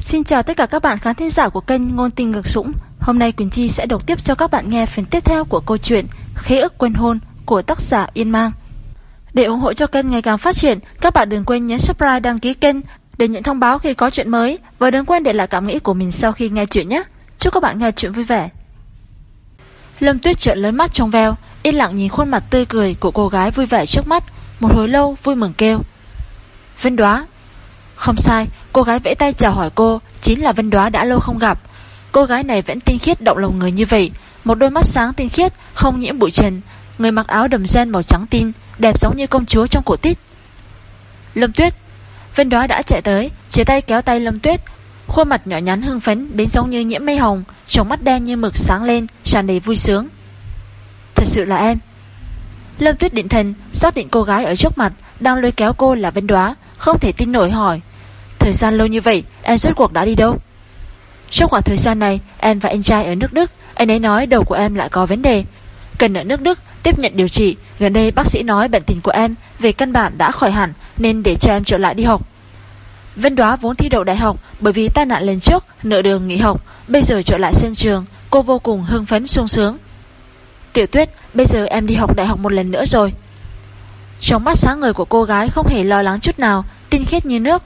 Xin chào tất cả các bạn khán thính giả của kênh Ngôn Tình Ngược Sũng Hôm nay Quỳnh Chi sẽ đọc tiếp cho các bạn nghe phần tiếp theo của câu chuyện Khế ức quên hôn của tác giả Yên Mang. Để ủng hộ cho kênh ngày càng phát triển, Các bạn đừng quên nhấn subscribe, đăng ký kênh Để nhận thông báo khi có chuyện mới. Và đừng quên để lại cảm nghĩ của mình sau khi nghe chuyện nhé. Chúc các bạn nghe chuyện vui vẻ. Lâm Tuyết trợn lớn mắt trong veo, Yên lặng nhìn khuôn mặt tươi cười của cô gái vui vẻ trước mắt. Một hồi lâu vui mừng kêu, Vân đoá không sai, cô gái vẫy tay chào hỏi cô Chính là Vân đoá đã lâu không gặp. Cô gái này vẫn tinh khiết động lòng người như vậy. Một đôi mắt sáng tinh khiết Không nhiễm bụi trần. Người mặc áo đầm ren màu trắng tin Đẹp giống như công chúa trong cổ tích. Lâm Tuyết. Vân đoá đã chạy tới Chia tay kéo tay Lâm Tuyết. Khuôn mặt nhỏ nhắn hưng phấn đến giống như nhiễm mây hồng. Trong mắt đen như mực sáng lên tràn đầy vui sướng. Thật sự là em. Lâm Tuyết định thần Xác định cô gái ở trước mặt Đang lôi kéo cô là Vân đoá Không thể tin nổi hỏi. Thời gian lâu như vậy, em rốt cuộc đã đi đâu? Trong khoảng thời gian này, Em và anh trai ở nước Đức, Anh ấy nói đầu của em lại có vấn đề. Cần ở nước Đức tiếp nhận điều trị, Gần đây bác sĩ nói bệnh tình của em Về căn bản đã khỏi hẳn, Nên để cho em trở lại đi học. Vân đoá vốn thi đậu đại học, Bởi vì tai nạn lần trước, nợ đường nghỉ học, Bây giờ trở lại sân trường, Cô vô cùng hưng phấn sung sướng. Tiểu tuyết, bây giờ em đi học đại học một lần nữa rồi. Trong mắt sáng người của cô gái Không hề lo lắng chút nào, Tinh khiết như nước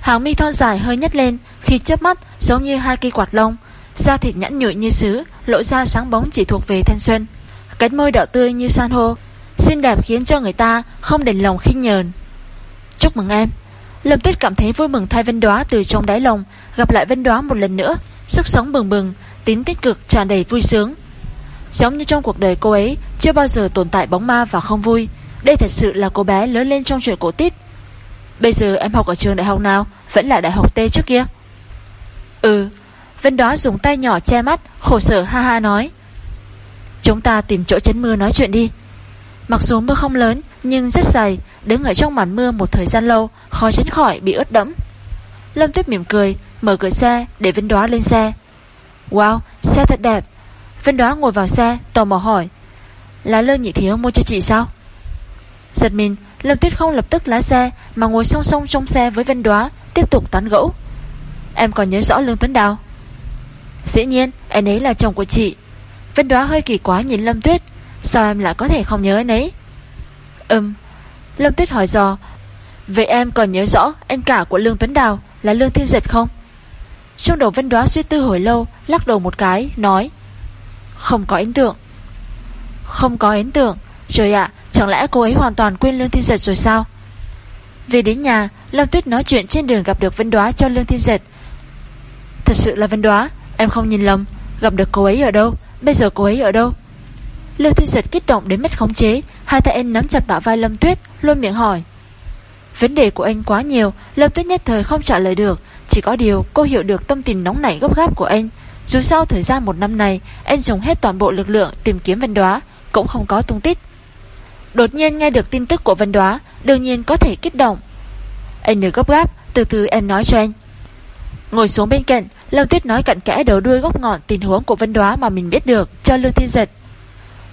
Hàng mi thon dài hơi nhất lên, Khi chớp mắt, giống như hai cây quạt lông, Da thịt nhẵn nhụi như sứ, Lộ ra sáng bóng chỉ thuộc về thanh xuân. Cánh môi đỏ tươi như san hô, Xinh đẹp khiến cho người ta không đành lòng khinh nhờn. Chúc mừng em. Lâm Tuyết cảm thấy vui mừng thay Vân Đoá từ trong đáy lòng, Gặp lại Vân Đoá một lần nữa, Sức sống bừng bừng, Tín tích cực, tràn đầy vui sướng. Giống như trong cuộc đời cô ấy, Chưa bao giờ tồn tại bóng ma và không vui. Đây thật sự là cô bé lớn lên trong chuyện cổ tích. Bây giờ em học ở trường đại học nào? Vẫn là đại học T trước kia. Ừ Vân đó dùng tay nhỏ che mắt, Khổ sở ha ha nói. Chúng ta tìm chỗ chấn mưa nói chuyện đi. Mặc dù mưa không lớn, Nhưng rất dày, Đứng ở trong màn mưa một thời gian lâu, Khó tránh khỏi bị ướt đẫm. Lâm Tuyết mỉm cười, Mở cửa xe, để Vân Đoá lên xe. Wow, xe thật đẹp. Vân Đoá ngồi vào xe, tò mò hỏi Là lơ nhị thiếu mua cho chị sao? Giật mình Lâm Tuyết không lập tức lái xe Mà ngồi song song trong xe với Vân Đoá, Tiếp tục tán gẫu. Em còn nhớ rõ Lương Tuấn Đào? Dĩ nhiên, anh ấy là chồng của chị. Vân Đoá hơi kỳ quá nhìn Lâm Tuyết. Sao em lại có thể không nhớ anh ấy? Ừm, Lâm Tuyết hỏi dò. Vậy em còn nhớ rõ anh cả của Lương Tuấn Đào Là Lương Thiên Giật không? Trong đầu Vân Đoá suy tư hồi lâu, Lắc đầu một cái, nói. Không có ấn tượng. Không có ấn tượng. Trời ạ chẳng lẽ cô ấy hoàn toàn quên Lương Thiên Giật rồi sao? Về đến nhà, Lâm Tuyết nói chuyện trên đường gặp được Vân Đoá cho Lương Thiên Giật. Thật sự là Vân Đoá, Em không nhìn lầm. Gặp được cô ấy ở đâu? Bây giờ cô ấy ở đâu? Lương Thiên Giật kích động đến mất khống chế, Hai tay anh nắm chặt bả vai Lâm Tuyết, Luôn miệng hỏi. Vấn đề của anh quá nhiều, Lâm Tuyết nhất thời không trả lời được. Chỉ có điều, cô hiểu được tâm tình nóng nảy gấp gáp của anh. Dù sao thời gian một năm này, Anh dùng hết toàn bộ lực lượng tìm kiếm Vân Đoá, Cũng không có tung tích. Đột nhiên nghe được tin tức của Vân Đoá, Đương nhiên có thể kích động. Anh nữ gấp gáp, Từ từ em nói cho anh. Ngồi xuống bên cạnh Lâm Tuyết nói cặn kẽ đầu đuôi góc ngọn tình huống của Vân Đoá mà mình biết được cho Lương Thiên Giật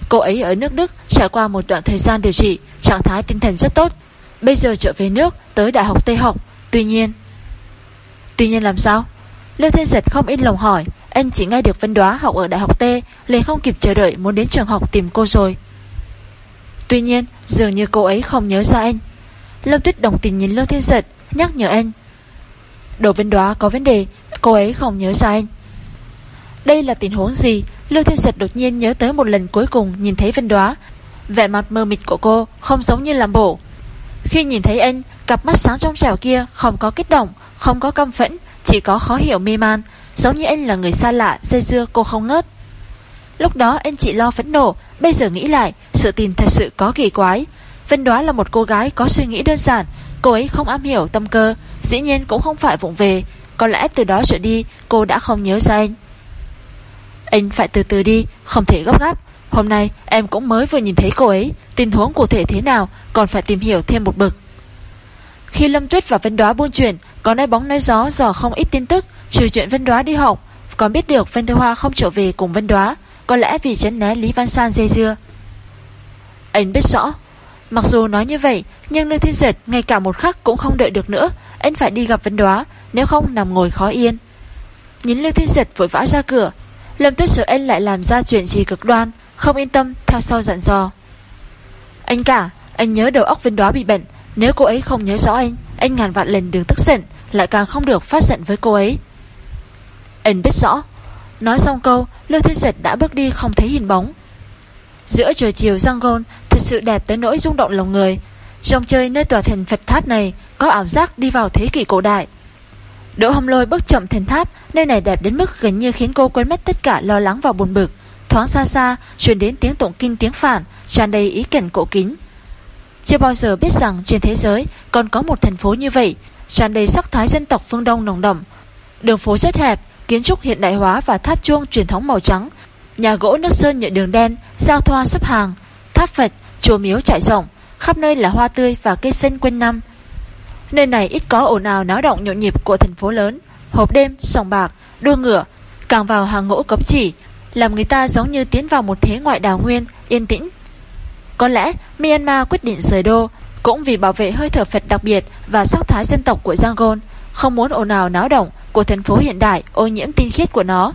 Cô ấy ở nước Đức, trải qua một đoạn thời gian điều trị, Trạng thái tinh thần rất tốt. Bây giờ trở về nước, tới Đại học Tây học. Tuy nhiên Tuy nhiên làm sao? Lương Thiên Giật không yên lòng hỏi. Anh chỉ nghe được Vân Đoá học ở Đại học T, liền không kịp chờ đợi muốn đến trường học tìm cô rồi. Tuy nhiên, dường như cô ấy không nhớ ra anh. Lâm Tuyết đồng tình nhìn Lương Thiên Giật Nhắc nhở anh. Đồ Vân Đoá có vấn đề, Cô ấy không nhớ ra anh. Đây là tình huống gì? Lương Thiên Giật đột nhiên nhớ tới một lần cuối cùng Nhìn thấy Vân Đoá Vẻ mặt mơ mịt của cô không giống như làm bộ. Khi nhìn thấy anh, Cặp mắt sáng trong trẻo kia không có kích động, Không có căm phẫn, Chỉ có khó hiểu mê man, Giống như anh là người xa lạ, dây dưa cô không ngớt. Lúc đó anh chỉ lo phẫn nộ, Bây giờ nghĩ lại sự tình thật sự có kỳ quái. Vân Đoá là một cô gái có suy nghĩ đơn giản. Cô ấy không am hiểu tâm cơ, Dĩ nhiên cũng không phải vụng về. Có lẽ từ đó trở đi, cô đã không nhớ ra anh. Anh phải từ từ đi, Không thể gấp gáp. Hôm nay, em cũng mới vừa nhìn thấy cô ấy. Tình huống cụ thể thế nào, Còn phải tìm hiểu thêm một bực Khi Lâm Tuyết và Vân Đoá buôn chuyện, Có nơi bóng nói gió, dò không ít tin tức. Trừ chuyện Vân Đoá đi học, Còn biết được Vân Thư Hoa không trở về cùng Vân Đoá. Có lẽ vì chấn né Lý Văn San dây dưa. Anh biết rõ. Mặc dù nói như vậy, Nhưng Lương Thiên Giật ngay cả một khắc cũng không đợi được nữa. Anh phải đi gặp Vân Đoá, Nếu không nằm ngồi khó yên. Nhìn Lưu Thiên Giật vội vã ra cửa. Lâm Tuyết sợ anh lại làm ra chuyện gì cực đoan, Không yên tâm theo sau dặn dò. Anh cả, Anh nhớ đầu óc vấn đoá bị bệnh. Nếu cô ấy không nhớ rõ anh Anh ngàn vạn lần đừng tức giận, Lại càng không được phát giận với cô ấy. Anh biết rõ. Nói xong câu, Lưu Thiên Giật đã bước đi không thấy hình bóng. Giữa trời chiều răng gôn, Thật sự đẹp tới nỗi rung động lòng người. Trong chơi nơi tòa thành Phật tháp này, Có ảo giác đi vào thế kỷ cổ đại. Đỗ hồng lôi bước chậm thành tháp, Nơi này đẹp đến mức gần như khiến cô quên mất tất cả lo lắng và buồn bực. Thoáng xa xa, truyền đến tiếng tụng kinh tiếng phản tràn đầy ý cảnh cổ kính. Chưa bao giờ biết rằng trên thế giới Còn có một thành phố như vậy, tràn đầy sắc thái dân tộc phương Đông nồng đậm. Đường phố rất hẹp, Kiến trúc hiện đại hóa và tháp chuông truyền thống màu trắng. Nhà gỗ nước sơn nhựa đường đen Giao thoa sắp hàng Tháp Phật, chùa miếu trải rộng Khắp nơi là hoa tươi và cây xanh quanh năm. Nơi này ít có ồn ào náo động nhộn nhịp của thành phố lớn Hộp đêm, sòng bạc, đua ngựa Càng vào hàng ngũ cấm chỉ Làm người ta giống như tiến vào một thế ngoại đào nguyên Yên tĩnh. Có lẽ Myanmar quyết định rời đô Cũng vì bảo vệ hơi thở Phật đặc biệt Và sắc thái dân tộc của Yangon Không muốn ồn ào náo động Của thành phố hiện đại ô nhiễm tinh khiết của nó.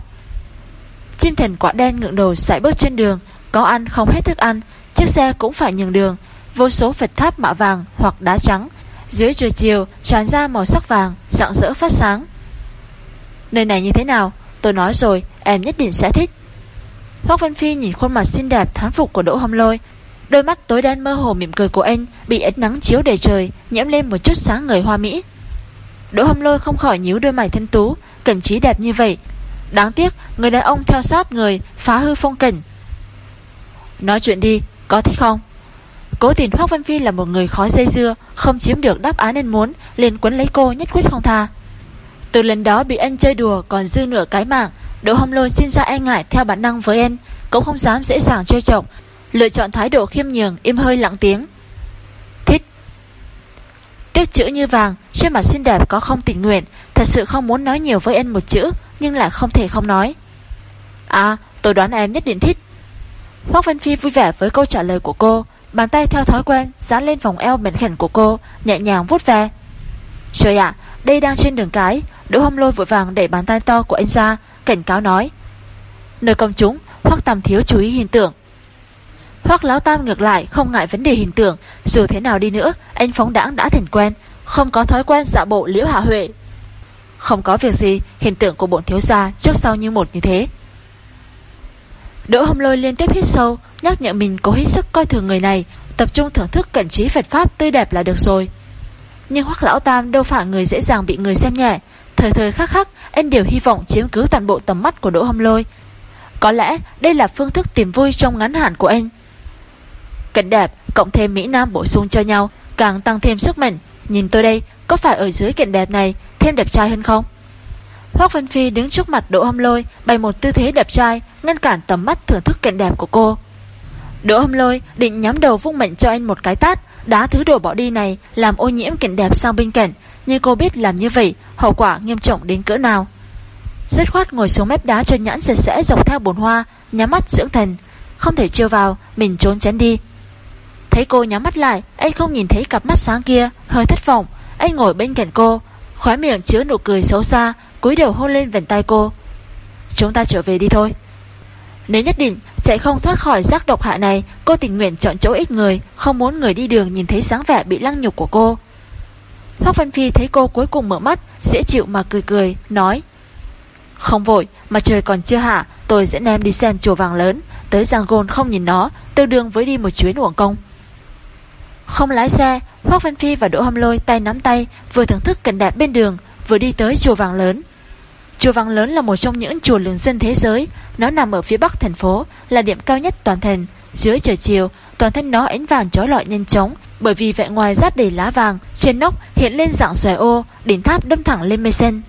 Chim thần quả đen ngượng đầu sải bước trên đường có ăn không hết thức ăn, Chiếc xe cũng phải nhường đường. Vô số Phật tháp mạ vàng hoặc đá trắng. Dưới trời chiều, tràn ra màu sắc vàng, Rạng rỡ phát sáng. Nơi này như thế nào? Tôi nói rồi, em nhất định sẽ thích. Hoác Văn Phi nhìn khuôn mặt xinh đẹp, thán phục của Đỗ Hồng Lôi. Đôi mắt tối đen mơ hồ mỉm cười của anh Bị ánh nắng chiếu đầy trời Nhiễm lên một chút sáng người hoa mỹ. Đỗ Hồng Lôi không khỏi nhíu đôi mày thân tú Cảnh trí đẹp như vậy. Đáng tiếc, người đàn ông theo sát người, Phá hư phong cảnh. Nói chuyện đi, có thích không? Cố tình Hoác Văn Phi là một người khó dây dưa, Không chiếm được đáp án nên muốn liền quấn lấy cô nhất quyết không tha. Từ lần đó bị anh chơi đùa Còn dư nửa cái mạng, Đỗ hồng lôi xin ra e ngại theo bản năng với anh Cũng không dám dễ dàng chơi chọc, Lựa chọn thái độ khiêm nhường, im hơi lặng tiếng. Thích. Tiếc chữ như vàng, Trên mặt xinh đẹp có không tình nguyện, Thật sự không muốn nói nhiều với anh một chữ, Nhưng lại không thể không nói. À tôi đoán em nhất định thích. Hoác Văn Phi vui vẻ với câu trả lời của cô. Bàn tay theo thói quen, dán lên vòng eo mảnh khảnh của cô, Nhẹ nhàng vuốt ve. Trời ạ, đây đang trên đường cái. Đỗ hâm lôi vội vàng đẩy bàn tay to của anh ra, Cảnh cáo nói. Nơi công chúng Hoác Tam thiếu chú ý hình tượng. Hoác láo tam ngược lại, Không ngại vấn đề hình tượng. Dù thế nào đi nữa, anh phóng đãng đã thành quen, Không có thói quen dạ bộ liễu hạ huệ. Không có việc gì Hình tượng của bộn thiếu gia trước sau như một như thế. Đỗ hâm lôi liên tiếp hít sâu, Nhắc nhở mình cố hết sức coi thường người này, Tập trung thưởng thức cảnh trí Phật Pháp tươi đẹp là được rồi. Nhưng hoắc lão tam đâu phải người dễ dàng bị người xem nhẹ. Thời thời khắc khắc Anh đều hy vọng chiếm cứ toàn bộ tầm mắt của Đỗ hâm lôi. Có lẽ đây là phương thức tìm vui trong ngắn hạn của anh. Cảnh đẹp, Cộng thêm Mỹ Nam bổ sung cho nhau, Càng tăng thêm sức mạnh. Nhìn tôi đây, Có phải ở dưới cảnh đẹp này, Thêm đẹp trai hơn không? Hoác Vân Phi đứng trước mặt Đỗ Hâm Lôi bày một tư thế đẹp trai ngăn cản tầm mắt thưởng thức cảnh đẹp của cô. Đỗ Hâm Lôi định nhắm đầu vung mạnh cho anh một cái tát, đá thứ đồ bỏ đi này làm ô nhiễm cảnh đẹp sang bên cạnh, nhưng cô biết làm như vậy hậu quả nghiêm trọng đến cỡ nào. Rất khoát ngồi xuống mép đá cho nhãn sạch sẽ dọc theo bồn hoa, nhắm mắt dưỡng thần, không thể trêu vào, mình trốn tránh đi. Thấy cô nhắm mắt lại, anh không nhìn thấy cặp mắt sáng kia, hơi thất vọng, anh ngồi bên cạnh cô, khóe miệng chứa nụ cười xấu xa, cúi đầu hôn lên vành tay cô. Chúng ta trở về đi thôi. Nếu nhất định chạy không thoát khỏi giác độc hạ này, cô tình nguyện chọn chỗ ít người, không muốn người đi đường nhìn thấy sáng vẻ bị lăng nhục của cô. Hoác Văn Phi thấy cô cuối cùng mở mắt, dễ chịu mà cười cười, nói Không vội, mà trời còn chưa hạ, tôi sẽ đem đi xem chùa vàng lớn, tới Giang Gôn không nhìn nó, tương đương với đi một chuyến uổng công. Không lái xe, Hoác Văn Phi và Đỗ Hâm Lôi tay nắm tay, vừa thưởng thức cảnh đẹp bên đường, vừa đi tới chùa vàng lớn. Chùa Vàng Lớn là một trong những chùa lường dân thế giới, nó nằm ở phía bắc thành phố, là điểm cao nhất toàn thành. Dưới trời chiều, toàn thân nó ánh vàng chói lọi nhanh chóng, bởi vì vẻ ngoài rát đầy lá vàng, trên nóc hiện lên dạng xòe ô, đỉnh tháp đâm thẳng lên mây sen.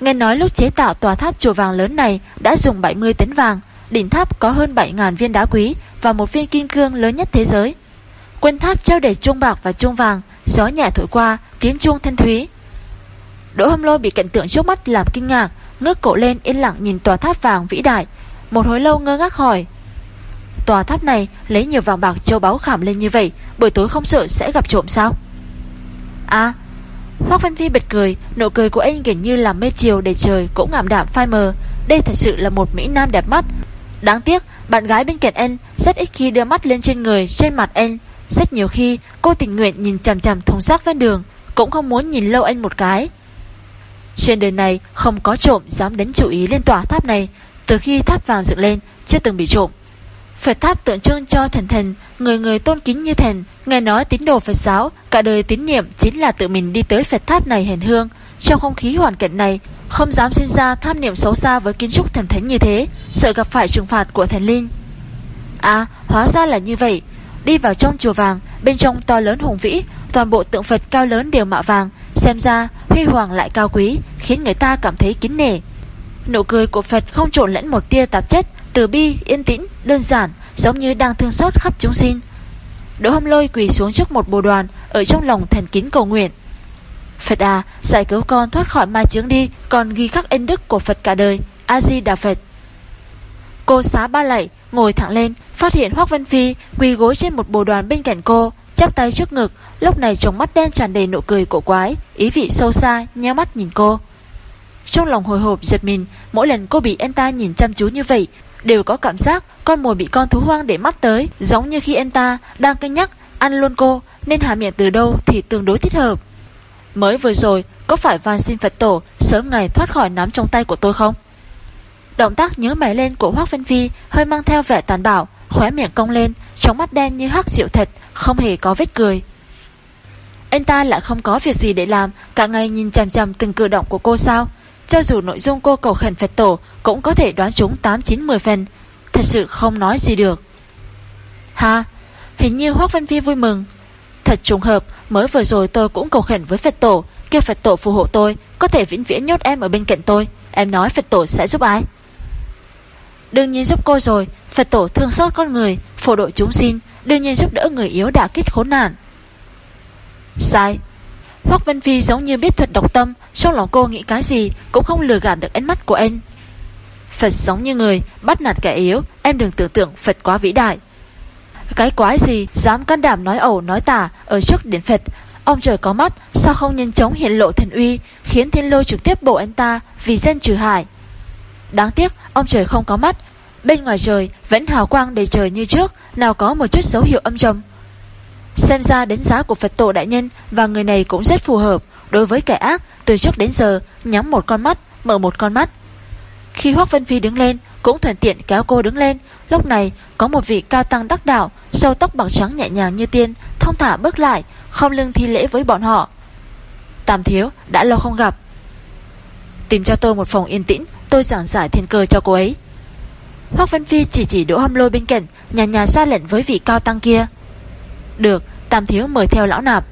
Nghe nói lúc chế tạo tòa tháp chùa vàng lớn này đã dùng 70 tấn vàng, đỉnh tháp có hơn 7.000 viên đá quý và một viên kim cương lớn nhất thế giới. Quân tháp treo đầy chuông bạc và chuông vàng, gió nhẹ thổi qua, tiếng chuông thanh thúy. Đỗ Hâm Lôi bị cảnh tượng trước mắt làm kinh ngạc, ngước cổ lên yên lặng nhìn tòa tháp vàng vĩ đại. Một hồi lâu ngơ ngác hỏi. Tòa tháp này lấy nhiều vàng bạc châu báu khảm lên như vậy, buổi tối không sợ sẽ gặp trộm sao? À, hoắc Văn Phi bật cười, nụ cười của anh gần như làm mê chiều để trời cũng ngảm đạm phai mờ. Đây thật sự là một Mỹ Nam đẹp mắt. Đáng tiếc, bạn gái bên cạnh anh rất ít khi đưa mắt lên trên người, trên mặt anh. Rất nhiều khi, cô tình nguyện nhìn chằm chằm thùng rác ven đường, cũng không muốn nhìn lâu anh một cái. Trên đời này không có trộm dám đến chú ý lên tòa tháp này, từ khi tháp vàng dựng lên, chưa từng bị trộm. Phật tháp tượng trưng cho thần thần, người người tôn kính như thần, nghe nói tín đồ Phật giáo, cả đời tín niệm chính là tự mình đi tới Phật tháp này hèn hương. Trong không khí hoàn cảnh này, không dám sinh ra tham niệm xấu xa với kiến trúc thần thánh như thế, sợ gặp phải trừng phạt của thần linh. À, hóa ra là như vậy. Đi vào trong chùa vàng, bên trong to lớn hùng vĩ, toàn bộ tượng Phật cao lớn đều mạ vàng, xem ra huy hoàng lại cao quý, khiến người ta cảm thấy kính nể. Nụ cười của Phật không trộn lẫn một tia tạp chất, từ bi, yên tĩnh, đơn giản, giống như đang thương xót khắp chúng sinh. Đỗ Hâm Lôi quỳ xuống trước một bồ đoàn, ở trong lòng thần kính cầu nguyện. Phật à, giải cứu con thoát khỏi ma chướng đi, còn ghi khắc ân đức của Phật cả đời, A-di Đà Phật. Cô xá ba lạy, ngồi thẳng lên, phát hiện Hoác Vân Phi quỳ gối trên một bồ đoàn bên cạnh cô, chắp tay trước ngực, lúc này trong mắt đen tràn đầy nụ cười cổ quái, ý vị sâu xa, nheo mắt nhìn cô. Trong lòng hồi hộp giật mình, mỗi lần cô bị anh ta nhìn chăm chú như vậy, đều có cảm giác con mồi bị con thú hoang để mắt tới, giống như khi anh ta đang cân nhắc ăn luôn cô, nên hạ miệng từ đâu thì tương đối thích hợp. Mới vừa rồi, có phải van xin Phật tổ sớm ngày thoát khỏi nắm trong tay của tôi không? Động tác nhớ mày lên của Hoác Vân Phi hơi mang theo vẻ tàn bạo, khóe miệng cong lên, trong mắt đen như hắc rượu thật, không hề có vết cười. Anh ta lại không có việc gì để làm, cả ngày nhìn chằm chằm từng cử động của cô sao? Cho dù nội dung cô cầu khẩn Phật tổ cũng có thể đoán chúng 8-9-10 phần, thật sự không nói gì được. Ha, hình như Hoác Văn Phi vui mừng. Thật trùng hợp, mới vừa rồi tôi cũng cầu khẩn với Phật tổ, kêu Phật tổ phù hộ tôi, có thể vĩnh viễn nhốt em ở bên cạnh tôi. Em nói Phật tổ sẽ giúp ai? Đương nhiên giúp cô rồi, Phật tổ thương xót con người, phổ độ chúng sinh, đương nhiên giúp đỡ người yếu đã kết khốn nạn. Sai. Hoắc Vân Phi giống như biết thuật độc tâm, trong lòng cô nghĩ cái gì cũng không lừa gạt được ánh mắt của anh. Phật giống như người, bắt nạt kẻ yếu, em đừng tưởng tượng Phật quá vĩ đại. Cái quái gì dám can đảm nói ẩu nói tả ở trước điện Phật, ông trời có mắt, sao không nhanh chóng hiện lộ thần uy, khiến thiên lôi trực tiếp bổ anh ta vì dân trừ hại. Đáng tiếc, ông trời không có mắt, bên ngoài trời vẫn hào quang đầy trời như trước, nào có một chút dấu hiệu âm trầm. Xem ra đánh giá của Phật tổ đại nhân và người này cũng rất phù hợp đối với kẻ ác từ trước đến giờ nhắm một con mắt, mở một con mắt. Khi Hoác Vân Phi đứng lên, cũng thuận tiện kéo cô đứng lên. Lúc này, có một vị cao tăng đắc đạo, sâu tóc bằng trắng nhẹ nhàng như tiên, thông thả bước lại, không lưng thi lễ với bọn họ. Tam thiếu, đã lâu không gặp. Tìm cho tôi một phòng yên tĩnh, tôi giảng giải thiên cơ cho cô ấy. Hoác Vân Phi chỉ chỉ đỗ hâm lôi bên cạnh, nhà nhà ra lệnh với vị cao tăng kia. Được, Tam Thiếu mời theo lão nạp.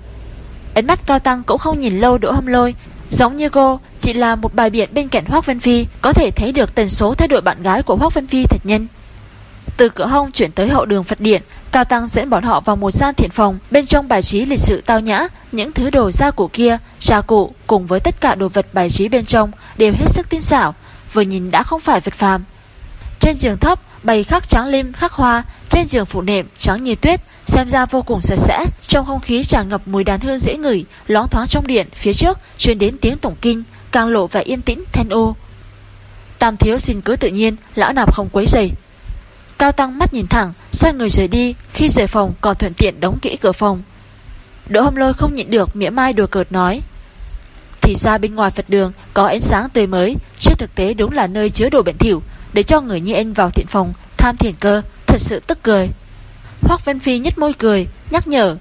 Ánh mắt cao tăng cũng không nhìn lâu đỗ hâm lôi, giống như cô, chỉ là một bài biện bên cạnh Hoác Vân Phi, có thể thấy được tần số thay đổi bạn gái của Hoác Vân Phi thật nhân. Từ cửa hông chuyển tới hậu đường Phật Điện, Cao Tăng dẫn bọn họ vào một gian thiện phòng, bên trong bài trí lịch sự tao nhã, những thứ đồ gia cụ kia, trà cụ cùng với tất cả đồ vật bài trí bên trong đều hết sức tinh xảo, vừa nhìn đã không phải vật phàm. Trên giường thấp bày khắc trắng lim khắc hoa, trên giường phụ nệm trắng như tuyết, xem ra vô cùng sạch sẽ. Trong không khí tràn ngập mùi đàn hương dễ ngửi, loáng thoáng trong điện phía trước truyền đến tiếng tổng kinh, càng lộ vẻ yên tĩnh thanh ô. Tam thiếu xin cứ tự nhiên, lão nạp không quấy rầy. Cao tăng mắt nhìn thẳng, xoay người rời đi, khi rời phòng còn thuận tiện đóng kỹ cửa phòng. Đỗ Hâm Lôi không nhịn được mỉa mai đùa cợt nói: "Thì ra bên ngoài Phật đường có ánh sáng tươi mới, trên thực tế đúng là nơi chứa đồ bệnh thỉu, để cho người như anh vào thiện phòng tham thiền cơ, thật sự tức cười." Hoắc Vân Phi nhếch môi cười, nhắc nhở: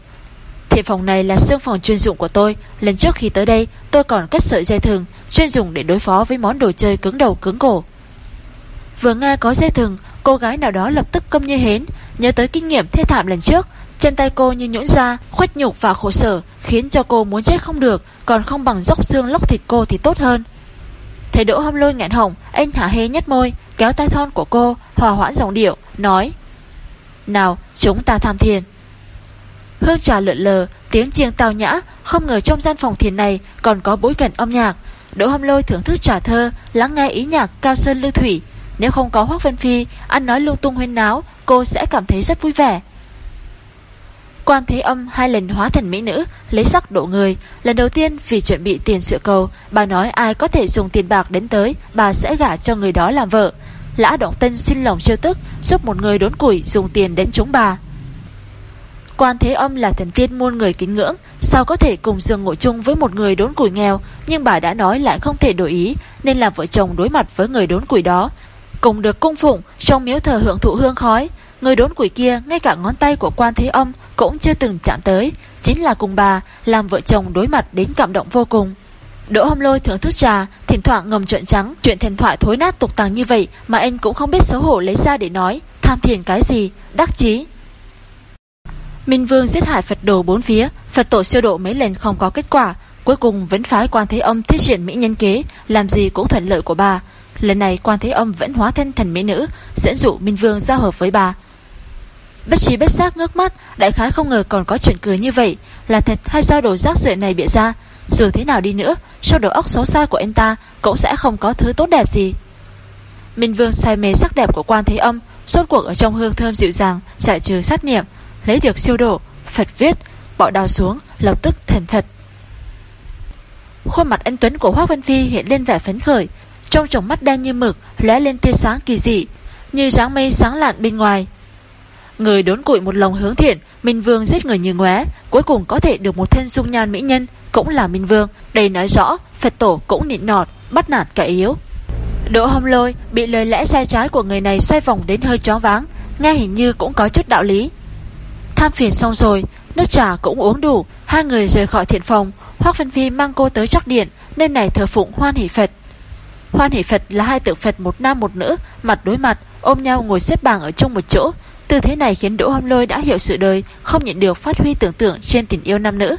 "Thiện phòng này là xương phòng chuyên dụng của tôi, lần trước khi tới đây, tôi còn cất sợi dây thừng chuyên dùng để đối phó với món đồ chơi cứng đầu cứng cổ." Vừa nghe có dây thừng, cô gái nào đó lập tức câm như hến, nhớ tới kinh nghiệm thê thảm lần trước, chân tay cô như nhũn ra, khuếch nhục và khổ sở, khiến cho cô muốn chết không được, còn không bằng dốc xương lóc thịt cô thì tốt hơn. Thấy Đỗ Hâm Lôi ngạn hồng, anh hả hê nhếch môi, kéo tay thon của cô, hòa hoãn giọng điệu, nói: "Nào, chúng ta tham thiền." Hương trà lượn lờ, tiếng chiêng tao nhã, không ngờ trong gian phòng thiền này còn có bối cảnh âm nhạc. Đỗ Hâm Lôi thưởng thức trà thơ, lắng nghe ý nhạc cao sơn lưu thủy, nếu không có Hoác Vân Phi Ăn nói lung tung huyên náo Cô sẽ cảm thấy rất vui vẻ Quan Thế Âm hai lần hóa thành mỹ nữ, lấy sắc độ người. Lần đầu tiên vì chuẩn bị tiền sự cầu, bà nói ai có thể dùng tiền bạc đến tới, bà sẽ gả cho người đó làm vợ. Lã Động Tân xin lòng chiêu tức, giúp một người đốn củi dùng tiền đến chúng bà. Quan Thế Âm là thần tiên muôn người kính ngưỡng, sao có thể cùng giường ngủ chung với một người đốn củi nghèo, nhưng bà đã nói lại không thể đổi ý, nên là vợ chồng đối mặt với người đốn củi đó. Cùng được cung phụng trong miếu thờ hưởng thụ hương khói, người đốn củi kia ngay cả ngón tay của Quan Thế Âm cũng chưa từng chạm tới, chính là cùng bà làm vợ chồng đối mặt đến cảm động vô cùng. Đỗ Hâm Lôi thưởng thức trà, thỉnh thoảng ngầm trợn trắng, chuyện thần thoại thối nát tục tàng như vậy mà anh cũng không biết xấu hổ lấy ra để nói, tham thiền cái gì, đắc chí. Minh Vương giết hại Phật đồ bốn phía, Phật tổ siêu độ mấy lần không có kết quả, cuối cùng vẫn phái quan thế âm thiết triển mỹ nhân kế, làm gì cũng thuận lợi của bà. Lần này quan thế âm vẫn hóa thân thành mỹ nữ, dẫn dụ Minh Vương giao hợp với bà. Bất trí bất giác ngước mắt, đại khái không ngờ còn có chuyện cười như vậy, là thật hay do đồ rác rưởi này bịa ra. Dù thế nào đi nữa, sau đầu óc xấu xa của anh ta cũng sẽ không có thứ tốt đẹp gì. Minh Vương say mê sắc đẹp của quan thế âm, suốt cuộc ở trong hương thơm dịu dàng, giải trừ sát niệm, lấy được siêu độ, Phật viết, bỏ đào xuống, lập tức thành thật. Khuôn mặt anh Tuấn của Hoác Văn Phi hiện lên vẻ phấn khởi, trong tròng mắt đen như mực, lóe lên tia sáng kỳ dị, như dáng mây sáng lạn bên ngoài. Người đốn củi một lòng hướng thiện, Minh Vương giết người như ngóe, cuối cùng có thể được một thân dung nhan mỹ nhân, cũng là Minh Vương. Đây nói rõ, Phật tổ cũng nịnh nọt, bắt nạt kẻ yếu. Đỗ Hồng Lôi bị lời lẽ sai trái của người này xoay vòng đến hơi chó váng, nghe hình như cũng có chút đạo lý. Tham phiền xong rồi, nước trà cũng uống đủ, hai người rời khỏi thiện phòng, Hoắc phân Phi mang cô tới chắc điện, nơi này thờ phụng Hoan Hỷ Phật. Hoan Hỷ Phật là hai tượng Phật một nam một nữ, mặt đối mặt, ôm nhau ngồi xếp bằng ở chung một chỗ. Tư thế này khiến Đỗ Hâm Lôi đã hiểu sự đời, không nhận được phát huy tưởng tượng trên tình yêu nam nữ.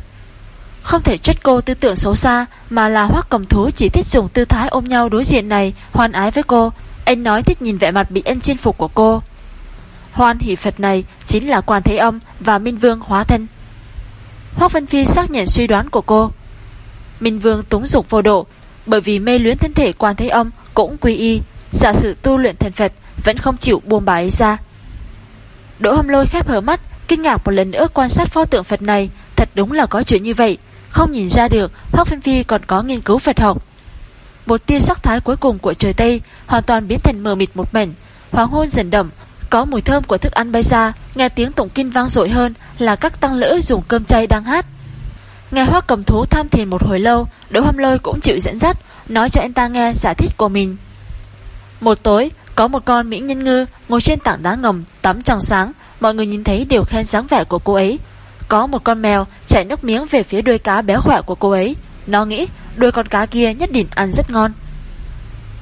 Không thể trách cô tư tưởng xấu xa, mà là Hoắc Cầm Thú chỉ thích dùng tư thái ôm nhau đối diện này, hoan ái với cô. Anh nói thích nhìn vẻ mặt bị anh chinh phục của cô. Hoan hỷ Phật này chính là Quan Thế Âm và Minh Vương hóa thân. Hoác Vân Phi xác nhận suy đoán của cô. Minh Vương túng dục vô độ, bởi vì mê luyến thân thể Quan Thế Âm cũng quy y, giả sự tu luyện thần Phật vẫn không chịu buông bà ấy ra. Đỗ Hâm Lôi khép hở mắt, kinh ngạc một lần nữa quan sát pho tượng Phật này, thật đúng là có chuyện như vậy, không nhìn ra được Hoác Phi Phi còn có nghiên cứu Phật học. Một tia sắc thái cuối cùng của trời Tây hoàn toàn biến thành mờ mịt một mảnh, hoàng hôn dần đậm, có mùi thơm của thức ăn bay ra, nghe tiếng tụng kinh vang dội hơn là các tăng lữ dùng cơm chay đang hát. Nghe Hoắc Cầm Thú tham thiền một hồi lâu, Đỗ Hâm Lôi cũng chịu dẫn dắt, nói cho anh ta nghe giải thích của mình. Một tối, có một con mỹ nhân ngư ngồi trên tảng đá ngầm, tắm trăng sáng, mọi người nhìn thấy đều khen dáng vẻ của cô ấy. Có một con mèo chạy nước miếng về phía đuôi cá béo khỏe của cô ấy. Nó nghĩ đuôi con cá kia nhất định ăn rất ngon.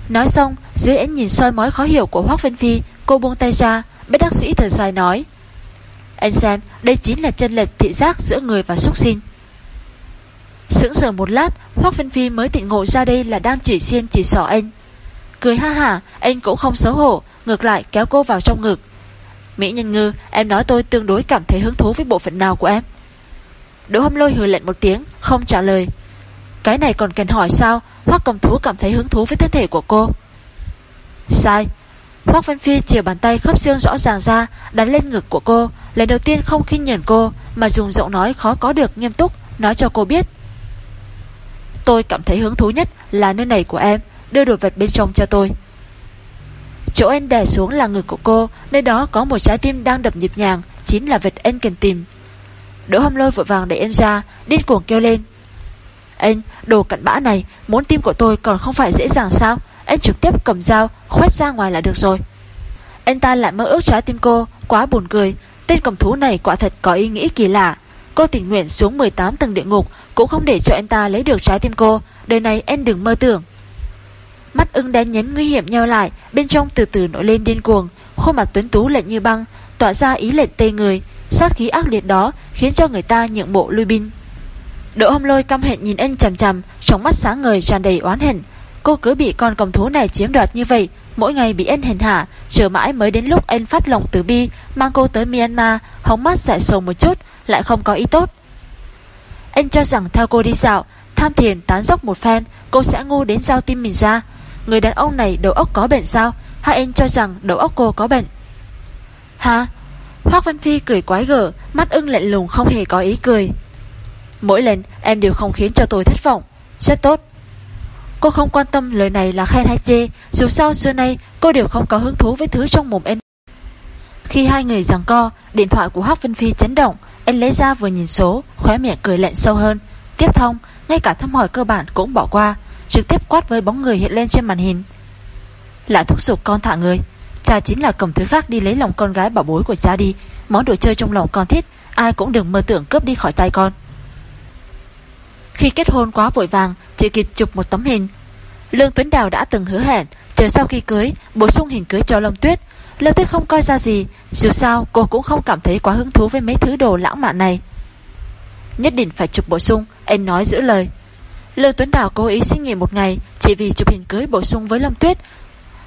Nói xong, dưới ánh nhìn soi mói khó hiểu của Hoác Vân Phi, Cô buông tay ra, bác bác sĩ thở dài nói. Anh xem, đây chính là chân lệch thị giác giữa người và súc sinh. Sững sờ một lát, Hoác Vân Phi mới tỉnh ngộ ra đây là đang chỉ xiên chỉ sỏ anh. Cười ha hả, anh cũng không xấu hổ, ngược lại kéo cô vào trong ngực. Mỹ nhân ngư, em nói tôi tương đối cảm thấy hứng thú với bộ phận nào của em. Đỗ hâm lôi hừ lệnh một tiếng, không trả lời. Cái này còn cần hỏi sao, hoắc cầm thú cảm thấy hứng thú với thân thể của cô. Sai, Hoác Văn Phi chìa bàn tay khớp xương rõ ràng ra đắn lên ngực của cô Lần đầu tiên không khinh nhẫn cô Mà dùng giọng nói khó có được nghiêm túc Nói cho cô biết Tôi cảm thấy hứng thú nhất là nơi này của em Đưa đồ vật bên trong cho tôi. Chỗ anh đè xuống là ngực của cô Nơi đó có một trái tim đang đập nhịp nhàng Chính là vật anh cần tìm. Đỗ hâm lôi vội vàng đẩy anh ra Điên cuồng kêu lên. Anh, đồ cặn bã này Muốn tim của tôi còn không phải dễ dàng sao? Anh trực tiếp cầm dao khoét ra ngoài là được rồi. Anh ta lại mơ ước trái tim cô Quá buồn cười. Tên cầm thú này quả thật có ý nghĩ kỳ lạ. Cô tình nguyện xuống 18 tầng địa ngục Cũng không để cho anh ta lấy được trái tim cô. Đời này anh đừng mơ tưởng. Mắt ưng đen nhấn nguy hiểm nhau lại, Bên trong từ từ nổi lên điên cuồng. Khuôn mặt tuấn tú lạnh như băng, Tỏa ra ý lệnh tê người. Sát khí ác liệt đó khiến cho người ta nhượng bộ lui binh. Đỗ hâm lôi căm hẹn nhìn anh chằm chằm, Trong mắt sáng ngời tràn đầy oán hận. Cô cứ bị con cầm thú này chiếm đoạt như vậy, Mỗi ngày bị anh hèn hạ, Chờ mãi mới đến lúc anh phát lòng từ bi, Mang cô tới Myanmar, Hóng mắt giải sầu một chút, Lại không có ý tốt. Anh cho rằng theo cô đi dạo, Tham thiền tán dốc một phen, Cô sẽ ngu đến giao tim mình ra. Người đàn ông này đầu óc có bệnh sao? Hai anh cho rằng đầu óc cô có bệnh. Hả? Hoác Văn Phi cười quái gở, Mắt ưng lạnh lùng không hề có ý cười. Mỗi lần em đều không khiến cho tôi thất vọng. Rất tốt. Cô không quan tâm lời này là khen hay chê, Dù sao xưa nay cô đều không có hứng thú với thứ trong mồm em. Khi hai người giằng co, Điện thoại của Hoác Vân Phi chấn động. Anh lấy ra vừa nhìn số, Khóe miệng cười lạnh sâu hơn. Tiếp thông, Ngay cả thăm hỏi cơ bản cũng bỏ qua. Trực tiếp quát với bóng người hiện lên trên màn hình. Lại thúc giục con thả người. Cha chính là cầm thứ khác đi lấy lòng con gái bảo bối của cha đi. Món đồ chơi trong lòng con thích, Ai cũng đừng mơ tưởng cướp đi khỏi tay con. Khi kết hôn quá vội vàng Chỉ kịp chụp một tấm hình. Lương Tuấn Đào đã từng hứa hẹn, Chờ sau khi cưới, bổ sung hình cưới cho Lâm Tuyết. Lâm Tuyết không coi ra gì, Dù sao cô cũng không cảm thấy quá hứng thú Với mấy thứ đồ lãng mạn này. Nhất định phải chụp bổ sung Anh nói giữ lời. Lương Tuấn Đào cố ý xin nghỉ một ngày Chỉ vì chụp hình cưới bổ sung với Lâm Tuyết.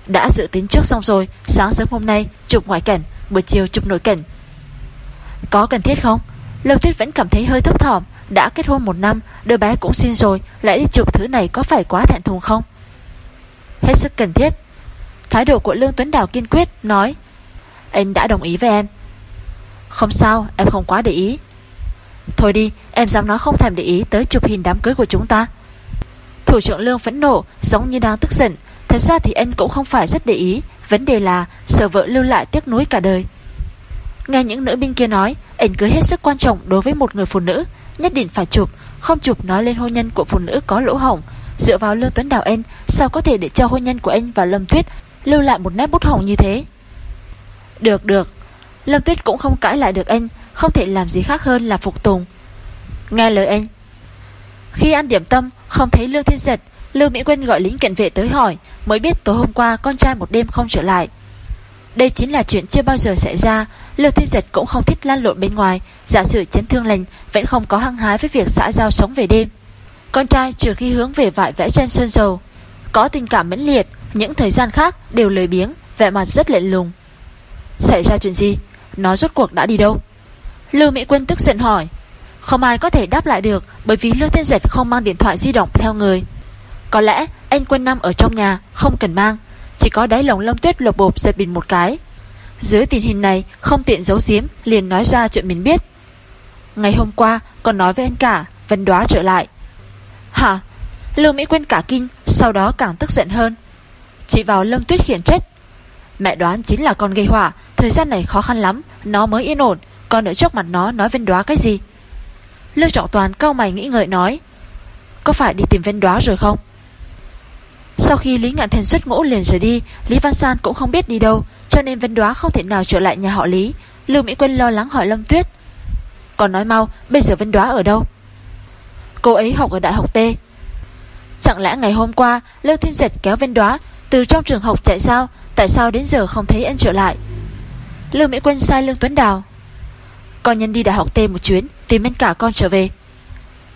Đã dự tính trước xong rồi, Sáng sớm hôm nay chụp ngoại cảnh, Buổi chiều chụp nội cảnh. Có cần thiết không? Lâm Tuyết vẫn cảm thấy hơi thấp thỏm, Đã kết hôn một năm, Đứa bé cũng xin rồi, Lại đi chụp thứ này có phải quá thẹn thùng không? Hết sức cần thiết. Thái độ của Lương Tuấn Đào kiên quyết, Nói, Anh đã đồng ý với em. Không sao, em không quá để ý. Thôi đi, em dám nói không thèm để ý Tới chụp hình đám cưới của chúng ta. Thủ trưởng Lương phẫn nộ, Giống như đang tức giận. Thật ra thì anh cũng không phải rất để ý. Vấn đề là, sợ vợ lưu lại tiếc nuối cả đời. Nghe những nữ binh kia nói, Ảnh cưới hết sức quan trọng đối với một người phụ nữ. Nhất định phải chụp, Không chụp nói lên hôn nhân của phụ nữ có lỗ hỏng. Dựa vào Lương Tuấn Đào anh, Sao có thể để cho hôn nhân của anh và Lâm Tuyết Lưu lại một nét bút hỏng như thế? Được được. Lâm Tuyết cũng không cãi lại được anh, Không thể làm gì khác hơn là phục tùng. Nghe lời anh. Khi ăn điểm tâm không thấy Lương Thiên Giật Lưu Mỹ Quân gọi lính cảnh vệ tới hỏi, Mới biết tối hôm qua con trai một đêm không trở lại. Đây chính là chuyện chưa bao giờ xảy ra Lưu Thiên Giật cũng không thích lan lộn bên ngoài, Giả sử chấn thương lành, Vẫn không có hăng hái với việc xã giao sống về đêm. Con trai trừ khi hướng về vải vẽ trên sơn dầu, Có tình cảm mãnh liệt, Những thời gian khác đều lười biếng, Vẻ mặt rất lệnh lùng. Xảy ra chuyện gì? Nó rốt cuộc đã đi đâu? Lưu Mỹ Quân tức giận hỏi. Không ai có thể đáp lại được, Bởi vì Lương Thiên Giật không mang điện thoại di động theo người. Có lẽ, anh Quân Năm ở trong nhà Không cần mang, Chỉ có đáy lồng lông tuyết lột bộp giật bình một cái. Dưới tình hình này, không tiện giấu giếm, Liền nói ra chuyện mình biết. Ngày hôm qua, còn nói với anh cả, Vân đoá trở lại. Hả? Lưu Mỹ quên cả kinh, Sau đó càng tức giận hơn. Chỉ vào Lâm Tuyết khiển trách. Mẹ đoán chính là con gây hỏa Thời gian này khó khăn lắm, Nó mới yên ổn, Còn ở trước mặt nó nói Vân đoá cái gì? Lưu Trọng Toàn cao mày nghĩ ngợi nói, Có phải đi tìm ven đoá rồi không? Sau khi Lý Ngạn Thành xuất ngũ liền rời đi, Lý Văn San cũng không biết đi đâu, Cho nên ven đoá không thể nào trở lại nhà họ Lý. Lưu Mỹ Quân lo lắng hỏi Lâm Tuyết, Còn nói mau, bây giờ ven đoá ở đâu? Cô ấy học ở Đại học T. Chẳng lẽ ngày hôm qua Lưu Thiên Giật kéo ven đoá Từ trong trường học chạy sao? Tại sao đến giờ không thấy anh trở lại? Lưu Mỹ Quân sai Lương Tuấn Đào, Con nhân đi đại học T một chuyến. Tìm anh cả con trở về.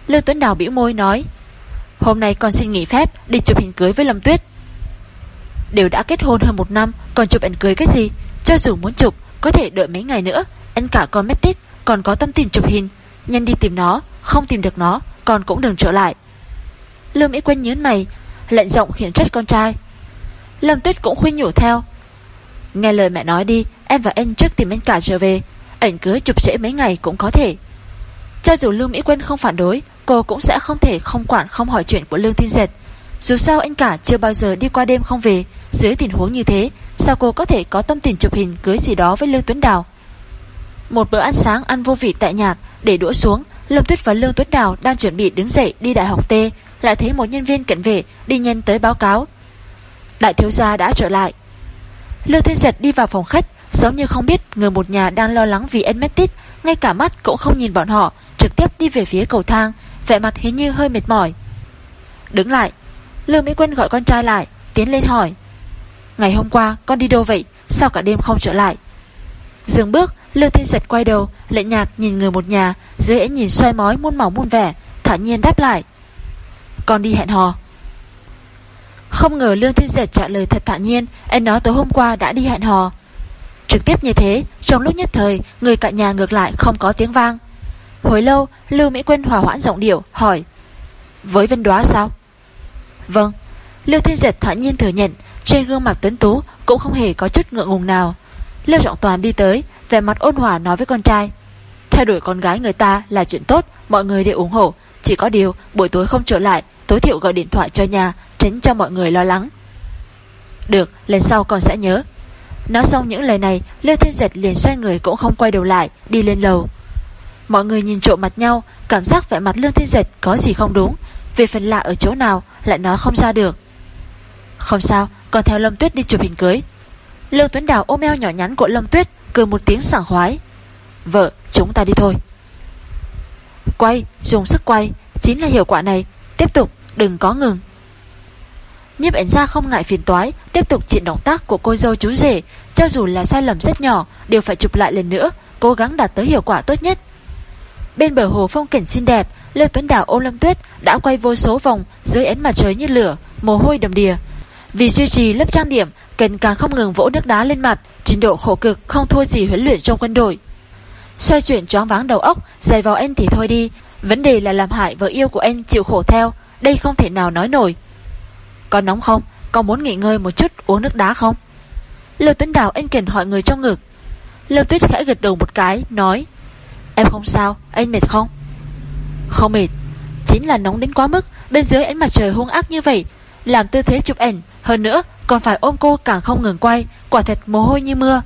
Lương Tuấn Đào biểu môi nói, Hôm nay con xin nghỉ phép, đi chụp hình cưới với Lâm Tuyết. Đều đã kết hôn hơn một năm, Còn chụp ảnh cưới cái gì? Cho dù muốn chụp, có thể đợi mấy ngày nữa, Anh cả con mất tích còn có tâm tình chụp hình. Nhanh đi tìm nó, Không tìm được nó, Con cũng đừng trở lại. Lương Mỹ Quân nhớ mày Lệnh giọng khiển trách con trai. Lâm Tuyết cũng khuyên nhủ theo, Nghe lời mẹ nói đi, Em và anh trước tìm anh cả trở về, Ảnh cưới chụp trễ mấy ngày cũng có thể. Cho dù Lương Mỹ Quân không phản đối Cô cũng sẽ không thể không quản không hỏi chuyện của Lương Thiên Dệt. Dù sao anh cả chưa bao giờ đi qua đêm không về. Dưới tình huống như thế Sao cô có thể có tâm tình chụp hình cưới gì đó với Lương Tuấn Đào? Một bữa ăn sáng ăn vô vị tại nhà, Để đũa xuống Lâm Tuyết và Lương Tuấn Đào đang chuẩn bị đứng dậy đi đại học T Lại thấy một nhân viên cận vệ đi nhanh tới báo cáo. Đại thiếu gia đã trở lại. Lương Thiên Giật đi vào phòng khách Giống như không biết người một nhà đang lo lắng vì anh Ngay cả mắt cũng không nhìn bọn họ Trực tiếp đi về phía cầu thang, Vẻ mặt hình như hơi mệt mỏi. Đứng lại Lương Mỹ Quân gọi con trai lại, Tiến lên hỏi, Ngày hôm qua con đi đâu vậy? Sao cả đêm không trở lại? Dừng bước, Lưu Thiên Giật quay đầu Lệ nhạt nhìn người một nhà, Dưới ấy nhìn xoay mói muôn màu muôn vẻ Thả nhiên đáp lại, Con đi hẹn hò. Không ngờ Lương Thiên Giật trả lời thật thả nhiên Anh nói tối hôm qua đã đi hẹn hò. Trực tiếp như thế, Trong lúc nhất thời, Người cả nhà ngược lại không có tiếng vang. Hồi lâu Lưu Mỹ Quân hòa hoãn giọng điệu hỏi Với Vân Đoá sao Vâng Lưu Thiên Giật thản nhiên thừa nhận Trên gương mặt tuấn tú Cũng không hề có chút ngượng ngùng nào Lưu Trọng Toàn đi tới, vẻ mặt ôn hòa nói với con trai. Theo đuổi con gái người ta là chuyện tốt, mọi người đều ủng hộ. Chỉ có điều, buổi tối không trở lại, tối thiểu gọi điện thoại cho nhà, tránh cho mọi người lo lắng. Được, lần sau con sẽ nhớ. Nói xong những lời này, Lưu Thiên Giật liền xoay người cũng không quay đầu lại, đi lên lầu. Mọi người nhìn trộm mặt nhau, cảm giác vẻ mặt lương Thiên Giật có gì không đúng, về phần lạ ở chỗ nào lại nói không ra được. Không sao, còn theo Lâm Tuyết đi chụp hình cưới. Lương Tuấn Đào ôm eo nhỏ nhắn của Lâm Tuyết, cười một tiếng sảng khoái. Vợ, chúng ta đi thôi. Quay, dùng sức quay, chính là hiệu quả này. Tiếp tục, đừng có ngừng. Nhiếp ảnh ra không ngại phiền toái, tiếp tục triển động tác của cô dâu chú rể, cho dù là sai lầm rất nhỏ, đều phải chụp lại lần nữa, cố gắng đạt tới hiệu quả tốt nhất. Bên bờ hồ phong cảnh xinh đẹp, Lê Tuấn Đào ôm Lâm Tuyết đã quay vô số vòng dưới ánh mặt trời như lửa, mồ hôi đầm đìa. Vì duy trì lớp trang điểm, cần càng không ngừng vỗ nước đá lên mặt, trình độ khổ cực không thua gì huấn luyện trong quân đội. Xoay chuyển choáng váng đầu óc, dày vào anh thì thôi đi, vấn đề là làm hại vợ yêu của anh chịu khổ theo, đây không thể nào nói nổi. Có nóng không? Có muốn nghỉ ngơi một chút uống nước đá không? Lưu Tuấn Đào anh kền hỏi người trong ngực. Lưu Tuyết khẽ gật đầu một cái, nói Em không sao, anh mệt không? Không mệt, chính là nóng đến quá mức, bên dưới ánh mặt trời hung ác như vậy, làm tư thế chụp ảnh, hơn nữa còn phải ôm cô càng không ngừng quay, quả thật mồ hôi như mưa.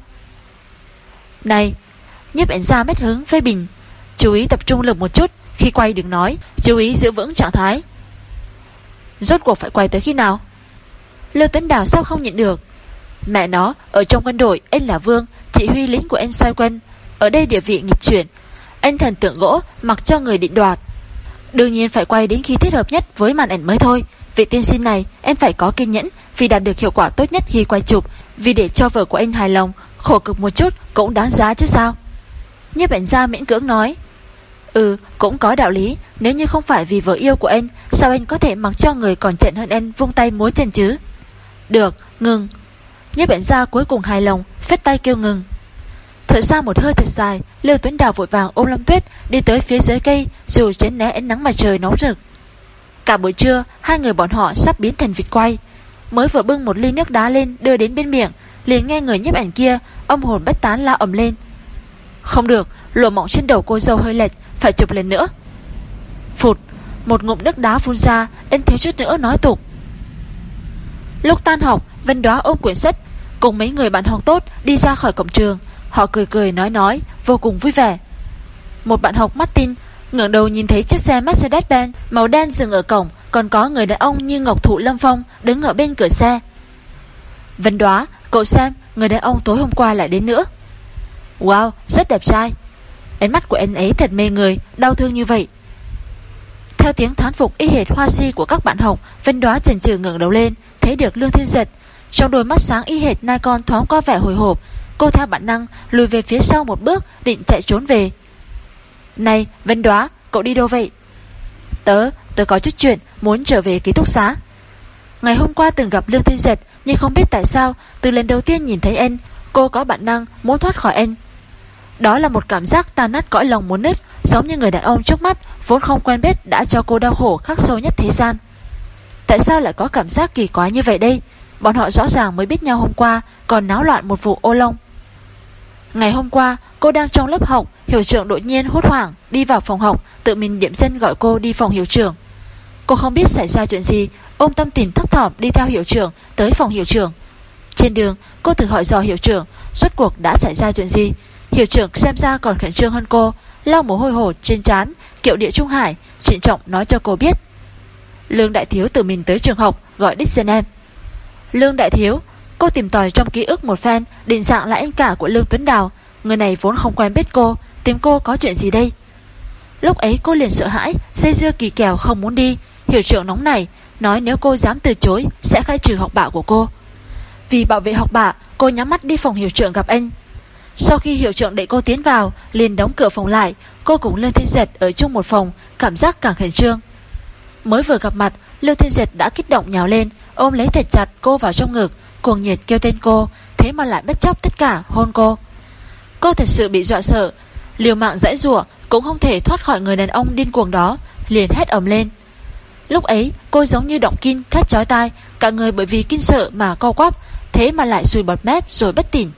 Này, Nhếp ảnh ra mất hứng phê bình, chú ý tập trung lực một chút, khi quay đừng nói, chú ý giữ vững trạng thái. Rốt cuộc phải quay tới khi nào? Lưu Tuấn Đào sao không nhịn được? Mẹ nó, ở trong quân đội, anh là vương, chỉ huy lính của anh sai quân. Ở đây địa vị nghịch chuyển, anh thần tượng gỗ mặc cho người định đoạt. Đương nhiên phải quay đến khi thích hợp nhất với màn ảnh mới thôi. Vị tiên sinh này em phải có kiên nhẫn vì đạt được hiệu quả tốt nhất khi quay chụp. Vì để cho vợ của anh hài lòng, khổ cực một chút cũng đáng giá chứ sao. Nhiếp ảnh gia miễn cưỡng nói. Ừ, cũng có đạo lý. Nếu như không phải vì vợ yêu của anh, sao anh có thể mặc cho người còn trận hơn anh vung tay múa chân chứ? Được, ngừng. Nhiếp ảnh gia cuối cùng hài lòng, phết tay kêu ngừng. Thở ra một hơi thật dài, Lưu Tuấn Đào vội vàng ôm Lâm Tuyết đi tới phía dưới cây, dù tránh né ánh nắng mặt trời nóng rực. Cả buổi trưa, hai người bọn họ sắp biến thành vịt quay. Mới vừa bưng một ly nước đá lên đưa đến bên miệng, liền nghe người nhấp ảnh kia, âm hồn bất tán la ầm lên. Không được, lụa mỏng trên đầu cô dâu hơi lệch, phải chụp lên nữa. Phụt, một ngụm nước đá phun ra, anh thiếu chút nữa nói tục. Lúc tan học, Vân Đóa ôm quyển sách, cùng mấy người bạn học tốt đi ra khỏi cổng trường. Họ cười cười nói nói, vô cùng vui vẻ. Một bạn học Martin ngẩng đầu nhìn thấy chiếc xe Mercedes-Benz màu đen dừng ở cổng, còn có người đàn ông như Ngọc Thụ Lâm Phong đứng ở bên cửa xe. Vân đoá, cậu xem, người đàn ông tối hôm qua lại đến nữa. Wow, rất đẹp trai. Ánh mắt của anh ấy thật mê người, đau thương như vậy. Theo tiếng thán phục y hệt hoa si của các bạn học, Vân đoá chần chừ ngẩng đầu lên, thấy được Lương Thiên Giật. Trong đôi mắt sáng y hệt Nikon thoáng qua vẻ hồi hộp, Cô theo bản năng lùi về phía sau một bước, Định chạy trốn về. Này, Vân Đoá, cậu đi đâu vậy? Tớ tớ có chút chuyện Muốn trở về ký túc xá. Ngày hôm qua từng gặp Lương Thiên Giật Nhưng không biết tại sao, Từ lần đầu tiên nhìn thấy anh, Cô có bản năng muốn thoát khỏi anh. Đó là một cảm giác tan nát cõi lòng muốn nứt, Giống như người đàn ông trước mắt, Vốn không quen biết đã cho cô đau khổ khắc sâu nhất thế gian. Tại sao lại có cảm giác kỳ quái như vậy đây? Bọn họ rõ ràng mới biết nhau hôm qua Còn náo loạn một vụ ô lông Ngày hôm qua, cô đang trong lớp học, hiệu trưởng đột nhiên hốt hoảng, đi vào phòng học, tự mình điểm danh gọi cô đi phòng hiệu trưởng. Cô không biết xảy ra chuyện gì, ôm tâm tình thấp thỏm đi theo hiệu trưởng tới phòng hiệu trưởng. Trên đường, cô thử hỏi dò hiệu trưởng, suốt cuộc đã xảy ra chuyện gì. Hiệu trưởng xem ra còn khẩn trương hơn cô, lau mồ hôi hột trên trán, kiệu địa Trung Hải, trịnh trọng nói cho cô biết. Lương Đại Thiếu tự mình tới trường học, gọi đích danh em. Lương Đại Thiếu, Cô tìm tòi trong ký ức một phen, Định dạng là anh cả của Lương Tuấn Đào. Người này vốn không quen biết cô, Tìm cô có chuyện gì đây? Lúc ấy cô liền sợ hãi Dây dưa kỳ kèo không muốn đi. Hiệu trưởng nóng này, Nói nếu cô dám từ chối, Sẽ khai trừ học bạ của cô. Vì bảo vệ học bạ, Cô nhắm mắt đi phòng hiệu trưởng gặp anh. Sau khi hiệu trưởng đẩy cô tiến vào, Liền đóng cửa phòng lại, Cô cùng Lương Thiên Diệt ở chung một phòng, Cảm giác càng khẩn trương. Mới vừa gặp mặt, Lương Thiên Diệt đã kích động nhào lên, Ôm lấy thật chặt cô vào trong ngực cuồng nhiệt kêu tên cô, thế mà lại bất chấp tất cả hôn cô. Cô thật sự bị dọa sợ, liều mạng dãy rủa cũng không thể thoát khỏi người đàn ông điên cuồng đó, liền hét ầm lên. Lúc ấy, cô giống như động kinh thét chói tai, cả người bởi vì kinh sợ mà co quắp, thế mà lại sùi bọt mép rồi bất tỉnh.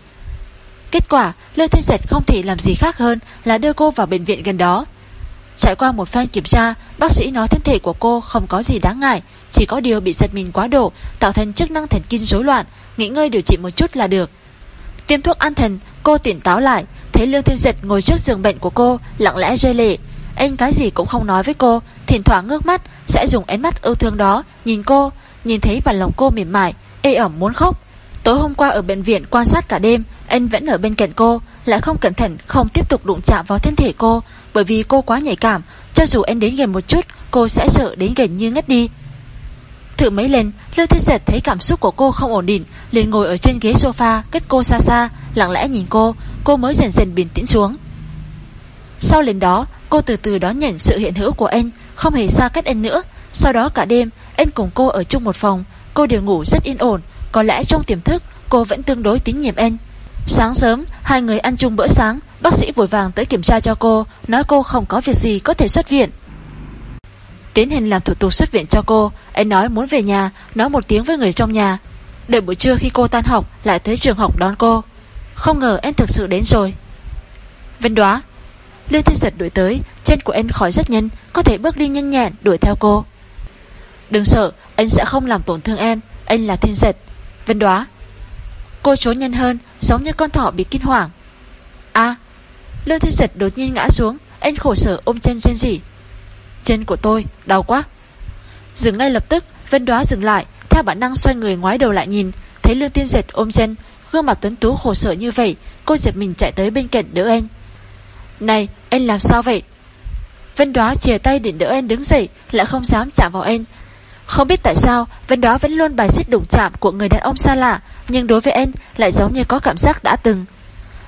Kết quả, Lương Thanh Giật không thể làm gì khác hơn là đưa cô vào bệnh viện gần đó. Trải qua một phen kiểm tra, bác sĩ nói thân thể của cô không có gì đáng ngại, chỉ có điều bị giật mình quá độ, tạo thành chức năng thần kinh rối loạn, nghỉ ngơi điều trị một chút là được. Tiêm thuốc an thần, cô tỉnh táo lại, thấy Lương Thiên Giật ngồi trước giường bệnh của cô, lặng lẽ rơi lệ. Anh cái gì cũng không nói với cô, thỉnh thoảng ngước mắt, sẽ dùng ánh mắt ưu thương đó, nhìn cô, nhìn thấy bản lòng cô mềm mại, ê ẩm muốn khóc. Tối hôm qua ở bệnh viện quan sát cả đêm, anh vẫn ở bên cạnh cô, lại không cẩn thận không tiếp tục đụng chạm vào thân thể cô, bởi vì cô quá nhạy cảm, cho dù anh đến gần một chút, cô sẽ sợ đến gần như ngất đi. Thử mấy lần, Lưu thiên Giật thấy cảm xúc của cô không ổn định, liền ngồi ở trên ghế sofa, cách cô xa xa, lặng lẽ nhìn cô, cô mới dần dần bình tĩnh xuống. Sau lần đó, cô từ từ đón nhận sự hiện hữu của anh, không hề xa cách anh nữa. Sau đó cả đêm, anh cùng cô ở chung một phòng, cô đều ngủ rất yên ổn, có lẽ trong tiềm thức cô vẫn tương đối tín nhiệm anh. Sáng sớm, hai người ăn chung bữa sáng, bác sĩ vội vàng tới kiểm tra cho cô, nói cô không có việc gì có thể xuất viện. Tiến hành làm thủ tục xuất viện cho cô, anh nói muốn về nhà, nói một tiếng với người trong nhà. Đợi buổi trưa khi cô tan học, lại tới trường học đón cô. Không ngờ em thực sự đến rồi. Vân đoá, Lương Thiên Giật đuổi tới, chân của em khỏi rất nhanh, có thể bước đi nhanh nhẹn đuổi theo cô. Đừng sợ, anh sẽ không làm tổn thương em, anh là Thiên Giật. Vân đoá. Cô trốn nhanh hơn, giống như con thỏ bị kinh hoàng. À, a Lương Thiên Giật đột nhiên ngã xuống, anh khổ sở ôm chân rên gì, Chân của tôi, đau quá. Dừng ngay lập tức, Vân đoá dừng lại, theo bản năng xoay người ngoái đầu lại nhìn, thấy Lương tiên Giật ôm chân, gương mặt tuấn tú khổ sở như vậy, cô giật mình chạy tới bên cạnh đỡ anh. Này, anh làm sao vậy? Vân đoá chìa tay định đỡ anh đứng dậy, lại không dám chạm vào anh. Không biết tại sao, Vân đoá vẫn luôn bài xích đụng chạm của người đàn ông xa lạ, nhưng đối với anh lại giống như có cảm giác đã từng.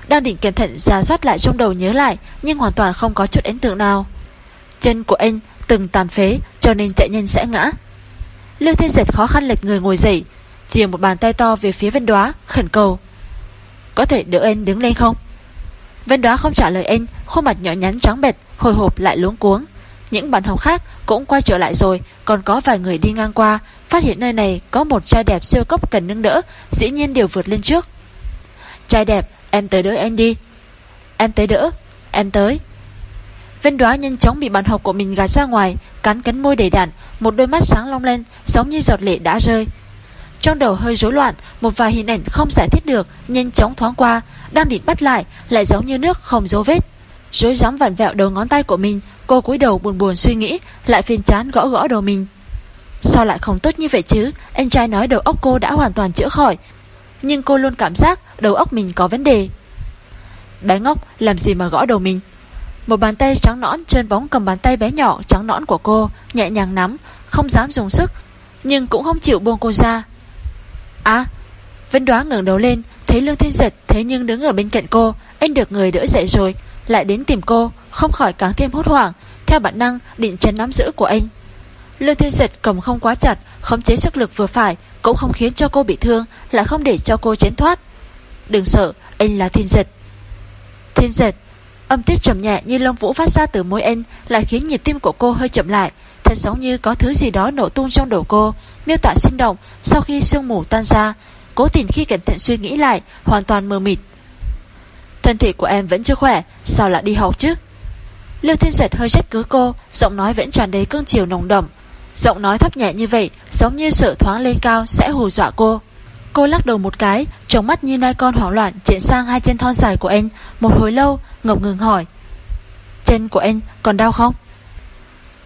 Đang định cẩn thận giả soát lại trong đầu nhớ lại, nhưng hoàn toàn không có chút ấn tượng nào. Chân của anh từng tàn phế, cho nên chạy nhanh sẽ ngã. Lương Thiên Giật khó khăn lệch người ngồi dậy, chìa một bàn tay to về phía Vân đoá, khẩn cầu. Có thể đỡ anh đứng lên không? Vân đoá không trả lời anh, khuôn mặt nhỏ nhắn trắng bệt, hồi hộp lại luống cuống. Những bạn học khác cũng quay trở lại rồi, còn có vài người đi ngang qua, phát hiện nơi này có một trai đẹp siêu cấp cần nâng đỡ, dĩ nhiên đều vượt lên trước. Trai đẹp, em tới đỡ anh đi. Em tới đỡ, em tới. Vên đoá nhanh chóng bị bạn học của mình gạt ra ngoài, cắn cắn môi đầy đạn, một đôi mắt sáng long lên, giống như giọt lệ đã rơi. Trong đầu hơi rối loạn, một vài hình ảnh không giải thích được, nhanh chóng thoáng qua, đang định bắt lại, lại giống như nước không dấu vết. Rối rắm vặn vẹo đầu ngón tay của mình, cô cúi đầu buồn buồn suy nghĩ, lại phiền chán gõ gõ đầu mình. Sao lại không tốt như vậy chứ? Anh trai nói đầu óc cô đã hoàn toàn chữa khỏi, nhưng cô luôn cảm giác đầu óc mình có vấn đề. Bé ngốc, làm gì mà gõ đầu mình? Một bàn tay trắng nõn trên bóng cầm bàn tay bé nhỏ trắng nõn của cô, nhẹ nhàng nắm, không dám dùng sức, nhưng cũng không chịu buông cô ra. À, Vân đoá ngẩng đầu lên, thấy Lương Thiên Giật thế nhưng đứng ở bên cạnh cô, anh được người đỡ dậy rồi, lại đến tìm cô, không khỏi càng thêm hốt hoảng, theo bản năng định chân nắm giữ của anh. Lương Thiên Giật cầm không quá chặt, khống chế sức lực vừa phải, cũng không khiến cho cô bị thương, lại không để cho cô chiến thoát. Đừng sợ, anh là Thiên Giật. Thiên Giật, âm tiết trầm nhẹ như lông vũ phát ra từ môi anh, lại khiến nhịp tim của cô hơi chậm lại, thật giống như có thứ gì đó nổ tung trong đầu cô, miêu tả sinh động sau khi sương mù tan ra, cố tình khi cẩn thận suy nghĩ lại, hoàn toàn mờ mịt. Thân thể của em vẫn chưa khỏe, sao lại đi học chứ? Lưu Thiên Giật hơi trách cứ cô, giọng nói vẫn tràn đầy cương chiều nồng đậm. Giọng nói thấp nhẹ như vậy, giống như sợ thoáng lên cao sẽ hù dọa cô. Cô lắc đầu một cái, trong mắt như nai con hoảng loạn chuyển sang hai chân thon dài của anh, một hồi lâu, ngập ngừng hỏi. Chân của anh còn đau không?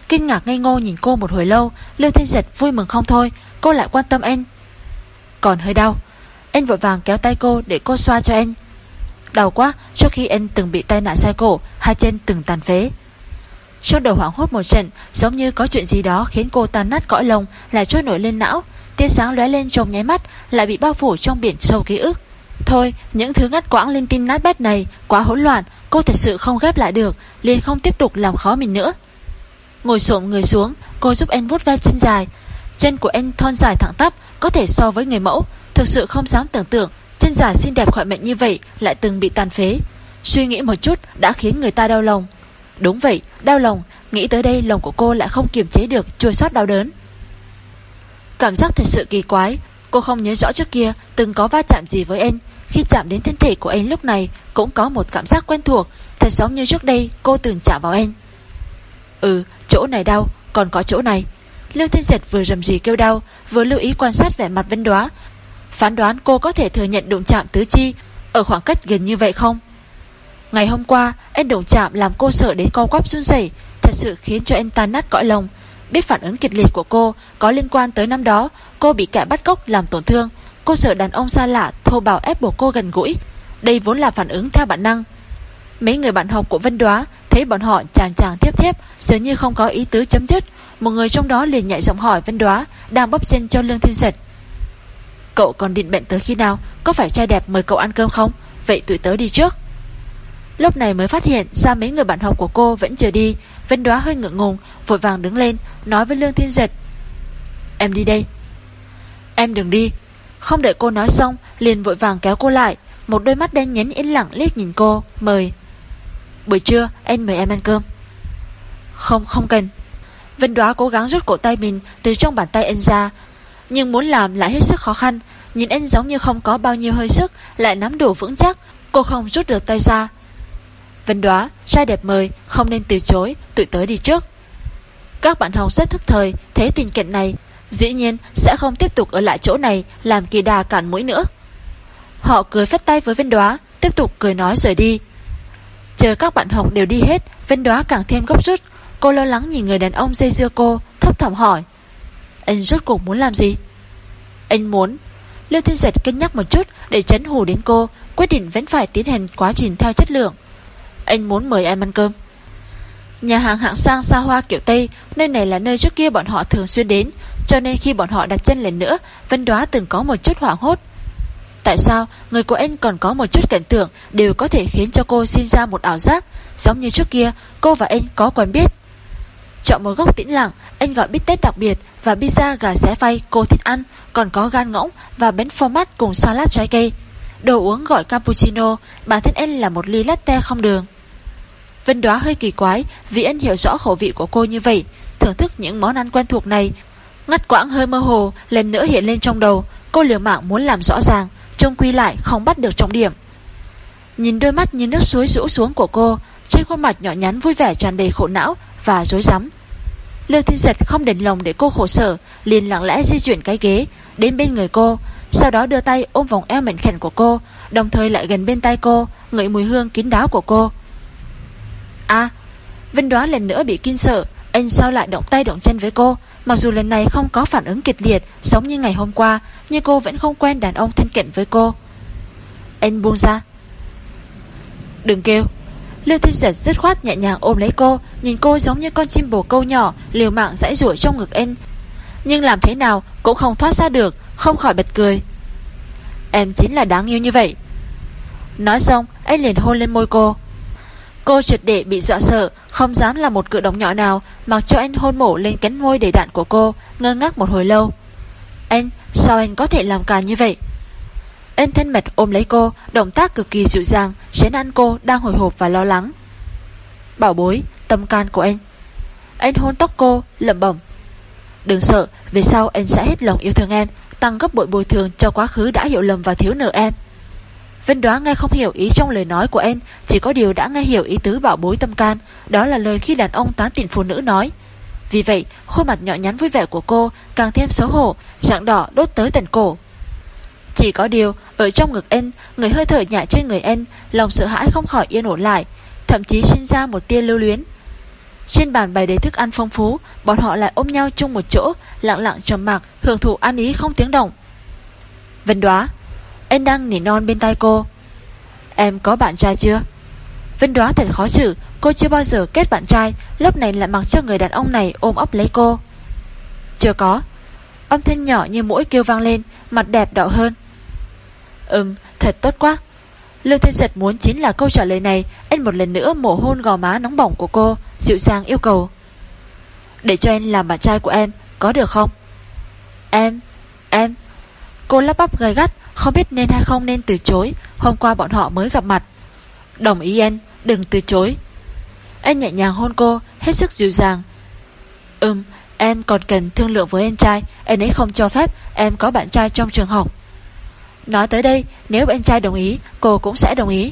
Kinh ngạc ngây ngô nhìn cô một hồi lâu, Lưu Thiên Giật vui mừng không thôi, cô lại quan tâm anh. Còn hơi đau. Anh vội vàng kéo tay cô để cô xoa cho anh. Đau quá, trước khi anh từng bị tai nạn xe cổ, hai chân từng tàn phế. Trong đầu hoảng hốt một trận, giống như có chuyện gì đó khiến cô tan nát cõi lòng, lại trôi nổi lên não. Tia sáng lóe lên trong nháy mắt, lại bị bao phủ trong biển sâu ký ức. Thôi, những thứ ngắt quãng linh tinh nát bét này quá hỗn loạn, cô thật sự không ghép lại được, liền không tiếp tục làm khó mình nữa. Ngồi xổm người xuống, cô giúp anh vuốt ve chân dài. Chân của anh thon dài thẳng tắp, có thể so với người mẫu, thực sự không dám tưởng tượng chân dài xinh đẹp khỏe mạnh như vậy lại từng bị tàn phế. Suy nghĩ một chút đã khiến người ta đau lòng. Đúng vậy, đau lòng, nghĩ tới đây lòng của cô lại không kiềm chế được chua xót đau đớn. Cảm giác thật sự kỳ quái, Cô không nhớ rõ trước kia từng có va chạm gì với anh. Khi chạm đến thân thể của anh lúc này Cũng có một cảm giác quen thuộc Thật giống như trước đây cô từng chạm vào anh. Ừ chỗ này đau Còn có chỗ này. Lương Thiên Giật vừa rầm rì kêu đau Vừa lưu ý quan sát vẻ mặt Vân Đoá. Phán đoán cô có thể thừa nhận đụng chạm tứ chi Ở khoảng cách gần như vậy không? Ngày hôm qua Anh đụng chạm làm cô sợ đến co quắp run rẩy Thật sự khiến cho anh tan nát cõi lòng. Biết phản ứng kịch liệt của cô Có liên quan tới năm đó, Cô bị kẻ bắt cóc làm tổn thương. Cô sợ đàn ông xa lạ thô bào ép buộc cô gần gũi. Đây vốn là phản ứng theo bản năng. Mấy người bạn học của Vân Đoá Thấy bọn họ chàng chàng thiếp thiếp, Dường như không có ý tứ chấm dứt. Một người trong đó liền nhạy giọng hỏi Vân Đoá Đang bóp chân cho Lương Thiên Giật Cậu còn định bệnh tới khi nào? Có phải trai đẹp mời cậu ăn cơm không? Vậy tụi tớ đi trước. Lúc này mới phát hiện ra mấy người bạn học của cô vẫn chưa đi, Vân Đoá hơi ngượng ngùng, Vội vàng đứng lên, Nói với Lương Thiên Duyệt. Em đi đây. Em đừng đi. Không đợi cô nói xong, Liền vội vàng kéo cô lại, Một đôi mắt đen nhánh yên lặng liếc nhìn cô, Mời. Buổi trưa anh mời em ăn cơm. Không không cần. Vân Đoá cố gắng rút cổ tay mình Từ trong bàn tay anh ra, Nhưng muốn làm lại hết sức khó khăn, Nhìn anh giống như không có bao nhiêu hơi sức, Lại nắm đủ vững chắc, Cô không rút được tay ra Vân đoá, trai đẹp mời, không nên từ chối, tự tới đi trước. Các bạn học rất thức thời, thế tình cảnh này, dĩ nhiên sẽ không tiếp tục ở lại chỗ này làm kỳ đà cản mũi nữa. Họ cười phất tay với Vân đoá, tiếp tục cười nói rời đi. Chờ các bạn học đều đi hết, Vân đoá càng thêm gấp rút. Cô lo lắng nhìn người đàn ông dây dưa cô, thấp thỏm hỏi. Anh rốt cuộc muốn làm gì? Anh muốn... Lưu Thiên Giật cân nhắc một chút để trấn hù đến cô, quyết định vẫn phải tiến hành quá trình theo chất lượng. Anh muốn mời em ăn cơm. Nhà hàng hạng sang xa hoa kiểu Tây, Nơi này là nơi trước kia bọn họ thường xuyên đến, Cho nên khi bọn họ đặt chân lần nữa, Vân đoá từng có một chút hoảng hốt. Tại sao người của anh còn có một chút cảnh tượng Đều có thể khiến cho cô sinh ra một ảo giác, Giống như trước kia Cô và anh có quen biết? Chọn một góc tĩnh lặng, Anh gọi bít tết đặc biệt Và pizza gà xé phay cô thích ăn, Còn có gan ngỗng và bánh format cùng salad trái cây. Đồ uống gọi cappuccino, Bản thân anh là một ly latte không đường. Vân đoá hơi kỳ quái vì anh hiểu rõ khẩu vị của cô như vậy, thưởng thức những món ăn quen thuộc này. Ngắt quãng hơi mơ hồ, lần nữa hiện lên trong đầu, cô liều mạng muốn làm rõ ràng, trông quy lại không bắt được trọng điểm. Nhìn đôi mắt như nước suối rũ xuống của cô, trên khuôn mặt nhỏ nhắn vui vẻ tràn đầy khổ não và rối rắm Lưu Thiên Giật không đền lòng để cô khổ sở, liền lặng lẽ di chuyển cái ghế đến bên người cô, sau đó đưa tay ôm vòng eo mảnh khảnh của cô, đồng thời lại gần bên tay cô, ngửi mùi hương kín đáo của cô. À Vinh đoá lần nữa bị kinh sợ, Anh sao lại động tay động chân với cô? Mặc dù lần này không có phản ứng kịch liệt, Giống như ngày hôm qua, Nhưng cô vẫn không quen đàn ông thân cận với cô. Anh buông ra. Đừng kêu. Lưu Thiên Giật dứt khoát nhẹ nhàng ôm lấy cô, Nhìn cô giống như con chim bồ câu nhỏ, Liều mạng dãy rủa trong ngực anh. Nhưng làm thế nào cũng không thoát ra được, Không khỏi bật cười. Em chính là đáng yêu như vậy. Nói xong, anh liền hôn lên môi cô. Cô trượt để bị dọa sợ Không dám làm một cử động nhỏ nào Mặc cho anh hôn mổ lên cánh môi đầy đạn của cô Ngơ ngác một hồi lâu. Anh, sao anh có thể làm cả như vậy? Anh thân mật ôm lấy cô Động tác cực kỳ dịu dàng Chén ăn cô đang hồi hộp và lo lắng. Bảo bối, tâm can của anh. Anh hôn tóc cô, lẩm bẩm. Đừng sợ, về sau anh sẽ hết lòng yêu thương em Tăng gấp bội bồi thường cho quá khứ đã hiểu lầm và thiếu nợ em. Vân đoá nghe không hiểu ý trong lời nói của em, Chỉ có điều đã nghe hiểu ý tứ bảo bối tâm can, Đó là lời khi đàn ông tán tỉnh phụ nữ nói. Vì vậy, khuôn mặt nhỏ nhắn vui vẻ của cô Càng thêm xấu hổ Dạng đỏ đốt tới tận cổ. Chỉ có điều, ở trong ngực em, Người hơi thở nhẹ trên người em, Lòng sợ hãi không khỏi yên ổn lại, Thậm chí sinh ra một tia lưu luyến. Trên bàn bày đầy thức ăn phong phú, Bọn họ lại ôm nhau chung một chỗ, Lặng lặng trầm mặc, Hưởng thụ ăn ý không tiếng động. Vân đoá anh đang nỉ non bên tay cô. Em có bạn trai chưa? Vinh đoá thật khó xử, Cô chưa bao giờ kết bạn trai, Lúc này lại mặc cho người đàn ông này ôm ấp lấy cô. Chưa có. Âm thanh nhỏ như mũi kêu vang lên, Mặt đẹp đỏ hơn. Ừm, thật tốt quá. Lương Thiên Giật muốn chính là câu trả lời này Anh một lần nữa mổ hôn gò má nóng bỏng của cô, Dịu dàng yêu cầu. Để cho anh làm bạn trai của em, Có được không? Em Em. Cô lắp bắp gầy gắt không biết nên hay không nên từ chối Hôm qua bọn họ mới gặp mặt. Đồng ý em đừng từ chối. Anh nhẹ nhàng hôn cô Hết sức dịu dàng. Ừm, Em còn cần thương lượng với anh trai Anh ấy không cho phép em có bạn trai trong trường học. Nói tới đây Nếu anh trai đồng ý Cô cũng sẽ đồng ý.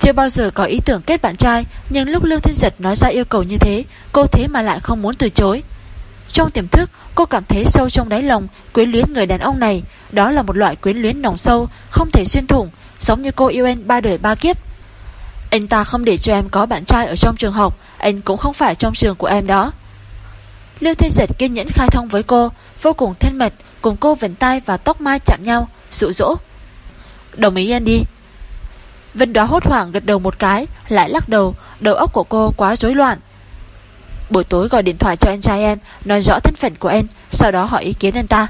Chưa bao giờ có ý tưởng kết bạn trai Nhưng lúc Lương Thiên Giật nói ra yêu cầu như thế Cô thế mà lại không muốn từ chối. Trong tiềm thức, cô cảm thấy sâu trong đáy lòng Quyến luyến người đàn ông này. Đó là một loại quyến luyến nồng sâu, Không thể xuyên thủng, Giống như cô yêu anh ba đời ba kiếp. Anh ta không để cho em có bạn trai ở trong trường học, Anh cũng không phải trong trường của em đó. Lưu Thiên Giật kiên nhẫn khai thông với cô, Vô cùng thân mật, Cùng cô vần tay và tóc mai chạm nhau, Dụ dỗ. Đồng ý anh đi. Vân đó hốt hoảng gật đầu một cái, Lại lắc đầu Đầu óc của cô quá rối loạn. Buổi tối gọi điện thoại cho anh trai em, Nói rõ thân phận của em, Sau đó hỏi ý kiến anh ta.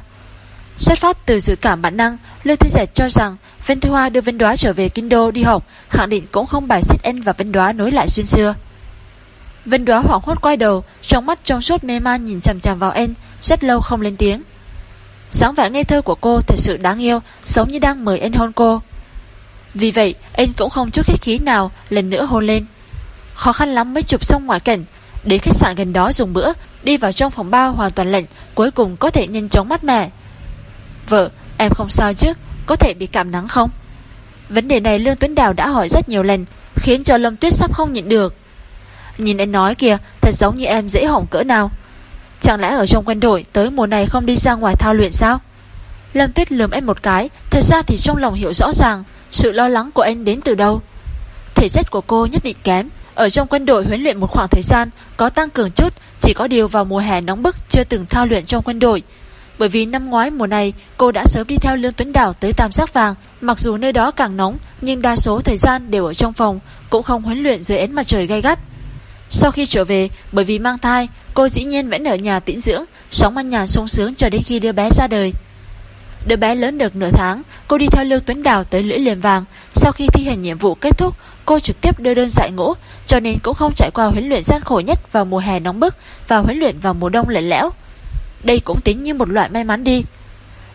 Xuất phát từ dự cảm bản năng Lương Thế Giật cho rằng Vân Thu Hoa đưa Vân Đoá trở về Kinh Đô đi học, Khẳng định cũng không bài xích em và Vân Đoá nối lại xuyên xưa. Vân Đoá hoảng hốt quay đầu, Trong mắt trong suốt mê man nhìn chằm chằm vào em, Rất lâu không lên tiếng. Dáng vẻ ngây thơ của cô thật sự đáng yêu, Giống như đang mời em hôn cô. Vì vậy, em cũng không chút khách khí nào Lần nữa hôn lên. Khó khăn lắm mới chụp xong ngoại cảnh Đến khách sạn gần đó dùng bữa, Đi vào trong phòng bao hoàn toàn lạnh, Cuối cùng có thể nhanh chóng mát mẻ. Vợ, em không sao chứ? Có thể bị cảm nắng không? Vấn đề này Lương Tuấn Đào đã hỏi rất nhiều lần, Khiến cho Lâm Tuyết sắp không nhịn được. Nhìn anh nói kìa, Thật giống như em dễ hỏng cỡ nào. Chẳng lẽ ở trong quân đội, Tới mùa này không đi ra ngoài thao luyện sao? Lâm Tuyết lườm em một cái, Thật ra thì trong lòng hiểu rõ ràng, Sự lo lắng của anh đến từ đâu? Thể chất của cô nhất định kém ở trong quân đội huấn luyện một khoảng thời gian Có tăng cường chút Chỉ có điều vào mùa hè nóng bức Chưa từng thao luyện trong quân đội. Bởi vì năm ngoái mùa này Cô đã sớm đi theo Lương Tuấn Đảo tới Tam Giác Vàng. Mặc dù nơi đó càng nóng Nhưng đa số thời gian đều ở trong phòng Cũng không huấn luyện dưới ánh mặt trời gay gắt. Sau khi trở về, bởi vì mang thai, cô dĩ nhiên vẫn ở nhà tĩnh dưỡng, sống ăn nhàn sung sướng cho đến khi đưa bé ra đời. Đứa bé lớn được nửa tháng, cô đi theo Lưu Tuấn Đào tới lưỡi liềm vàng. Sau khi thi hành nhiệm vụ kết thúc, cô trực tiếp đưa đơn dạy ngũ, cho nên cũng không trải qua huấn luyện gian khổ nhất vào mùa hè nóng bức và huấn luyện vào mùa đông lạnh lẽo. Đây cũng tính như một loại may mắn đi.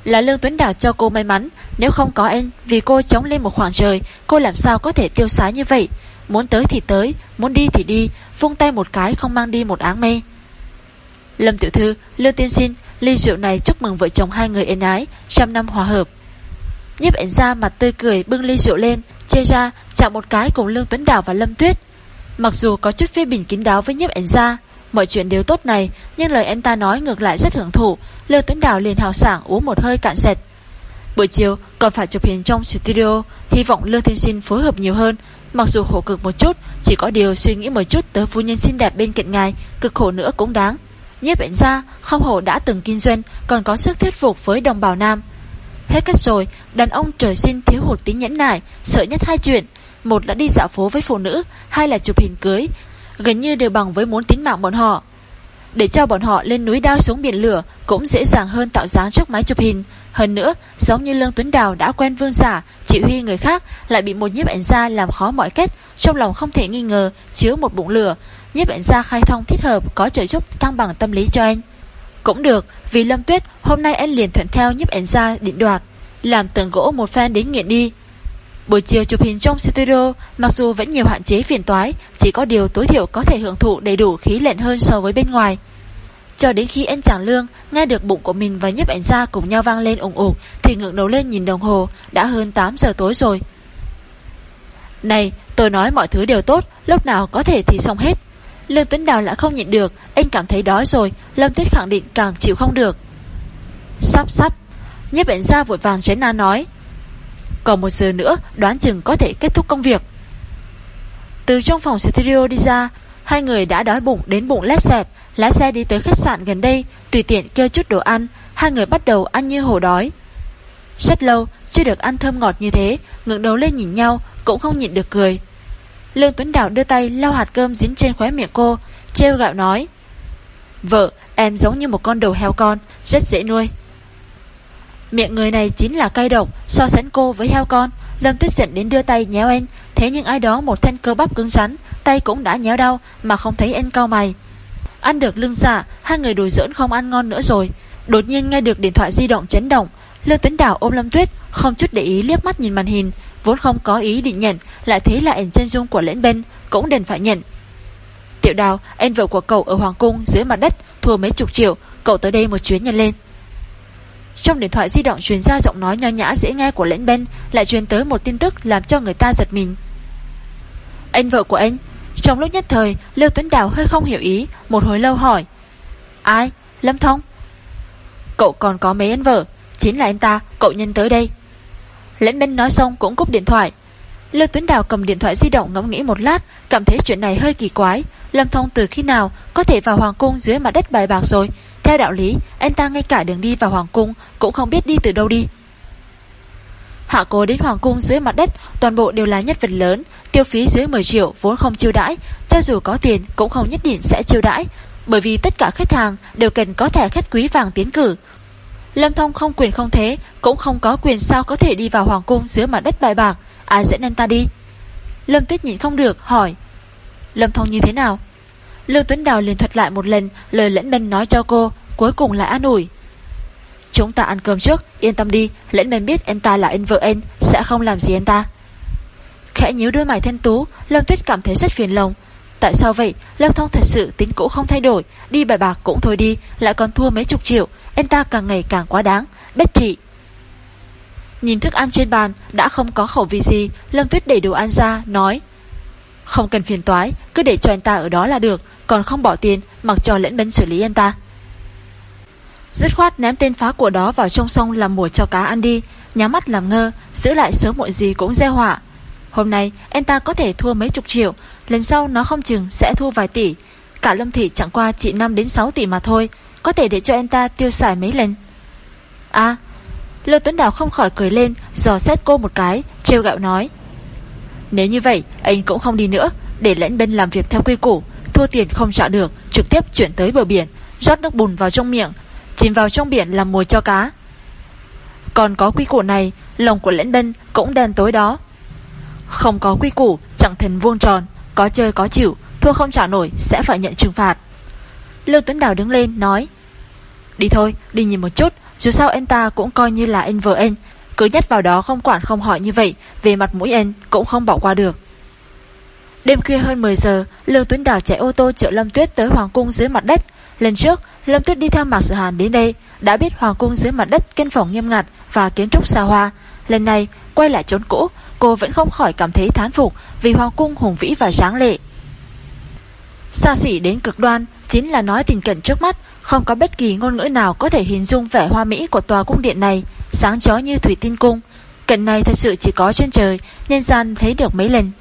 Là Lương Tuấn Đào cho cô may mắn, nếu không có anh, vì cô chống lên một khoảng trời, cô làm sao có thể tiêu xá như vậy. Muốn tới thì tới Muốn đi thì đi Vung tay một cái không mang đi một áng mê Lâm tiểu thư Lương tiên xin Ly rượu này chúc mừng vợ chồng hai người êm ái, Trăm năm hòa hợp. Nhếp ảnh ra mặt tươi cười bưng ly rượu lên Chia ra, chạm một cái cùng Lương Tuấn Đào và Lâm Tuyết. Mặc dù có chút phê bình kín đáo với nhếp ảnh ra Mọi chuyện đều tốt này, Nhưng lời anh ta nói ngược lại rất hưởng thụ. Lương Tuấn Đào liền hào sảng uống một hơi cạn sệt. Buổi chiều, còn phải chụp hình trong studio, Hy vọng Lương Thiên Sinh phối hợp nhiều hơn. Mặc dù khổ cực một chút, Chỉ có điều suy nghĩ một chút tới phu nhân xinh đẹp bên cạnh ngài, Cực khổ nữa cũng đáng. Nhiếp ảnh gia không hổ đã từng kinh doanh Còn có sức thuyết phục với đồng bào nam Hết cách rồi Đàn ông trời sinh thiếu hụt tính nhẫn nại Sợ nhất hai chuyện Một là đi dạo phố với phụ nữ Hai là chụp hình cưới Gần như đều bằng với muốn tính mạng bọn họ để cho bọn họ lên núi đao xuống biển lửa cũng dễ dàng hơn tạo dáng trước máy chụp hình. Hơn nữa, giống như Lương Tuấn Đào đã quen vương giả, chỉ huy người khác lại bị một nhiếp ảnh gia làm khó mọi cách, trong lòng không thể nghi ngờ, chứa một bụng lửa. Nhiếp ảnh gia khai thông thích hợp có trợ giúp thăng bằng tâm lý cho anh. Cũng được, vì Lâm Tuyết hôm nay anh liền thuận theo nhiếp ảnh gia định đoạt, làm tường gỗ một fan đến nghiện đi. Buổi chiều chụp hình trong studio, mặc dù vẫn nhiều hạn chế phiền toái, chỉ có điều tối thiểu có thể hưởng thụ đầy đủ khí lạnh hơn so với bên ngoài. Cho đến khi anh chàng lương nghe được bụng của mình và nhấp ảnh ra cùng nhau vang lên ủng ục thì ngượng đầu lên nhìn đồng hồ, đã hơn 8 giờ tối rồi. Này, tôi nói mọi thứ đều tốt, lúc nào có thể thì xong hết. Lương Tuấn Đào lại không nhịn được, anh cảm thấy đói rồi, Lâm Tuyết khẳng định càng chịu không được. Sắp sắp, nhếp ảnh ra vội vàng chén na nói. Còn một giờ nữa đoán chừng có thể kết thúc công việc Từ trong phòng studio đi ra Hai người đã đói bụng đến bụng lép xẹp Lái xe đi tới khách sạn gần đây Tùy tiện kêu chút đồ ăn Hai người bắt đầu ăn như hổ đói Rất lâu chưa được ăn thơm ngọt như thế ngẩng đầu lên nhìn nhau Cũng không nhịn được cười Lương Tuấn Đào đưa tay lau hạt cơm dính trên khóe miệng cô Trêu gạo nói Vợ em giống như một con đầu heo con Rất dễ nuôi. Miệng người này chính là cay độc So sánh cô với heo con. Lâm Tuyết giận đến đưa tay nhéo anh Thế nhưng ai đó một thanh cơ bắp cứng rắn Tay cũng đã nhéo đau mà không thấy anh cao mày. Ăn được lưng giả, Hai người đùi giỡn không ăn ngon nữa rồi. Đột nhiên nghe được điện thoại di động chấn động Lương Tuấn Đào ôm Lâm Tuyết Không chút để ý liếc mắt nhìn màn hình. Vốn không có ý định nhận Lại thấy là ảnh chân dung của lễn bên Cũng đành phải nhận Tiểu đào, anh vợ của cậu ở Hoàng Cung dưới mặt đất thua mấy chục triệu, cậu tới đây một chuyến nhận lên. Trong điện thoại di động truyền ra giọng nói nho nhã dễ nghe của lễn bên lại truyền tới một tin tức làm cho người ta giật mình. Anh vợ của anh, trong lúc nhất thời, Lưu Tuấn Đào hơi không hiểu ý, một hồi lâu hỏi. Ai? Lâm Thông? Cậu còn có mấy anh vợ, chính là anh ta, cậu nhân tới đây. Lệnh Minh nói xong cũng cúp điện thoại. Lưu Tuấn Đào cầm điện thoại di động ngẫm nghĩ một lát, cảm thấy chuyện này hơi kỳ quái. Lâm Thông từ khi nào có thể vào hoàng cung dưới mặt đất bài bạc rồi? Theo đạo lý, anh ta ngay cả đường đi vào hoàng cung cũng không biết đi từ đâu đi. Hạ cố đến hoàng cung dưới mặt đất, toàn bộ đều là nhất vật lớn, tiêu phí dưới 10 triệu vốn không chiêu đãi, cho dù có tiền cũng không nhất định sẽ chiêu đãi, bởi vì tất cả khách hàng đều cần có thẻ khách quý vàng tiến cử. Lâm Thông không quyền không thế, cũng không có quyền sao có thể đi vào hoàng cung dưới mặt đất bài bạc, ai dẫn anh ta đi. Lâm Tuyết nhìn không được, hỏi. Lâm Thông như thế nào? Lưu Tuấn Đào liền thuật lại một lần lời lẫn bên nói cho cô, cuối cùng là an ủi. Chúng ta ăn cơm trước, yên tâm đi, lẫn bên biết anh ta là anh vợ anh, sẽ không làm gì anh ta. Khẽ nhíu đôi mày thanh tú, Lâm Tuyết cảm thấy rất phiền lòng. Tại sao vậy? Lâm Thông thật sự tính cũ không thay đổi, đi bài bạc cũng thôi đi, lại còn thua mấy chục triệu, anh ta càng ngày càng quá đáng, bất trị. Nhìn thức ăn trên bàn đã không có khẩu vị gì, Lâm Tuyết đẩy đồ ăn ra, nói Không cần phiền toái, cứ để cho anh ta ở đó là được, còn không bỏ tiền, mặc cho lẫn bến xử lý anh ta. Dứt khoát ném tên phá của đó vào trong sông làm mồi cho cá ăn đi, nhắm mắt làm ngơ, giữ lại sớm muộn gì cũng gieo họa. Hôm nay, anh ta có thể thua mấy chục triệu, lần sau nó không chừng sẽ thu vài tỷ. Cả Lâm Thị chẳng qua chỉ 5 đến 6 tỷ mà thôi, có thể để cho anh ta tiêu xài mấy lần. À, Lưu Tuấn Đào không khỏi cười lên, giò xét cô một cái, trêu gạo nói. Nếu như vậy, anh cũng không đi nữa, để lãnh bên làm việc theo quy củ, thua tiền không trả được, trực tiếp chuyển tới bờ biển, rót nước bùn vào trong miệng, chìm vào trong biển làm mồi cho cá. Còn có quy củ này, lòng của lãnh bên cũng đen tối đó. Không có quy củ, chẳng thành vuông tròn, có chơi có chịu, thua không trả nổi sẽ phải nhận trừng phạt. Lưu Tuấn Đào đứng lên, nói Đi thôi, đi nhìn một chút, dù sao anh ta cũng coi như là anh vợ anh Cứ nhét vào đó không quản không hỏi như vậy Về mặt mũi anh cũng không bỏ qua được. Đêm khuya hơn 10 giờ Lưu Tuấn Đào chạy ô tô chở Lâm Tuyết tới Hoàng Cung dưới mặt đất. Lần trước Lâm Tuyết đi theo Mạc Sự Hàn đến đây Đã biết Hoàng Cung dưới mặt đất kinh phòng nghiêm ngặt Và kiến trúc xa hoa. Lần này quay lại trốn cũ Cô vẫn không khỏi cảm thấy thán phục Vì Hoàng Cung hùng vĩ và sáng lệ Xa xỉ đến cực đoan Chính là nói tình cảnh trước mắt không có bất kỳ ngôn ngữ nào có thể hình dung vẻ hoa mỹ của tòa cung điện này, sáng chói như thủy tinh cung. Cảnh này thật sự chỉ có trên trời, nhân gian thấy được mấy lần.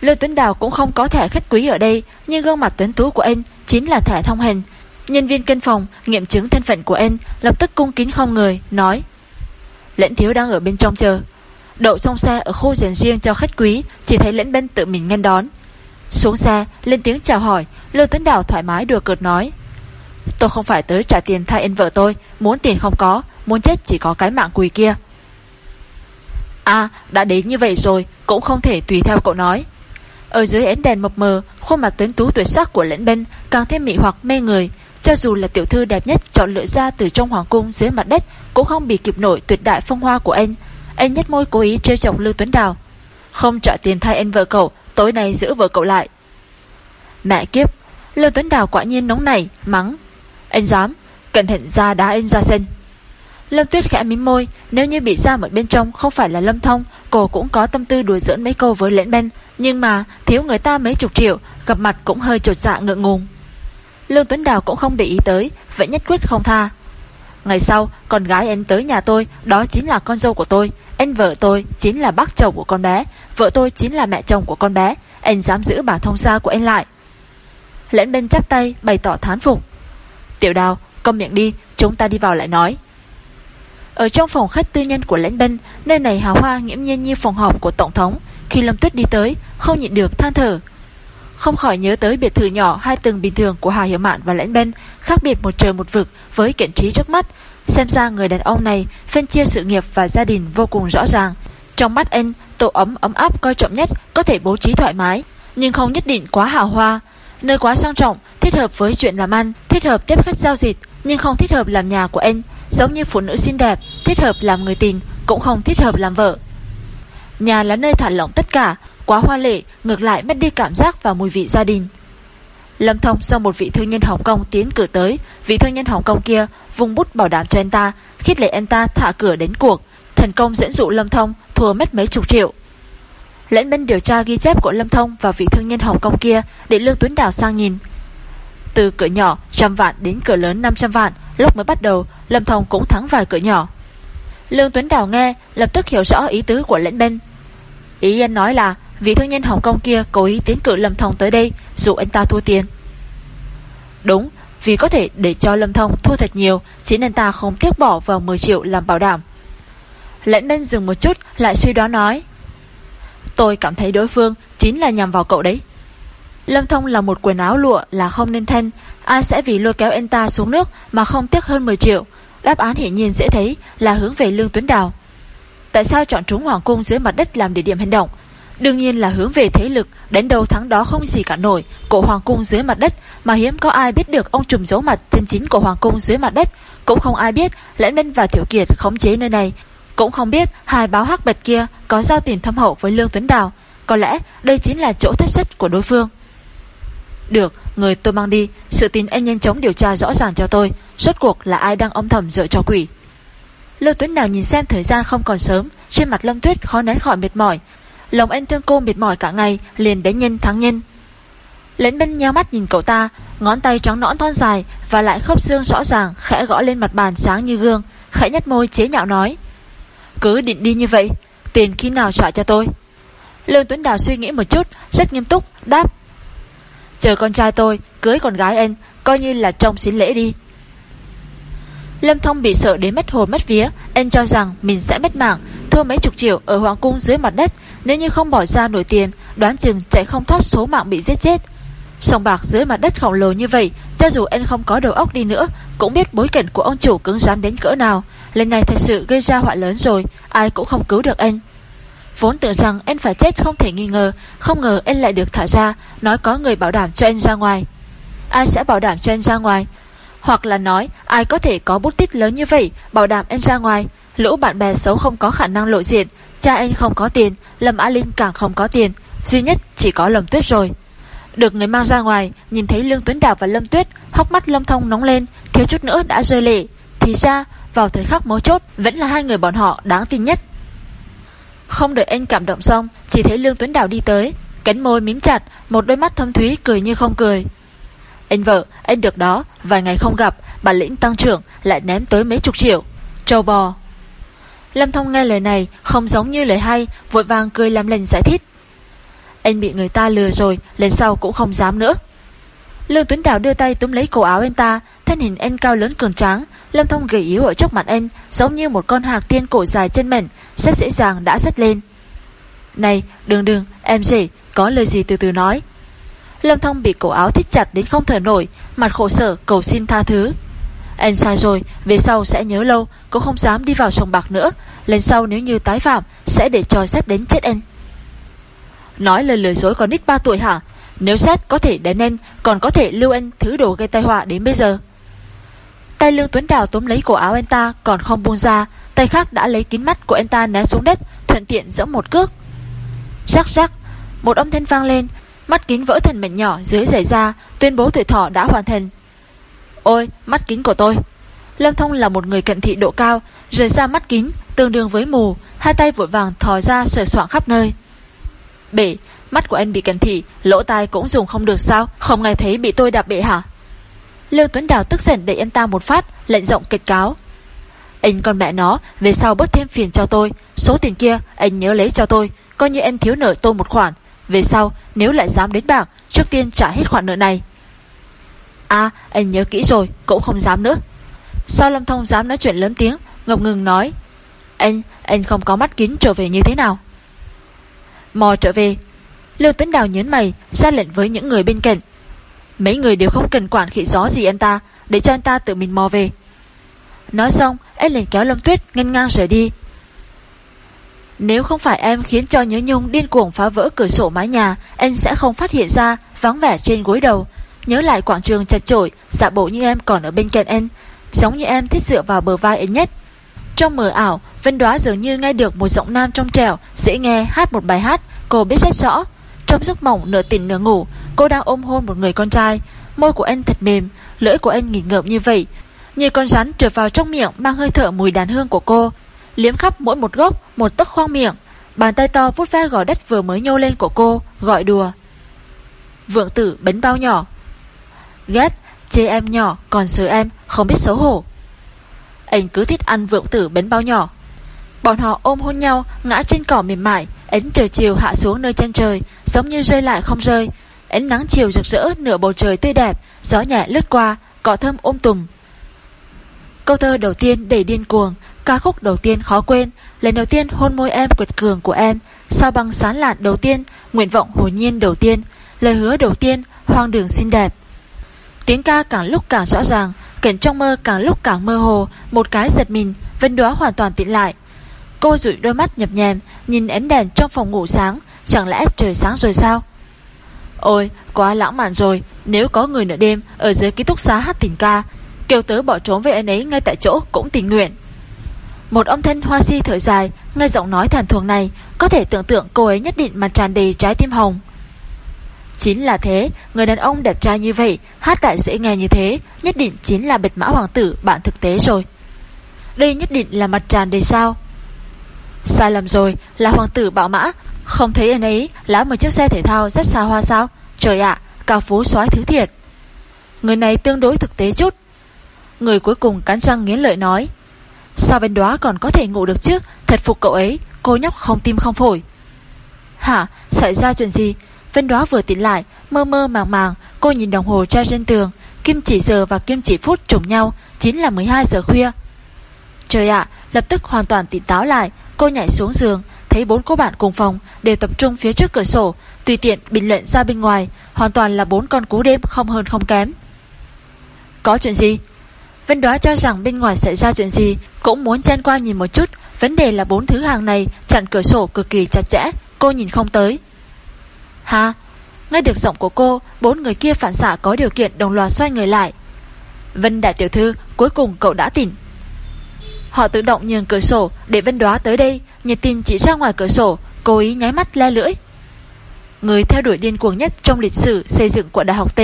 Lưu Tuấn Đào cũng không có thẻ khách quý ở đây, nhưng gương mặt tuấn tú của anh chính là thẻ thông hành. Nhân viên cân phòng nghiệm chứng thân phận của anh, lập tức cung kính không người, nói: "Lệnh thiếu đang ở bên trong chờ." Đậu xong xe ở khu dành riêng cho khách quý, chỉ thấy lệnh bên tự mình ngăn đón. Xuống xe, lên tiếng chào hỏi, Lưu Tuấn Đào thoải mái đùa cợt nói: Tôi không phải tới trả tiền thay em vợ tôi Muốn tiền không có Muốn chết chỉ có cái mạng quỳ kia À đã đến như vậy rồi Cũng không thể tùy theo cậu nói Ở dưới ánh đèn mập mờ Khuôn mặt tuấn tú tuyệt sắc của lẫn bên Càng thêm mị hoặc mê người Cho dù là tiểu thư đẹp nhất chọn lựa ra từ trong hoàng cung dưới mặt đất Cũng không bị kịp nổi tuyệt đại phong hoa của anh anh nhếch môi cố ý trêu chọc Lưu Tuấn Đào. Không trả tiền thay anh vợ cậu, Tối nay giữ vợ cậu lại. Mẹ kiếp, Lưu Tuấn Đào quả nhiên nóng nảy, Mắng. Anh dám, Cẩn thận ra đá anh ra sân. Lâm Tuyết khẽ mím môi, Nếu như bị ra ở bên trong không phải là Lâm Thông, Cô cũng có tâm tư đùa giỡn mấy câu với lễn bên Nhưng mà, thiếu người ta mấy chục triệu, Gặp mặt cũng hơi trột dạ ngượng ngùng. Lương Tuấn Đào cũng không để ý tới, Vẫn nhất quyết không tha. Ngày sau con gái anh tới nhà tôi Đó chính là con dâu của tôi Anh vợ tôi chính là bác chồng của con bé Vợ tôi chính là mẹ chồng của con bé Anh dám giữ bà thông gia của anh lại Lẫn bên chắp tay bày tỏ thán phục Tiểu đào, công miệng đi, chúng ta đi vào lại nói. Ở trong phòng khách tư nhân của lãnh binh, nơi này hào hoa nghiễm nhiên như phòng họp của Tổng thống. Khi Lâm Tuyết đi tới, không nhịn được than thở. Không khỏi nhớ tới biệt thự nhỏ hai tầng bình thường của Hà Hiểu Mạn và Lãnh bên khác biệt một trời một vực với kiện trí trước mắt. Xem ra người đàn ông này phân chia sự nghiệp và gia đình vô cùng rõ ràng. Trong mắt anh, tổ ấm ấm áp coi trọng nhất có thể bố trí thoải mái, nhưng không nhất định quá hào hoa. Nơi quá sang trọng, thích hợp với chuyện làm ăn, thích hợp tiếp khách giao dịch, nhưng không thích hợp làm nhà của anh, giống như phụ nữ xinh đẹp, thích hợp làm người tình, cũng không thích hợp làm vợ. Nhà là nơi thả lỏng tất cả, quá hoa lệ, ngược lại mất đi cảm giác và mùi vị gia đình. Lâm Thông do một vị thương nhân Hồng Kông tiến cử tới, vị thương nhân Hồng Kông kia vùng bút bảo đảm cho anh ta, khít lệ anh ta thả cửa đến cuộc, thành công dẫn dụ Lâm Thông thua mất mấy chục triệu. lãnh bên điều tra ghi chép của Lâm Thông và vị thương nhân Hồng Kông kia để Lương Tuấn Đào sang nhìn. Từ cửa nhỏ trăm vạn đến cửa lớn 500 vạn, lúc mới bắt đầu, Lâm Thông cũng thắng vài cửa nhỏ. Lương Tuấn Đào nghe, lập tức hiểu rõ ý tứ của lãnh bên. Ý anh nói là vị thương nhân Hồng Kông kia cố ý tiến cử Lâm Thông tới đây dụ anh ta thua tiền. Đúng, vì có thể để cho Lâm Thông thua thật nhiều, chính anh ta không tiếc bỏ vào 10 triệu làm bảo đảm. Lãnh bên dừng một chút lại suy đoán nói. Tôi cảm thấy đối phương chính là nhằm vào cậu đấy. Lâm Thông là một quần áo lụa là không nên thân, ai sẽ vì lôi kéo anh ta xuống nước mà không tiếc hơn 10 triệu. Đáp án hiển nhiên dễ thấy là hướng về Lương Tuấn Đào. Tại sao chọn trúng Hoàng Cung dưới mặt đất làm địa điểm hành động? Đương nhiên là hướng về thế lực, đến đầu thắng đó không gì cả nổi, cổ Hoàng Cung dưới mặt đất, mà hiếm có ai biết được ông trùm giấu mặt chân chính của Hoàng Cung dưới mặt đất, cũng không ai biết lãnh Minh và Thiểu Kiệt khống chế nơi này, cũng không biết hai báo hắc bạch kia có giao tiền thâm hậu với Lương Tuấn Đào, có lẽ đây chính là chỗ thất sách của đối phương. Được, người tôi mang đi, sự tin anh nhanh chóng điều tra rõ ràng cho tôi, suốt cuộc là ai đang âm thầm dựa cho quỷ. Lương Tuấn Đào nhìn xem thời gian không còn sớm, trên mặt Lâm Tuyết khó nén khỏi mệt mỏi, Lòng anh thương cô mệt mỏi cả ngày, Liền đến nhân thắng nhân. Lến bên nheo mắt nhìn cậu ta, Ngón tay trắng nõn thon dài Và lại khớp xương rõ ràng Khẽ gõ lên mặt bàn sáng như gương, Khẽ nhắt môi chế nhạo nói, Cứ định đi như vậy, Tiền khi nào trả cho tôi? Lương Tuấn Đào suy nghĩ một chút, Rất nghiêm túc, đáp, Chờ con trai tôi cưới con gái anh, Coi như là trông xin lễ đi. Lâm Thông bị sợ đến mất hồn, mất vía, Anh cho rằng mình sẽ mất mạng, Thua mấy chục triệu ở Hoàng Cung dưới mặt đất nếu như không bỏ ra nổi tiền, Đoán chừng chạy không thoát số mạng bị giết chết. Sông bạc dưới mặt đất khổng lồ như vậy, Cho dù anh không có đầu óc đi nữa, Cũng biết bối cảnh của ông chủ cứng rắn đến cỡ nào. Lần này thật sự gây ra họa lớn rồi, Ai cũng không cứu được anh. Vốn tưởng rằng anh phải chết không thể nghi ngờ, Không ngờ anh lại được thả ra, Nói có người bảo đảm cho anh ra ngoài. Ai sẽ bảo đảm cho anh ra ngoài? Hoặc là nói, ai có thể có bút tích lớn như vậy, Bảo đảm anh ra ngoài? Lũ bạn bè xấu không có khả năng lộ diện Cha anh không có tiền Lâm Á Linh càng không có tiền Duy nhất chỉ có Lâm Tuyết rồi. Được người mang ra ngoài Nhìn thấy Lương Tuấn Đào và Lâm Tuyết Hóc mắt Lâm Thông nóng lên Thiếu chút nữa đã rơi lệ. Thì ra vào thời khắc mấu chốt Vẫn là hai người bọn họ đáng tin nhất. Không đợi anh cảm động xong Chỉ thấy Lương Tuấn Đào đi tới Cánh môi mím chặt Một đôi mắt thâm thúy cười như không cười. Anh vợ, anh được đó Vài ngày không gặp Bản lĩnh tăng trưởng lại ném tới mấy chục triệu. Trâu bò. Lâm Thông nghe lời này không giống như lời hay, vội vàng cười làm lành giải thích. Anh bị người ta lừa rồi, lần sau cũng không dám nữa. Lương Tuấn Đào đưa tay túm lấy cổ áo anh ta, thân hình anh cao lớn cường tráng, Lâm Thông gầy yếu ở trước mặt anh, giống như một con hạc tiên cổ dài chân mảnh, rất dễ dàng đã rất lên. Này, đừng đừng, em gì, có lời gì từ từ nói. Lâm Thông bị cổ áo thích chặt đến không thở nổi, mặt khổ sở cầu xin tha thứ. Anh sai rồi, về sau sẽ nhớ lâu, cũng không dám đi vào sông bạc nữa. Lần sau nếu như tái phạm, sẽ để cho xét đến chết anh. Nói lời lừa dối còn nít 3 tuổi hả? Nếu xét có thể đến anh, còn có thể lưu anh thứ đồ gây tai họa đến bây giờ. Tay Lương Tuấn Đào túm lấy cổ áo anh ta còn không buông ra, tay khác đã lấy kín mắt của anh ta ném xuống đất, thuận tiện dẫm một cước. Rắc rắc, một âm thanh vang lên, mắt kính vỡ thành mảnh nhỏ dưới giày ra, tuyên bố tuổi thọ đã hoàn thành. Ôi, mắt kính của tôi. Lâm Thông là một người cận thị độ cao, rời ra mắt kính, tương đương với mù, hai tay vội vàng thò ra sờ soạn khắp nơi. Bể, mắt của anh bị cận thị, lỗ tai cũng dùng không được sao, không nghe thấy bị tôi đạp bể hả? Lưu Tuấn Đào tức giận đẩy anh ta một phát, lệnh giọng kịch cáo. Anh con mẹ nó, về sau bớt thêm phiền cho tôi, số tiền kia anh nhớ lấy cho tôi, coi như anh thiếu nợ tôi một khoản. Về sau, nếu lại dám đến bạc, trước tiên trả hết khoản nợ này. À anh nhớ kỹ rồi Cũng không dám nữa. Sao Lâm Thông dám nói chuyện lớn tiếng Ngập ngừng nói Anh, anh không có mắt kính trở về như thế nào? Mò trở về Lưu Tấn Đào nhớn mày ra lệnh với những người bên cạnh. Mấy người đều không cần quản khỉ gió gì anh ta Để cho anh ta tự mình mò về. Nói xong Anh liền kéo Lâm Tuyết ngăn ngang rời đi. Nếu không phải em khiến cho nhớ nhung điên cuồng phá vỡ cửa sổ mái nhà Anh sẽ không phát hiện ra vắng vẻ trên gối đầu. Nhớ lại quảng trường chật chội, Giả bộ như em còn ở bên cạnh anh Giống như em thích dựa vào bờ vai anh nhất. Trong mờ ảo, Vân đoá dường như nghe được một giọng nam trong trẻo, Dễ nghe hát một bài hát, Cô biết rất rõ. Trong giấc mộng nửa tỉnh nửa ngủ, Cô đang ôm hôn một người con trai. Môi của anh thật mềm, Lưỡi của anh nghỉ ngợm như vậy. Như con rắn trượt vào trong miệng Mang hơi thở mùi đàn hương của cô. Liếm khắp mỗi một gốc Một tấc khoang miệng. Bàn tay to vút ve gò đất vừa mới nhô lên của cô, Gọi đùa. Vượng tử bánh bao nhỏ. Ghét, Chê em nhỏ, còn sợ em, Không biết xấu hổ. Anh cứ thích ăn vượng tử bánh bao nhỏ. Bọn họ ôm hôn nhau, Ngã trên cỏ mềm mại Ánh trời chiều hạ xuống nơi chân trời, Giống như rơi lại không rơi. Ánh nắng chiều rực rỡ, nửa bầu trời tươi đẹp, Gió nhẹ lướt qua, Cỏ thơm ôm tùm. Câu thơ đầu tiên đầy điên cuồng, Ca khúc đầu tiên khó quên, Lần đầu tiên hôn môi em quyệt cường của em. Sao băng sán lạn đầu tiên, Nguyện vọng hồn nhiên đầu tiên, Lời hứa đầu tiên, Hoang đường xinh đẹp. Tiếng ca càng lúc càng rõ ràng, Cảnh trong mơ càng lúc càng mơ hồ, Một cái giật mình, Vân đóa hoàn toàn tỉnh lại. Cô dụi đôi mắt nhập nhèm, Nhìn ánh đèn trong phòng ngủ sáng, Chẳng lẽ trời sáng rồi sao? Ôi, quá lãng mạn rồi, Nếu có người nửa đêm ở dưới ký túc xá hát tình ca Kêu tớ bỏ trốn với anh ấy ngay tại chỗ cũng tình nguyện. Một ông thân hoa si thở dài, nghe giọng nói thản thường này, Có thể tưởng tượng cô ấy nhất định mà tràn đầy trái tim hồng. Chính là thế, Người đàn ông đẹp trai như vậy, Hát lại dễ nghe như thế, Nhất định chính là bệt mã hoàng tử, bạn thực tế rồi. Đây nhất định là mặt tràn đầy sao? Sai lầm rồi, Là hoàng tử bạo mã. Không thấy anh ấy, lái một chiếc xe thể thao rất xa hoa sao? Trời ạ, Cao phú soái thứ thiệt. Người này tương đối thực tế chút. Người cuối cùng cắn răng nghiến lợi nói, Sao bên đó còn có thể ngủ được chứ? Thật phục cậu ấy, Cô nhóc không tim không phổi. Hả? Xảy ra chuyện gì? Vân đó vừa tỉnh lại, Mơ mơ màng màng, Cô nhìn đồng hồ treo trên tường. Kim chỉ giờ và kim chỉ phút trùng nhau, Chính là 12 giờ khuya. Trời ạ, lập tức hoàn toàn tỉnh táo lại, Cô nhảy xuống giường, Thấy bốn cô bạn cùng phòng Đều tập trung phía trước cửa sổ, Tùy tiện bình luận ra bên ngoài, Hoàn toàn là bốn con cú đêm không hơn không kém. Có chuyện gì? Vân đoá cho rằng bên ngoài xảy ra chuyện gì, Cũng muốn chen qua nhìn một chút, Vấn đề là bốn thứ hàng này chặn cửa sổ cực kỳ chặt chẽ, Cô nhìn không tới. Ha Nghe được giọng của cô, Bốn người kia phản xạ có điều kiện đồng loạt xoay người lại. Vân đại tiểu thư, Cuối cùng cậu đã tỉnh. Họ tự động nhường cửa sổ để Vân đoá tới đây, Nhiệt tin chỉ ra ngoài cửa sổ, Cố ý nháy mắt le lưỡi. Người theo đuổi điên cuồng nhất trong lịch sử xây dựng của Đại học T.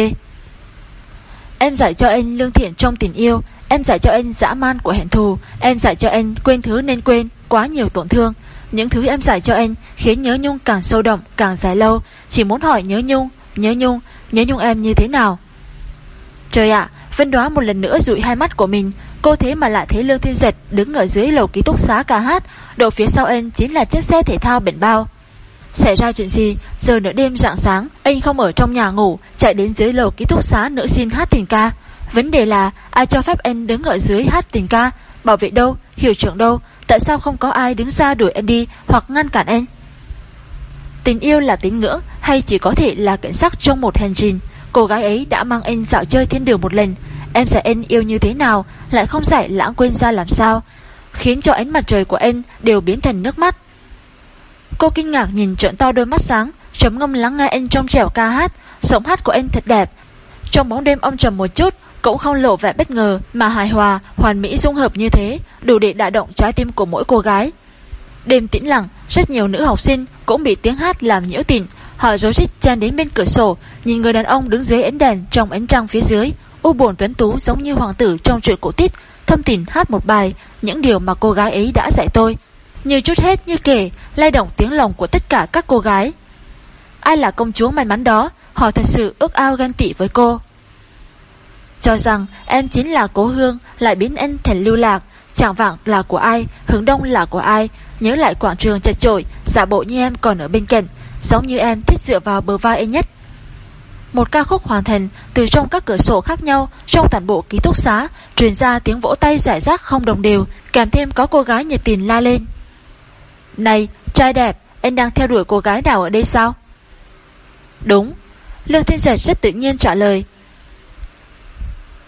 Em dạy cho anh lương thiện trong tình yêu, Em dạy cho anh dã man của hẹn thù, Em dạy cho anh quên thứ nên quên, Quá nhiều tổn thương. Những thứ em giải cho anh khiến nhớ nhung càng sâu đậm, Càng dài lâu. Chỉ muốn hỏi nhớ nhung Nhớ nhung Nhớ nhung em như thế nào? Trời ạ, Vân đoá một lần nữa rụi hai mắt của mình. Cô thế mà lại thấy Lương Thiên Giật đứng ở dưới lầu ký túc xá ca hát. Độ phía sau anh chính là chiếc xe thể thao biển bao. Xảy ra chuyện gì? Giờ nửa đêm rạng sáng, Anh không ở trong nhà ngủ, Chạy đến dưới lầu ký túc xá nữ xin hát tình ca. Vấn đề là, ai cho phép anh đứng ở dưới hát tình ca? Bảo vệ đâu? Hiệu trưởng đâu? Tại sao không có ai đứng ra đuổi em đi, Hoặc ngăn cản em? Tình yêu là tín ngưỡng, Hay chỉ có thể là cảnh sắc trong một hành trình? Cô gái ấy đã mang em dạo chơi thiên đường một lần. Em sẽ em yêu như thế nào, Lại không giải lãng quên ra làm sao? Khiến cho ánh mặt trời của em đều biến thành nước mắt. Cô kinh ngạc nhìn trợn to đôi mắt sáng, Trầm ngâm lắng nghe em trong trẻo ca hát. Giọng hát của em thật đẹp. Trong bóng đêm ông trầm một chút cũng không lộ vẻ bất ngờ Mà hài hòa, hoàn mỹ dung hợp như thế Đủ để đả động trái tim của mỗi cô gái. Đêm tĩnh lặng Rất nhiều nữ học sinh cũng bị tiếng hát làm nhiễu tịnh. Họ rối rít chen đến bên cửa sổ Nhìn người đàn ông đứng dưới ánh đèn Trong ánh trăng phía dưới. U buồn tuấn tú giống như hoàng tử trong chuyện cổ tích Thâm tình hát một bài Những điều mà cô gái ấy đã dạy tôi. Như chút hết như kể Lay động tiếng lòng của tất cả các cô gái. Ai là công chúa may mắn đó? Họ thật sự ước ao ghen tị với cô. Cho rằng em chính là cố hương Lại biến anh thành lưu lạc Chẳng vạng là của ai Hướng đông là của ai Nhớ lại quảng trường chật trội Giả bộ như em còn ở bên cạnh Giống như em thích dựa vào bờ vai anh nhất một ca khúc hoàn thành từ trong các cửa sổ khác nhau trong toàn bộ ký túc xá, truyền ra tiếng vỗ tay giải rác không đồng đều, kèm thêm có cô gái nhiệt tình la lên. Này, trai đẹp, anh đang theo đuổi cô gái nào ở đây sao? Đúng, Lương Thiên Giật rất tự nhiên trả lời.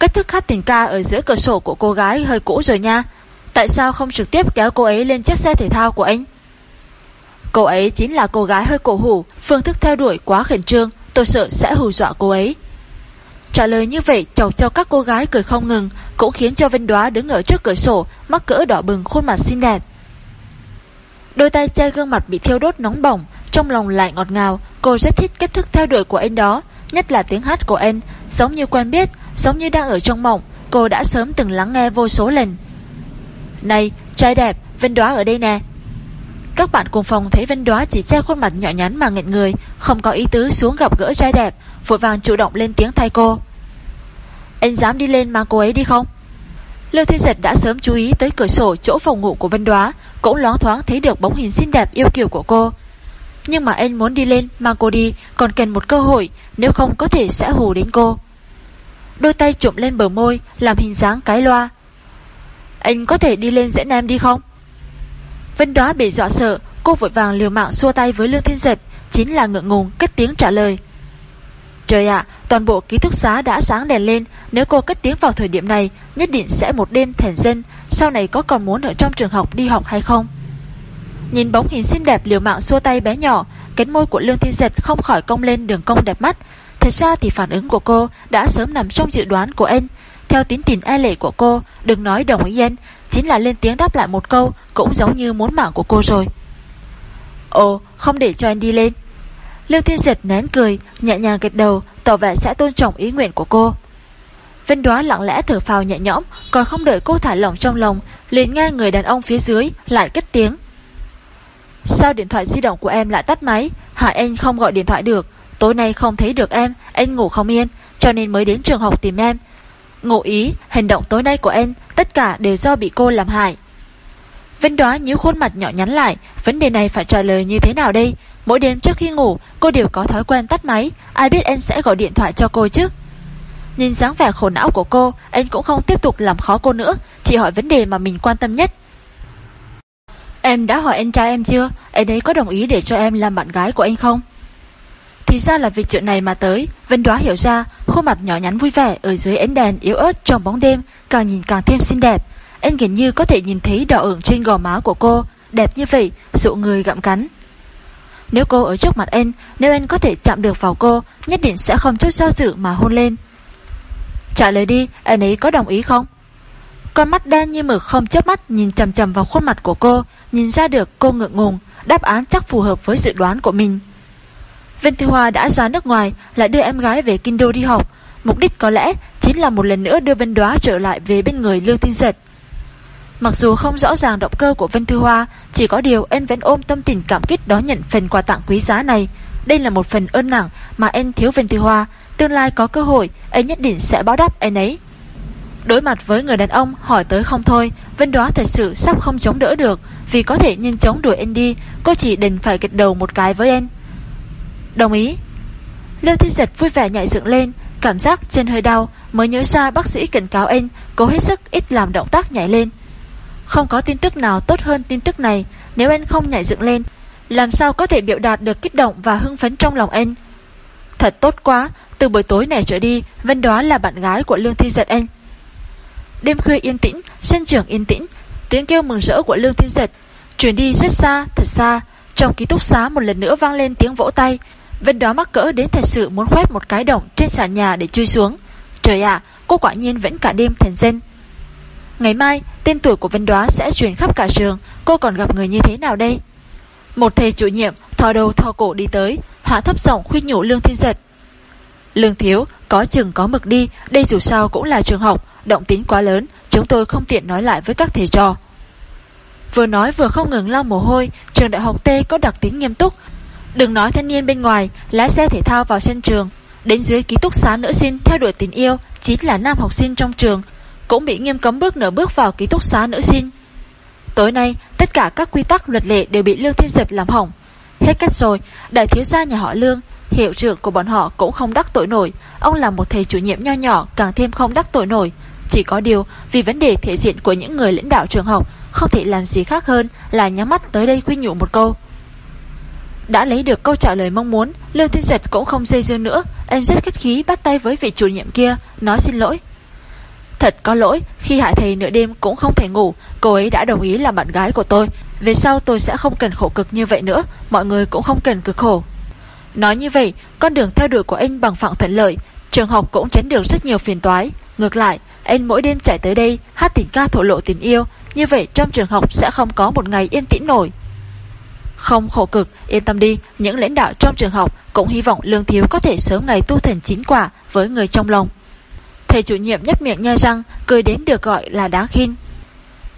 Cách thức hát tình ca ở giữa cửa sổ của cô gái hơi cũ rồi nha. Tại sao không trực tiếp kéo cô ấy lên chiếc xe thể thao của anh? Cô ấy chính là cô gái hơi cổ hủ, phương thức theo đuổi quá khẩn trương, Tôi sợ sẽ hù dọa cô ấy Trả lời như vậy chọc cho các cô gái cười không ngừng Cũng khiến cho Vinh Đoá đứng ở trước cửa sổ Mắc cỡ đỏ bừng khuôn mặt xinh đẹp Đôi tay che gương mặt bị thiêu đốt nóng bỏng Trong lòng lại ngọt ngào Cô rất thích cách thức theo đuổi của anh đó Nhất là tiếng hát của anh Giống như quen biết Giống như đang ở trong mộng, Cô đã sớm từng lắng nghe vô số lần. Này, trai đẹp, Vân Đoá ở đây nè. Các bạn cùng phòng thấy Vân Đoá chỉ che khuôn mặt nhỏ nhắn mà nghẹn người, Không có ý tứ xuống gặp gỡ trai đẹp, Vội vàng chủ động lên tiếng thay cô. Anh dám đi lên mang cô ấy đi không? Lưu Thiên Giật đã sớm chú ý tới cửa sổ chỗ phòng ngủ của Vân Đoá, Cũng loáng thoáng thấy được bóng hình xinh đẹp yêu kiều của cô. Nhưng mà anh muốn đi lên mang cô đi, Còn cần một cơ hội, Nếu không có thể sẽ hù đến cô. Đôi tay trụm lên bờ môi Làm hình dáng cái loa Anh có thể đi lên dẫn em đi không Vân Đoá bị dọa sợ Cô vội vàng liều mạng xua tay với Lương Thiên Giật Chính là ngượng ngùng cất tiếng trả lời Trời ạ, toàn bộ ký túc xá đã sáng đèn lên, nếu cô cất tiếng vào thời điểm này, nhất định sẽ một đêm thèn dân, sau này có còn muốn ở trong trường học đi học hay không? Nhìn bóng hình xinh đẹp liều mạng xua tay bé nhỏ, cánh môi của Lương Thiên Giật không khỏi cong lên đường cong đẹp mắt. Thật ra thì phản ứng của cô đã sớm nằm trong dự đoán của anh. Theo tín tình e lệ của cô, đừng nói đồng ý anh, chính là lên tiếng đáp lại một câu, cũng giống như muốn mạng của cô rồi. Ồ, không để cho anh đi lên. Lưu Thiên Diệt nén cười, nhẹ nhàng gật đầu, tỏ vẻ sẽ tôn trọng ý nguyện của cô. Vân Đoá lặng lẽ thở phào nhẹ nhõm, còn không đợi cô thả lỏng trong lòng, liền nghe người đàn ông phía dưới lại cất tiếng. Sao điện thoại di động của em lại tắt máy, hại anh không gọi điện thoại được, tối nay không thấy được em, anh ngủ không yên, cho nên mới đến trường học tìm em. Ngụ ý, hành động tối nay của em, tất cả đều do bị cô làm hại. Vân Đoá nhíu khuôn mặt nhỏ nhắn lại, vấn đề này phải trả lời như thế nào đây? Mỗi đêm trước khi ngủ, cô đều có thói quen tắt máy, ai biết anh sẽ gọi điện thoại cho cô chứ? Nhìn dáng vẻ khổ não của cô, anh cũng không tiếp tục làm khó cô nữa, chỉ hỏi vấn đề mà mình quan tâm nhất. Em đã hỏi anh trai em chưa? Anh ấy có đồng ý để cho em làm bạn gái của anh không? Thì ra là vì chuyện này mà tới, Vân Đoá hiểu ra, khuôn mặt nhỏ nhắn vui vẻ ở dưới ánh đèn yếu ớt trong bóng đêm, càng nhìn càng thêm xinh đẹp. Anh gần như có thể nhìn thấy đỏ ửng trên gò má của cô, đẹp như vậy, dụ người gặm cắn. Nếu cô ở trước mặt anh, nếu anh có thể chạm được vào cô, nhất định sẽ không chút do dự mà hôn lên. Trả lời đi, anh ấy có đồng ý không? Con mắt đen như mực không chớp mắt nhìn chầm chầm vào khuôn mặt của cô, nhìn ra được cô ngượng ngùng, đáp án chắc phù hợp với dự đoán của mình. Viên Thư Hoa đã ra nước ngoài, lại đưa em gái về Kinh Đô đi học. Mục đích có lẽ chính là một lần nữa đưa Vân Đoá trở lại về bên người Lương Thiên Giật. Mặc dù không rõ ràng động cơ của Vân Thư Hoa, chỉ có điều em vẫn ôm tâm tình cảm kích đó nhận phần quà tặng quý giá này. Đây là một phần ơn nặng mà em thiếu Vân Thư Hoa, tương lai có cơ hội, em nhất định sẽ báo đáp em ấy. Đối mặt với người đàn ông hỏi tới không thôi, Vân Đoá thật sự sắp không chống đỡ được, vì có thể nhanh chóng đuổi em đi, cô chỉ đành phải gật đầu một cái với em. Đồng ý. Lương Thiên Giật vui vẻ nhảy dựng lên, cảm giác trên hơi đau, mới nhớ ra bác sĩ cảnh cáo anh, cố hết sức ít làm động tác nhảy lên. Không có tin tức nào tốt hơn tin tức này Nếu anh không nhảy dựng lên Làm sao có thể biểu đạt được kích động và hưng phấn trong lòng anh Thật tốt quá Từ buổi tối này trở đi Vân đó là bạn gái của Lương Thi Giật anh Đêm khuya yên tĩnh Sân trường yên tĩnh Tiếng kêu mừng rỡ của Lương Thi Giật Chuyển đi rất xa, thật xa Trong ký túc xá một lần nữa vang lên tiếng vỗ tay Vân đó mắc cỡ đến thật sự muốn khoét một cái động trên sàn nhà để chui xuống Trời ạ, cô quả nhiên vẫn cả đêm thành dân Ngày mai, tên tuổi của Vân Đoá sẽ truyền khắp cả trường, cô còn gặp người như thế nào đây? Một thầy chủ nhiệm thò đầu thò cổ đi tới, hạ thấp giọng khuyên nhủ Lương Thiên Giật. Lương Thiếu, có chừng có mực đi, đây dù sao cũng là trường học, động tính quá lớn, chúng tôi không tiện nói lại với các thầy trò. Vừa nói vừa không ngừng lau mồ hôi, trường đại học T có đặc tính nghiêm túc. Đừng nói thanh niên bên ngoài, lái xe thể thao vào sân trường, đến dưới ký túc xá nữ sinh theo đuổi tình yêu, chính là nam học sinh trong trường, cũng bị nghiêm cấm bước nửa bước vào ký túc xá nữ sinh. Tối nay, tất cả các quy tắc luật lệ đều bị Lương Thiên Diệp làm hỏng. Hết cách rồi, đại thiếu gia nhà họ Lương, hiệu trưởng của bọn họ cũng không đắc tội nổi. Ông là một thầy chủ nhiệm nho nhỏ càng thêm không đắc tội nổi. Chỉ có điều, vì vấn đề thể diện của những người lãnh đạo trường học, không thể làm gì khác hơn là nhắm mắt tới đây khuyên nhủ một câu. Đã lấy được câu trả lời mong muốn, Lương Thiên Giật cũng không dây dưa nữa, anh rất khách khí bắt tay với vị chủ nhiệm kia, nói xin lỗi. Thật có lỗi, khi hại thầy nửa đêm cũng không thể ngủ, cô ấy đã đồng ý làm bạn gái của tôi. Về sau tôi sẽ không cần khổ cực như vậy nữa, mọi người cũng không cần cực khổ. Nói như vậy, con đường theo đuổi của anh bằng phẳng thuận lợi, trường học cũng tránh được rất nhiều phiền toái. Ngược lại, anh mỗi đêm chạy tới đây, hát tình ca thổ lộ tình yêu, như vậy trong trường học sẽ không có một ngày yên tĩnh nổi. Không khổ cực, yên tâm đi, những lãnh đạo trong trường học cũng hy vọng Lương Thiếu có thể sớm ngày tu thành chín quả với người trong lòng. Thầy chủ nhiệm nhấp miệng nhai răng, cười đến được gọi là đáng khinh.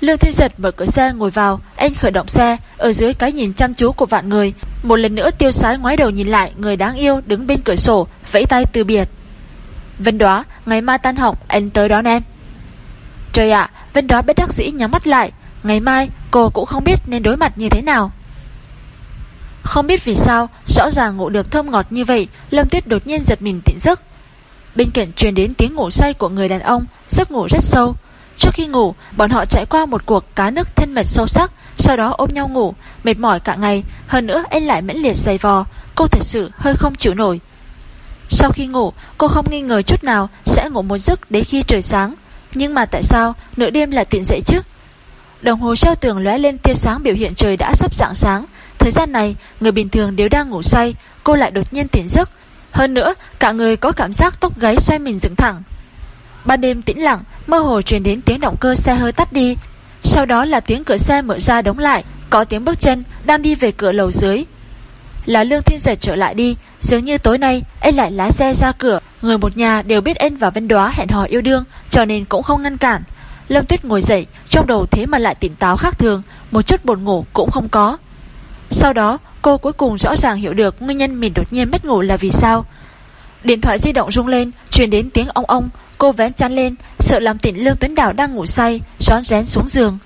Lương Thiên Giật mở cửa xe ngồi vào, anh khởi động xe, ở dưới cái nhìn chăm chú của vạn người, một lần nữa tiêu sái ngoái đầu nhìn lại người đáng yêu đứng bên cửa sổ, vẫy tay từ biệt. Vân Đóa, ngày mai tan học, anh tới đón em. Trời ạ, Vân Đóa bất đắc dĩ nhắm mắt lại, ngày mai cô cũng không biết nên đối mặt như thế nào. Không biết vì sao, rõ ràng ngủ được thơm ngọt như vậy, Lâm Tuyết đột nhiên giật mình tỉnh giấc. Bên cạnh truyền đến tiếng ngủ say của người đàn ông, giấc ngủ rất sâu. Trước khi ngủ, bọn họ trải qua một cuộc cá nước thân mật sâu sắc, sau đó ôm nhau ngủ, mệt mỏi cả ngày, hơn nữa anh lại mẫn liệt dày vò, cô thật sự hơi không chịu nổi. Sau khi ngủ, cô không nghi ngờ chút nào sẽ ngủ một giấc đến khi trời sáng. Nhưng mà tại sao nửa đêm lại tiện dậy chứ? Đồng hồ treo tường lóe lên tia sáng biểu hiện trời đã sắp dạng sáng. Thời gian này, người bình thường đều đang ngủ say, cô lại đột nhiên tỉnh giấc. Hơn nữa, cả người có cảm giác tóc gáy xoay mình dựng thẳng. Ban đêm tĩnh lặng, mơ hồ truyền đến tiếng động cơ xe hơi tắt đi. Sau đó là tiếng cửa xe mở ra đóng lại, có tiếng bước chân đang đi về cửa lầu dưới. Là Lương Thiên Giật trở lại đi, dường như tối nay anh lại lái xe ra cửa. Người một nhà đều biết anh và Vân Đoá hẹn hò yêu đương, cho nên cũng không ngăn cản. Lâm Tuyết ngồi dậy, trong đầu thế mà lại tỉnh táo khác thường, một chút buồn ngủ cũng không có. Sau đó, cô cuối cùng rõ ràng hiểu được nguyên nhân mình đột nhiên mất ngủ là vì sao. Điện thoại di động rung lên, truyền đến tiếng ong ong, cô vén chăn lên, sợ làm tỉnh Lương Tuấn Đào đang ngủ say, rón rén xuống giường.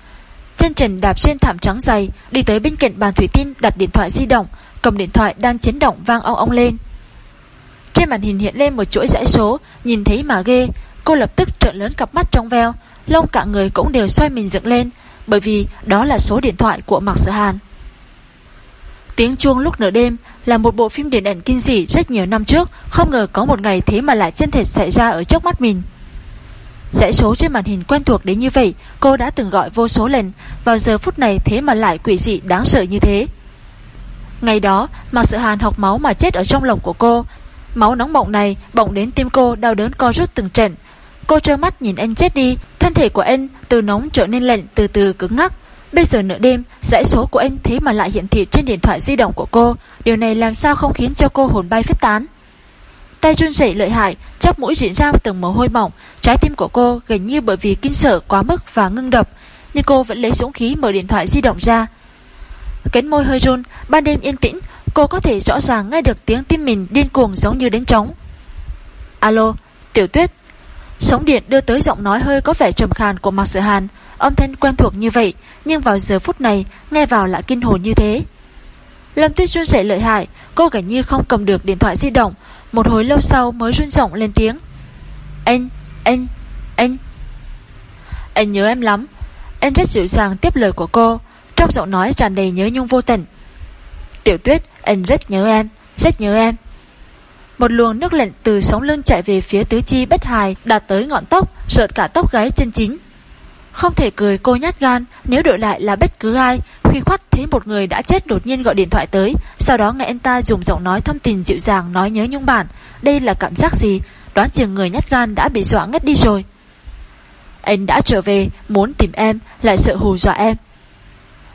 Chân trần đạp trên thảm trắng dày, đi tới bên cạnh bàn thủy tinh đặt điện thoại di động, cầm điện thoại đang chấn động vang ong ong lên. Trên màn hình hiện lên một chuỗi dãy số, nhìn thấy mà ghê, cô lập tức trợn lớn cặp mắt trong veo, lông cả người cũng đều xoay mình dựng lên, bởi vì đó là số điện thoại của Mạc Sở Hàn. Tiếng chuông lúc nửa đêm là một bộ phim điện ảnh kinh dị rất nhiều năm trước, không ngờ có một ngày thế mà lại chân thật xảy ra ở trước mắt mình. Dãy số trên màn hình quen thuộc đến như vậy, cô đã từng gọi vô số lần, vào giờ phút này thế mà lại quỷ dị đáng sợ như thế. Ngày đó, Mạc Sự Hàn học máu mà chết ở trong lòng của cô. Máu nóng bỏng này bỏng đến tim cô đau đớn co rút từng trận. Cô trơ mắt nhìn anh chết đi, thân thể của anh từ nóng trở nên lạnh từ từ cứng ngắc. Bây giờ nửa đêm, dãy số của anh thế mà lại hiện thị trên điện thoại di động của cô. Điều này làm sao không khiến cho cô hồn bay phết tán. Tay run rẩy lợi hại, chắp mũi diễn ra từng mồ hôi mỏng, trái tim của cô gần như bởi vì kinh sợ quá mức và ngưng đập, nhưng cô vẫn lấy dũng khí mở điện thoại di động ra. Cánh môi hơi run, ban đêm yên tĩnh, cô có thể rõ ràng nghe được tiếng tim mình điên cuồng giống như đánh trống. Alo, Tiểu Tuyết. Sóng điện đưa tới giọng nói hơi có vẻ trầm khàn của Mạc Sở Hàn, âm thanh quen thuộc như vậy, nhưng vào giờ phút này nghe vào lại kinh hồn như thế. Lâm Tuyết run rẩy lợi hại, cô gần như không cầm được điện thoại di động, một hồi lâu sau mới run rộng lên tiếng. Anh, anh, anh. Anh nhớ em lắm. Anh rất dịu dàng tiếp lời của cô, trong giọng nói tràn đầy nhớ nhung vô tận. Tiểu tuyết, anh rất nhớ em, rất nhớ em. Một luồng nước lạnh từ sóng lưng chạy về phía tứ chi bất hài, đạt tới ngọn tóc, rợt cả tóc gáy chân chính. Không thể cười cô nhát gan, nếu đổi lại là bất cứ ai, khi khoát thấy một người đã chết đột nhiên gọi điện thoại tới, sau đó nghe anh ta dùng giọng nói thâm tình dịu dàng nói nhớ nhung bản. Đây là cảm giác gì? Đoán chừng người nhát gan đã bị dọa ngất đi rồi. Anh đã trở về, muốn tìm em, lại sợ hù dọa em.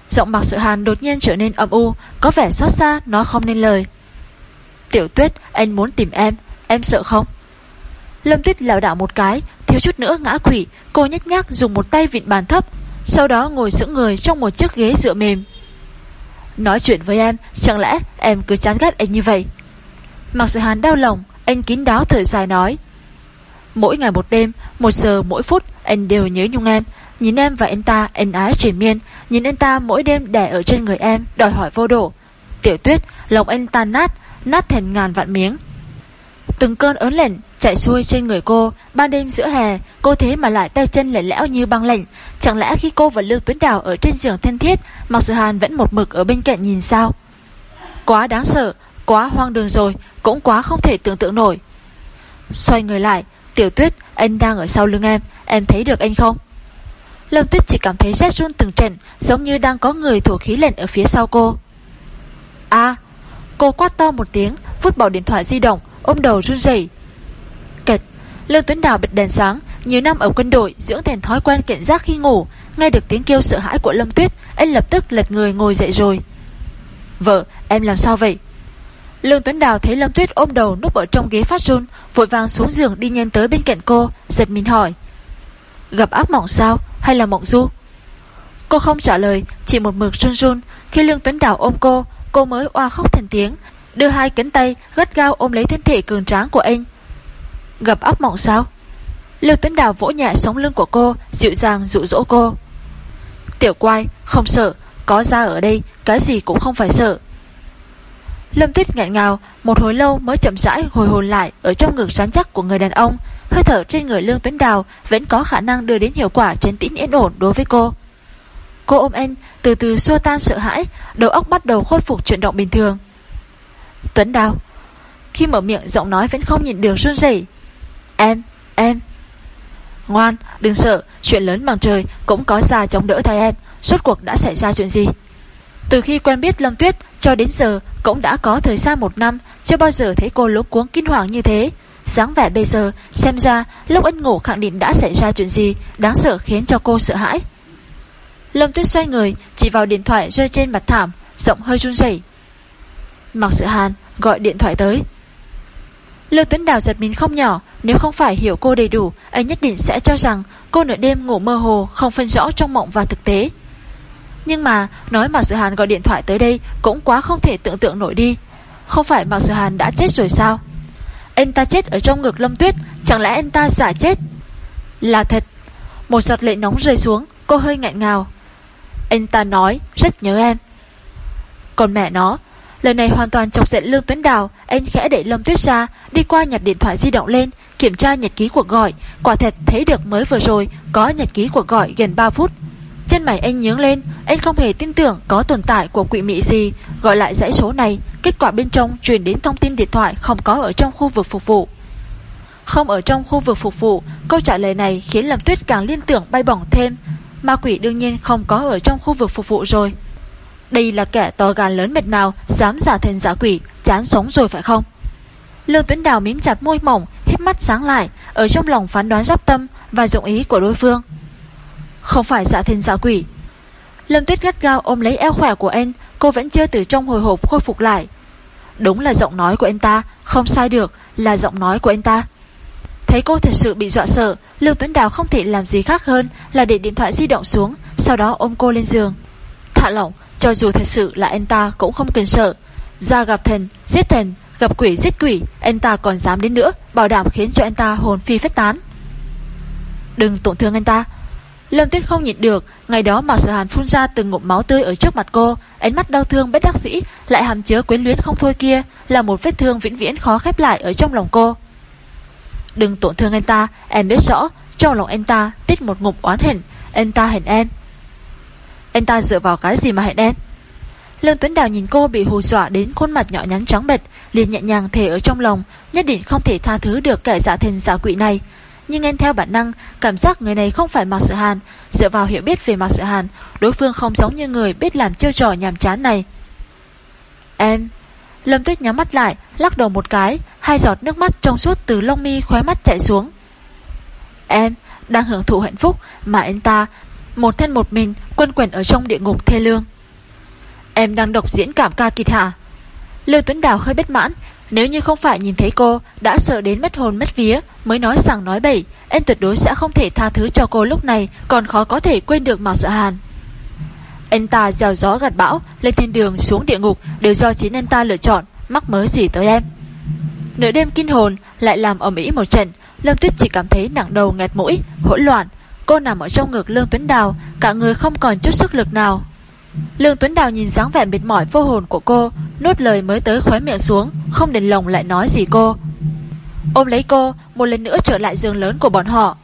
Giọng Mạc Sự Hàn đột nhiên trở nên âm u, có vẻ xót xa, nó không nên lời. Tiểu Tuyết, anh muốn tìm em, em sợ không? Lâm Tuyết lảo đảo một cái, thiếu chút nữa ngã quỷ, cô nhếch nhác dùng một tay vịn bàn thấp, sau đó ngồi sững người trong một chiếc ghế dựa mềm. Nói chuyện với em, chẳng lẽ em cứ chán ghét anh như vậy? Mạc Sự Hàn đau lòng, anh kín đáo thở dài nói. Mỗi ngày một đêm, một giờ mỗi phút, anh đều nhớ nhung em, Nhìn em và anh ta anh ái triển miên Nhìn anh ta mỗi đêm đẻ ở trên người em Đòi hỏi vô độ Tiểu tuyết lòng anh tan nát Nát thành ngàn vạn miếng Từng cơn ớn lạnh chạy xuôi trên người cô. Ban đêm giữa hè Cô thế mà lại tay chân lạnh lẽo như băng lạnh. Chẳng lẽ khi cô và Lương Tuấn Đào ở trên giường thân thiết Mặc sự hàn vẫn một mực ở bên cạnh nhìn sao? Quá đáng sợ Quá hoang đường rồi Cũng quá không thể tưởng tượng nổi. Xoay người lại Tiểu tuyết anh đang ở sau lưng em Em thấy được anh không? Lâm Tuyết chỉ cảm thấy rét run từng trận, giống như đang có người thổ khí lệnh ở phía sau cô. A, cô quát to một tiếng, vút bỏ điện thoại di động, ôm đầu run rẩy. Kịch, Lương Tuấn Đào bật đèn sáng, nhiều năm ở quân đội dưỡng thành thói quen cảnh giác khi ngủ, nghe được tiếng kêu sợ hãi của Lâm Tuyết, anh lập tức lật người ngồi dậy rồi. Vợ, em làm sao vậy? Lương Tuấn Đào thấy Lâm Tuyết ôm đầu núp ở trong ghế phát run, vội vàng xuống giường đi nhanh tới bên cạnh cô, giật mình hỏi. Gặp ác mộng sao, hay là mộng du? Cô không trả lời, chỉ một mực run run. Khi Lương Tuấn Đào ôm cô, cô mới oa khóc thành tiếng, đưa hai cánh tay gắt gao ôm lấy thân thể cường tráng của anh. Gặp óc mộng sao? Lương Tuấn Đào vỗ nhẹ sống lưng của cô, dịu dàng dụ dỗ cô. Tiểu quai không sợ, có ra ở đây, cái gì cũng không phải sợ. Lâm Tuyết ngẹn ngào, một hồi lâu mới chậm rãi hồi hồn lại ở trong ngực rắn chắc của người đàn ông. Hơi thở trên người Lương Tuấn Đào vẫn có khả năng đưa đến hiệu quả trấn tĩnh yên ổn đối với cô. Cô ôm anh, từ từ xua tan sợ hãi, đầu óc bắt đầu khôi phục chuyển động bình thường. Tuấn Đào. Khi mở miệng giọng nói vẫn không nhìn được run rẩy. Em, em. Ngoan, đừng sợ, chuyện lớn bằng trời cũng có ra chống đỡ thay em. Suốt cuộc đã xảy ra chuyện gì? Từ khi quen biết Lâm Tuyết cho đến giờ cũng đã có thời gian một năm, chưa bao giờ thấy cô lốp cuống kinh hoàng như thế. Sáng vẻ bây giờ, xem ra lúc ân ngủ khẳng định đã xảy ra chuyện gì đáng sợ khiến cho cô sợ hãi. Lâm Tuyết xoay người, chỉ vào điện thoại rơi trên mặt thảm, giọng hơi run rẩy. Mạc Sự Hàn gọi điện thoại tới. Lưu Tuấn Đào giật mình không nhỏ, nếu không phải hiểu cô đầy đủ, anh nhất định sẽ cho rằng cô nửa đêm ngủ mơ hồ, không phân rõ trong mộng và thực tế. Nhưng mà, nói Mạc Sự Hàn gọi điện thoại tới đây cũng quá không thể tưởng tượng nổi đi. Không phải Mạc Sự Hàn đã chết rồi sao? Anh ta chết ở trong ngực Lâm Tuyết, chẳng lẽ anh ta giả chết? Là thật. Một giọt lệ nóng rơi xuống, cô hơi ngại ngào. Anh ta nói, rất nhớ em. Còn mẹ nó, Lời này hoàn toàn chọc giận Lương Tuấn Đào, Anh khẽ đẩy Lâm Tuyết ra, Đi qua nhặt điện thoại di động lên, Kiểm tra nhật ký cuộc gọi. Quả thật, thấy được mới vừa rồi, Có nhật ký cuộc gọi gần 3 phút. Chân mày anh nhướng lên, Anh không hề tin tưởng có tồn tại của quỷ mị gì. Gọi lại dãy số này, Kết quả bên trong truyền đến thông tin điện thoại Không có ở trong khu vực phục vụ. Không ở trong khu vực phục vụ, Câu trả lời này khiến Lâm Tuyết càng liên tưởng bay bổng thêm. Ma quỷ đương nhiên không có ở trong khu vực phục vụ rồi đây là kẻ to gan lớn mệt nào, Dám giả thành giả quỷ, Chán sống rồi phải không? Lương Tuấn Đào mím chặt môi mỏng Hiếp mắt sáng lại, Ở trong lòng phán đoán giáp tâm Và dụng ý của đối phương. Không phải giả thành giả quỷ. Lâm Tuyết gắt gao ôm lấy eo khỏe của anh, Cô vẫn chưa từ trong hồi hộp khôi phục lại. Đúng là giọng nói của anh ta, Không sai được, Là giọng nói của anh ta. Thấy cô thật sự bị dọa sợ, Lương Tuấn Đào không thể làm gì khác hơn Là để điện thoại di động xuống, Sau đó ôm cô lên giường. Thả lỏng cho dù thật sự là anh ta cũng không cần sợ. Ra gặp thần, giết thần Gặp quỷ giết quỷ Anh ta còn dám đến nữa Bảo đảm khiến cho anh ta hồn phi phách tán. Đừng tổn thương anh ta. Lâm Tuyết không nhịn được Ngày đó mà sở hàn phun ra từng ngụm máu tươi ở trước mặt cô Ánh mắt đau thương bất đắc dĩ Lại hàm chứa quyến luyến không thôi kia Là một vết thương vĩnh viễn khó khép lại ở trong lòng cô. Đừng tổn thương anh ta Em biết rõ Trong lòng anh ta tích một ngụm oán hận Anh ta hình em anh ta dựa vào cái gì mà hẹn em Lương Tuấn Đào nhìn cô bị hù dọa đến khuôn mặt nhỏ nhắn trắng bệch, liền nhẹ nhàng thề ở trong lòng, nhất định không thể tha thứ được kẻ giả thần giả quỷ này. Nhưng anh theo bản năng, cảm giác người này không phải Mạc Sự Hàn, dựa vào hiểu biết về Mạc Sự Hàn, đối phương không giống như người biết làm chiêu trò nhàm chán này. Em... Lâm Tuyết nhắm mắt lại, lắc đầu một cái, hai giọt nước mắt trong suốt từ lông mi khóe mắt chảy xuống. Em đang hưởng thụ hạnh phúc mà anh ta một thân một mình quân quẩn ở trong địa ngục thê lương. Em đang đọc diễn cảm ca kịch hả? Lưu Tuấn Đào hơi bất mãn, nếu như không phải nhìn thấy cô đã sợ đến mất hồn mất vía mới nói rằng nói bậy, em tuyệt đối sẽ không thể tha thứ cho cô lúc này, còn khó có thể quên được Mạc Sợ Hàn. Anh ta gieo gió gặt bão, lên thiên đường xuống địa ngục đều do chính anh ta lựa chọn, mắc mớ gì tới em. Nửa đêm kinh hồn lại làm ầm ĩ một trận, Lâm Tuyết chỉ cảm thấy nặng đầu nghẹt mũi, hỗn loạn, Cô nằm ở trong ngực Lương Tuấn Đào, Cả người không còn chút sức lực nào. Lương Tuấn Đào nhìn dáng vẻ mệt mỏi vô hồn của cô, Nuốt lời mới tới khóe miệng xuống, Không đền lòng lại nói gì cô. Ôm lấy cô, Một lần nữa trở lại giường lớn của bọn họ.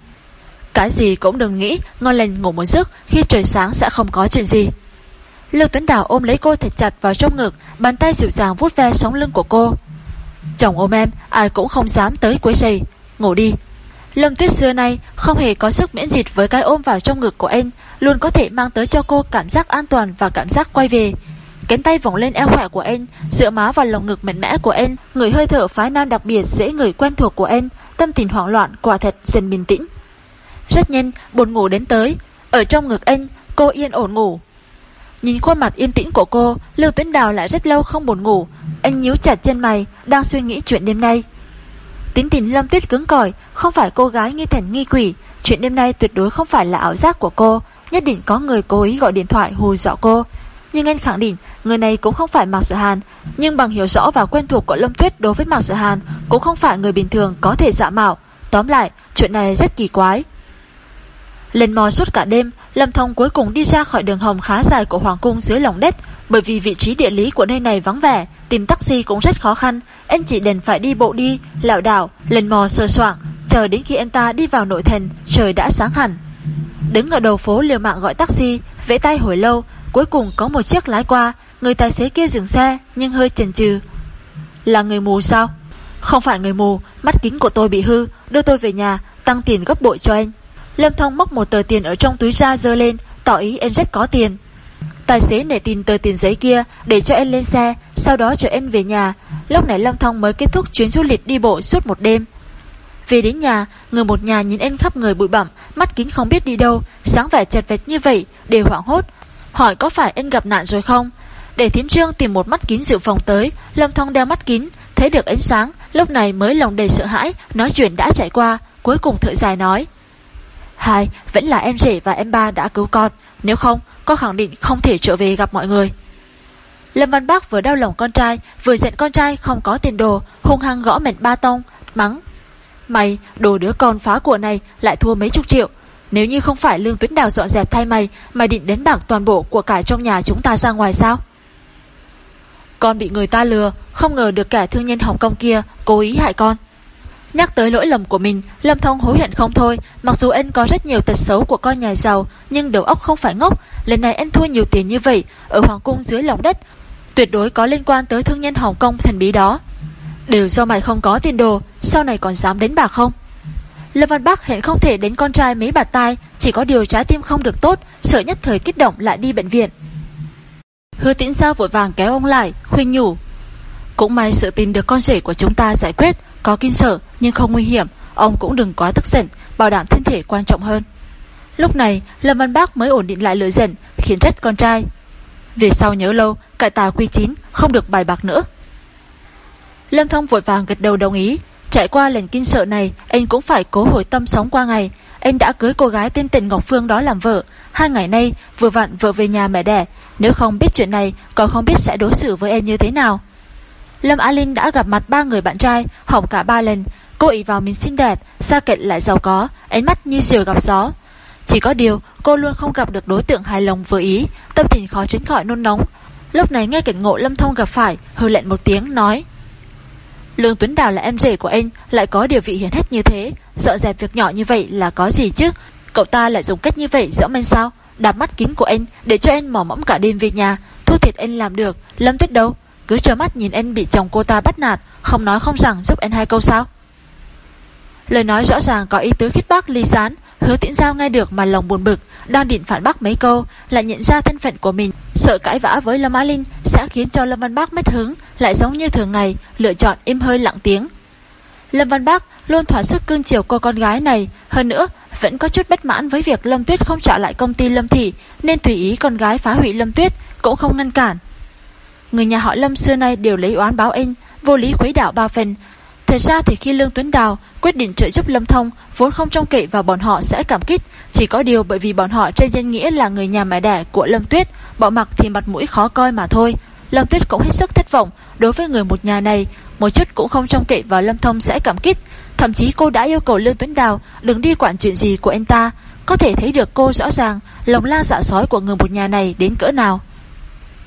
Cái gì cũng đừng nghĩ, Ngon lành ngủ một giấc, Khi trời sáng sẽ không có chuyện gì. Lương Tuấn Đào ôm lấy cô thật chặt vào trong ngực, Bàn tay dịu dàng vuốt ve sóng lưng của cô. Chồng ôm em, Ai cũng không dám tới quấy giày Ngủ đi Lâm Tuyết xưa nay không hề có sức miễn dịch với cái ôm vào trong ngực của anh, luôn có thể mang tới cho cô cảm giác an toàn và cảm giác quay về. Cánh tay vòng lên eo khỏe của anh, dựa má vào lồng ngực mạnh mẽ của anh, người hơi thở phái nam đặc biệt dễ người quen thuộc của anh, tâm tình hoảng loạn quả thật dần bình tĩnh. Rất nhanh, buồn ngủ đến tới, ở trong ngực anh, cô yên ổn ngủ. Nhìn khuôn mặt yên tĩnh của cô Lưu Tuấn Đào lại rất lâu không buồn ngủ Anh nhíu chặt chân mày Đang suy nghĩ chuyện đêm nay Tính tình Lâm Tuyết cứng cỏi, Không phải cô gái nghi thần nghi quỷ. Chuyện đêm nay tuyệt đối không phải là ảo giác của cô. Nhất định có người cố ý gọi điện thoại hù dọa cô. Nhưng anh khẳng định, Người này cũng không phải Mạc Sở Hàn. Nhưng bằng hiểu rõ và quen thuộc của Lâm Tuyết đối với Mạc Sở Hàn, Cũng không phải người bình thường có thể dạ mạo. Tóm lại, chuyện này rất kỳ quái. Lên mò suốt cả đêm Lâm Thông cuối cùng đi ra khỏi đường hồng khá dài của Hoàng Cung dưới lòng đất. Bởi vì vị trí địa lý của nơi này vắng vẻ Tìm taxi cũng rất khó khăn. Anh chỉ đành phải đi bộ đi Lạo đảo, lần mò sơ soạn Chờ đến khi anh ta đi vào nội thành Trời đã sáng hẳn. Đứng ở đầu phố liều mạng gọi taxi Vẫy tay hồi lâu Cuối cùng có một chiếc lái qua. Người tài xế kia dừng xe nhưng hơi chần chừ. Là người mù sao? Không phải người mù Mắt kính của tôi bị hư Đưa tôi về nhà Tăng tiền gấp bội cho anh. Lâm Thông móc một tờ tiền ở trong túi ra dơ lên, Tỏ ý anh rất có tiền. Tài xế nể tin tờ tiền giấy kia, Để cho anh lên xe, Sau đó chở anh về nhà. Lúc này Lâm Thông mới kết thúc chuyến du lịch đi bộ suốt một đêm. Về đến nhà, Người một nhà nhìn anh khắp người bụi bặm, Mắt kính không biết đi đâu, Sáng vẻ chật vẹt như vậy Đều hoảng hốt. Hỏi có phải anh gặp nạn rồi không? Để thím trương tìm một mắt kính dự phòng tới, Lâm Thông đeo mắt kính Thấy được ánh sáng, Lúc này mới lòng đầy sợ hãi, Nói chuyện đã trải qua, Cuối cùng thở dài nói. Hai, vẫn là em rể và em ba đã cứu con. Nếu không, con khẳng định không thể trở về gặp mọi người. Lâm Văn Bác vừa đau lòng con trai Vừa giận con trai không có tiền đồ Hung hăng gõ mệt ba tông Mắng. Mày, đồ đứa con phá của này Lại thua mấy chục triệu. Nếu như không phải Lương Tuấn Đào dọn dẹp thay mày Mày định đến bạc toàn bộ của cải trong nhà chúng ta ra ngoài sao? Con bị người ta lừa Không ngờ được kẻ thương nhân Hồng Kông kia Cố ý hại con. Nhắc tới lỗi lầm của mình, Lâm Thông hối hận không thôi. Mặc dù anh có rất nhiều tật xấu của con nhà giàu, nhưng đầu óc không phải ngốc. Lần này anh thua nhiều tiền như vậy, ở Hoàng Cung dưới lòng đất. Tuyệt đối có liên quan tới thương nhân Hồng Kông thần bí đó. Đều do mày không có tiền đồ, sau này còn dám đến bạc không? Lâm Văn Bắc hẹn không thể đến con trai mấy bà tai, chỉ có điều trái tim không được tốt, sợ nhất thời kích động lại đi bệnh viện. Hứa tĩnh giao vội vàng kéo ông lại, khuyên nhủ. Cũng may sự tin được con rể của chúng ta giải quyết, có kinh sợ nhưng không nguy hiểm Ông cũng đừng quá tức giận Bảo đảm thân thể quan trọng hơn. Lúc này Lâm Văn Bác mới ổn định lại lưỡi giận Khiến trách con trai. Về sau nhớ lâu cải tà quy chín Không được bài bạc nữa. Lâm Thông vội vàng gật đầu đồng ý. Trải qua lần kinh sợ này Anh cũng phải cố hồi tâm sống qua ngày. Anh đã cưới cô gái tên tình Ngọc Phương đó làm vợ. Hai ngày nay vừa vặn vợ về nhà mẹ đẻ. Nếu không biết chuyện này Còn không biết sẽ đối xử với em như thế nào. Lâm Á Linh đã gặp mặt ba người bạn trai, hỏng cả ba lần. Cô ý vào mình xinh đẹp, xa cận lại giàu có, ánh mắt như diều gặp gió. Chỉ có điều, cô luôn không gặp được đối tượng hài lòng vừa ý, tâm tình khó tránh khỏi nôn nóng. Lúc này nghe cảnh ngộ Lâm Thông gặp phải, hư lệnh một tiếng, nói. Lương Tuấn Đào là em rể của anh, lại có điều vị hiển hách như thế, dọn dẹp việc nhỏ như vậy là có gì chứ? Cậu ta lại dùng cách như vậy dỡ men sao? Đạp mắt kính của anh để cho anh mỏ mẫm cả đêm về nhà, thua thiệt anh làm được, Lâm Tuyết đâu? Cứ trơ mắt nhìn anh bị chồng cô ta bắt nạt Không nói không rằng giúp anh hai câu sao Lời nói rõ ràng có ý tứ khích bác ly gián, Hứa tiễn giao nghe được mà lòng buồn bực Đang định phản bác mấy câu Lại nhận ra thân phận của mình Sợ cãi vã với Lâm Á Linh Sẽ khiến cho Lâm Văn Bác mất hứng Lại giống như thường ngày Lựa chọn im hơi lặng tiếng. Lâm Văn Bác luôn thỏa sức cưng chiều cô con gái này Hơn nữa Vẫn có chút bất mãn với việc Lâm Tuyết không trả lại công ty Lâm Thị Nên tùy ý con gái phá hủy Lâm Tuyết Cũng không ngăn cản. Người nhà họ Lâm xưa nay đều lấy oán báo anh Vô lý khuấy đảo ba phần Thật ra thì khi Lương Tuấn Đào quyết định trợ giúp Lâm Thông, Vốn không trông kệ và bọn họ sẽ cảm kích. Chỉ có điều bởi vì bọn họ trên danh nghĩa là người nhà mẹ đẻ của Lâm Tuyết Bỏ mặt thì mặt mũi khó coi mà thôi. Lâm Tuyết cũng hết sức thất vọng. Đối với người một nhà này, Một chút cũng không trông kệ vào Lâm Thông sẽ cảm kích. Thậm chí cô đã yêu cầu Lương Tuấn Đào Đừng đi quản chuyện gì của anh ta. Có thể thấy được cô rõ ràng Lòng la dạ sói của người một nhà này đến cỡ nào.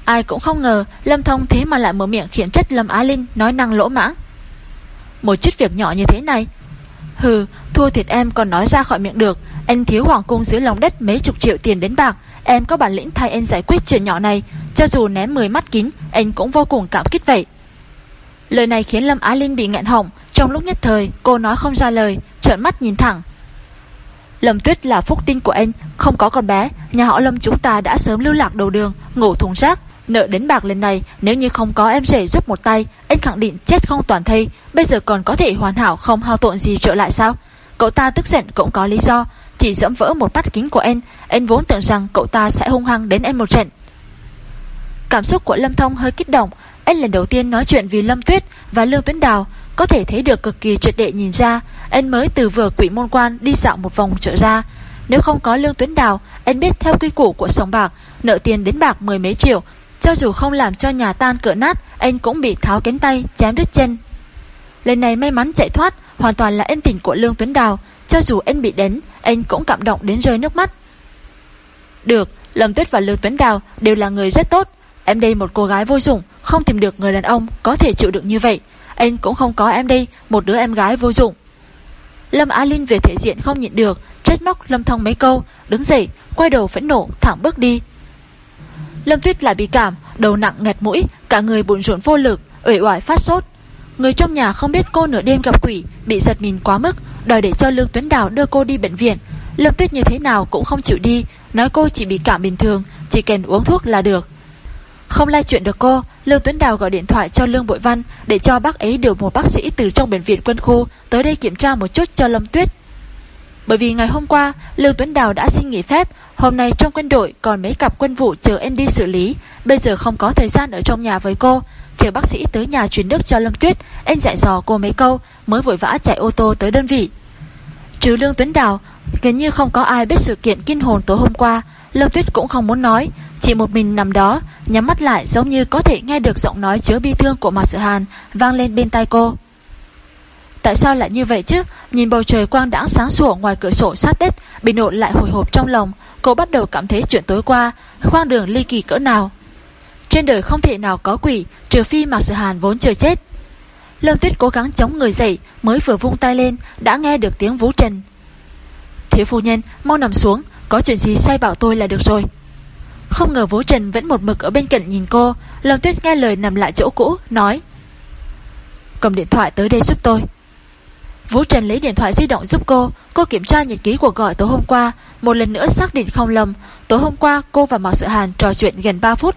Ai cũng không ngờ Lâm Thông thế mà lại mở miệng khiển trách Lâm Á Linh nói năng lỗ mãng. Một chút việc nhỏ như thế này. Hừ, thua thiệt em còn nói ra khỏi miệng được. Anh thiếu hoàng cung dưới lòng đất mấy chục triệu tiền đến bạc. Em có bản lĩnh thay anh giải quyết chuyện nhỏ này. Cho dù ném 10 mắt kín, anh cũng vô cùng cảm kích vậy. Lời này khiến Lâm Á Linh bị nghẹn họng. Trong lúc nhất thời, cô nói không ra lời, trợn mắt nhìn thẳng. Lâm Tuyết là phúc tinh của anh, không có con bé, nhà họ Lâm chúng ta đã sớm lưu lạc đầu đường, ngủ thùng rác, Nợ đến bạc lần này, Nếu như không có em rể giúp một tay, Anh khẳng định chết không toàn thây. Bây giờ còn có thể hoàn hảo không hao tổn gì trở lại sao? Cậu ta tức giận cũng có lý do. Chỉ dẫm vỡ một mắt kính của em em vốn tưởng rằng cậu ta sẽ hung hăng đến em một trận. Cảm xúc của Lâm Thông hơi kích động. Anh lần đầu tiên nói chuyện vì Lâm Tuyết và Lương Tuấn Đào. Có thể thấy được cực kỳ triệt đệ nhìn ra, Anh mới từ vừa quỷ môn quan đi dạo một vòng trở ra. Nếu không có Lương Tuấn Đào, Anh biết theo quy củ của sòng bạc, Nợ tiền đến bạc mười mấy triệu cho dù không làm cho nhà tan cửa nát Anh cũng bị tháo cánh tay, chém đứt chân. Lần này may mắn chạy thoát Hoàn toàn là ân tình của Lương Tuấn Đào. Cho dù anh bị đến Anh cũng cảm động đến rơi nước mắt. Được, Lâm Tuyết và Lương Tuấn Đào Đều là người rất tốt. Em đây một cô gái vô dụng Không tìm được người đàn ông có thể chịu đựng như vậy. Anh cũng không có em đây Một đứa em gái vô dụng. Lâm Á Linh về thể diện không nhịn được Trách móc Lâm Thông mấy câu Đứng dậy, quay đầu phẫn nộ, thẳng bước đi. Lâm Tuyết lại bị cảm Đầu nặng nghẹt mũi, cả người bùn rộn vô lực Uể oải phát sốt. Người trong nhà không biết cô nửa đêm gặp quỷ Bị giật mình quá mức Đòi để cho Lương Tuấn Đào đưa cô đi bệnh viện. Lâm Tuyết như thế nào cũng không chịu đi Nói cô chỉ bị cảm bình thường Chỉ cần uống thuốc là được. Không lai chuyện được cô Lương Tuấn Đào gọi điện thoại cho Lương Bội Văn Để cho bác ấy điều một bác sĩ từ trong bệnh viện quân khu Tới đây kiểm tra một chút cho Lâm Tuyết. Bởi vì ngày hôm qua Lương Tuấn Đào đã xin nghỉ phép Hôm nay trong quân đội còn mấy cặp quân vụ chờ anh đi xử lý. Bây giờ không có thời gian ở trong nhà với cô. Chờ bác sĩ tới nhà truyền nước cho Lâm Tuyết Anh dạy dò cô mấy câu, Mới vội vã chạy ô tô tới đơn vị. Trừ Lương Tuấn Đào, Gần như không có ai biết sự kiện kinh hồn tối hôm qua. Lâm Tuyết cũng không muốn nói, Chỉ một mình nằm đó, Nhắm mắt lại giống như có thể nghe được giọng nói chứa bi thương của Mạc Sự Hàn Vang lên bên tai cô. Tại sao lại như vậy chứ? Nhìn bầu trời quang đãng sáng sủa ngoài cửa sổ sát đất, Bị nộ lại hồi hộp trong lòng. Cô bắt đầu cảm thấy chuyện tối qua Khoang đường ly kỳ cỡ nào. Trên đời không thể nào có quỷ, Trừ phi Mạc Sự Hàn vốn chưa chết. Lâm Tuyết cố gắng chống người dậy, Mới vừa vung tay lên, Đã nghe được tiếng vũ trần Thiếu phu nhân, mau nằm xuống, Có chuyện gì sai bảo tôi là được rồi. Không ngờ vũ trần vẫn một mực ở bên cạnh nhìn cô, Lâm Tuyết nghe lời nằm lại chỗ cũ, Nói, Cầm điện thoại tới đây giúp tôi. Vũ Trần lấy điện thoại di động giúp cô. Cô kiểm tra nhật ký cuộc gọi tối hôm qua. Một lần nữa xác định không lầm. Tối hôm qua, cô và Mạc Sự Hàn trò chuyện gần 3 phút.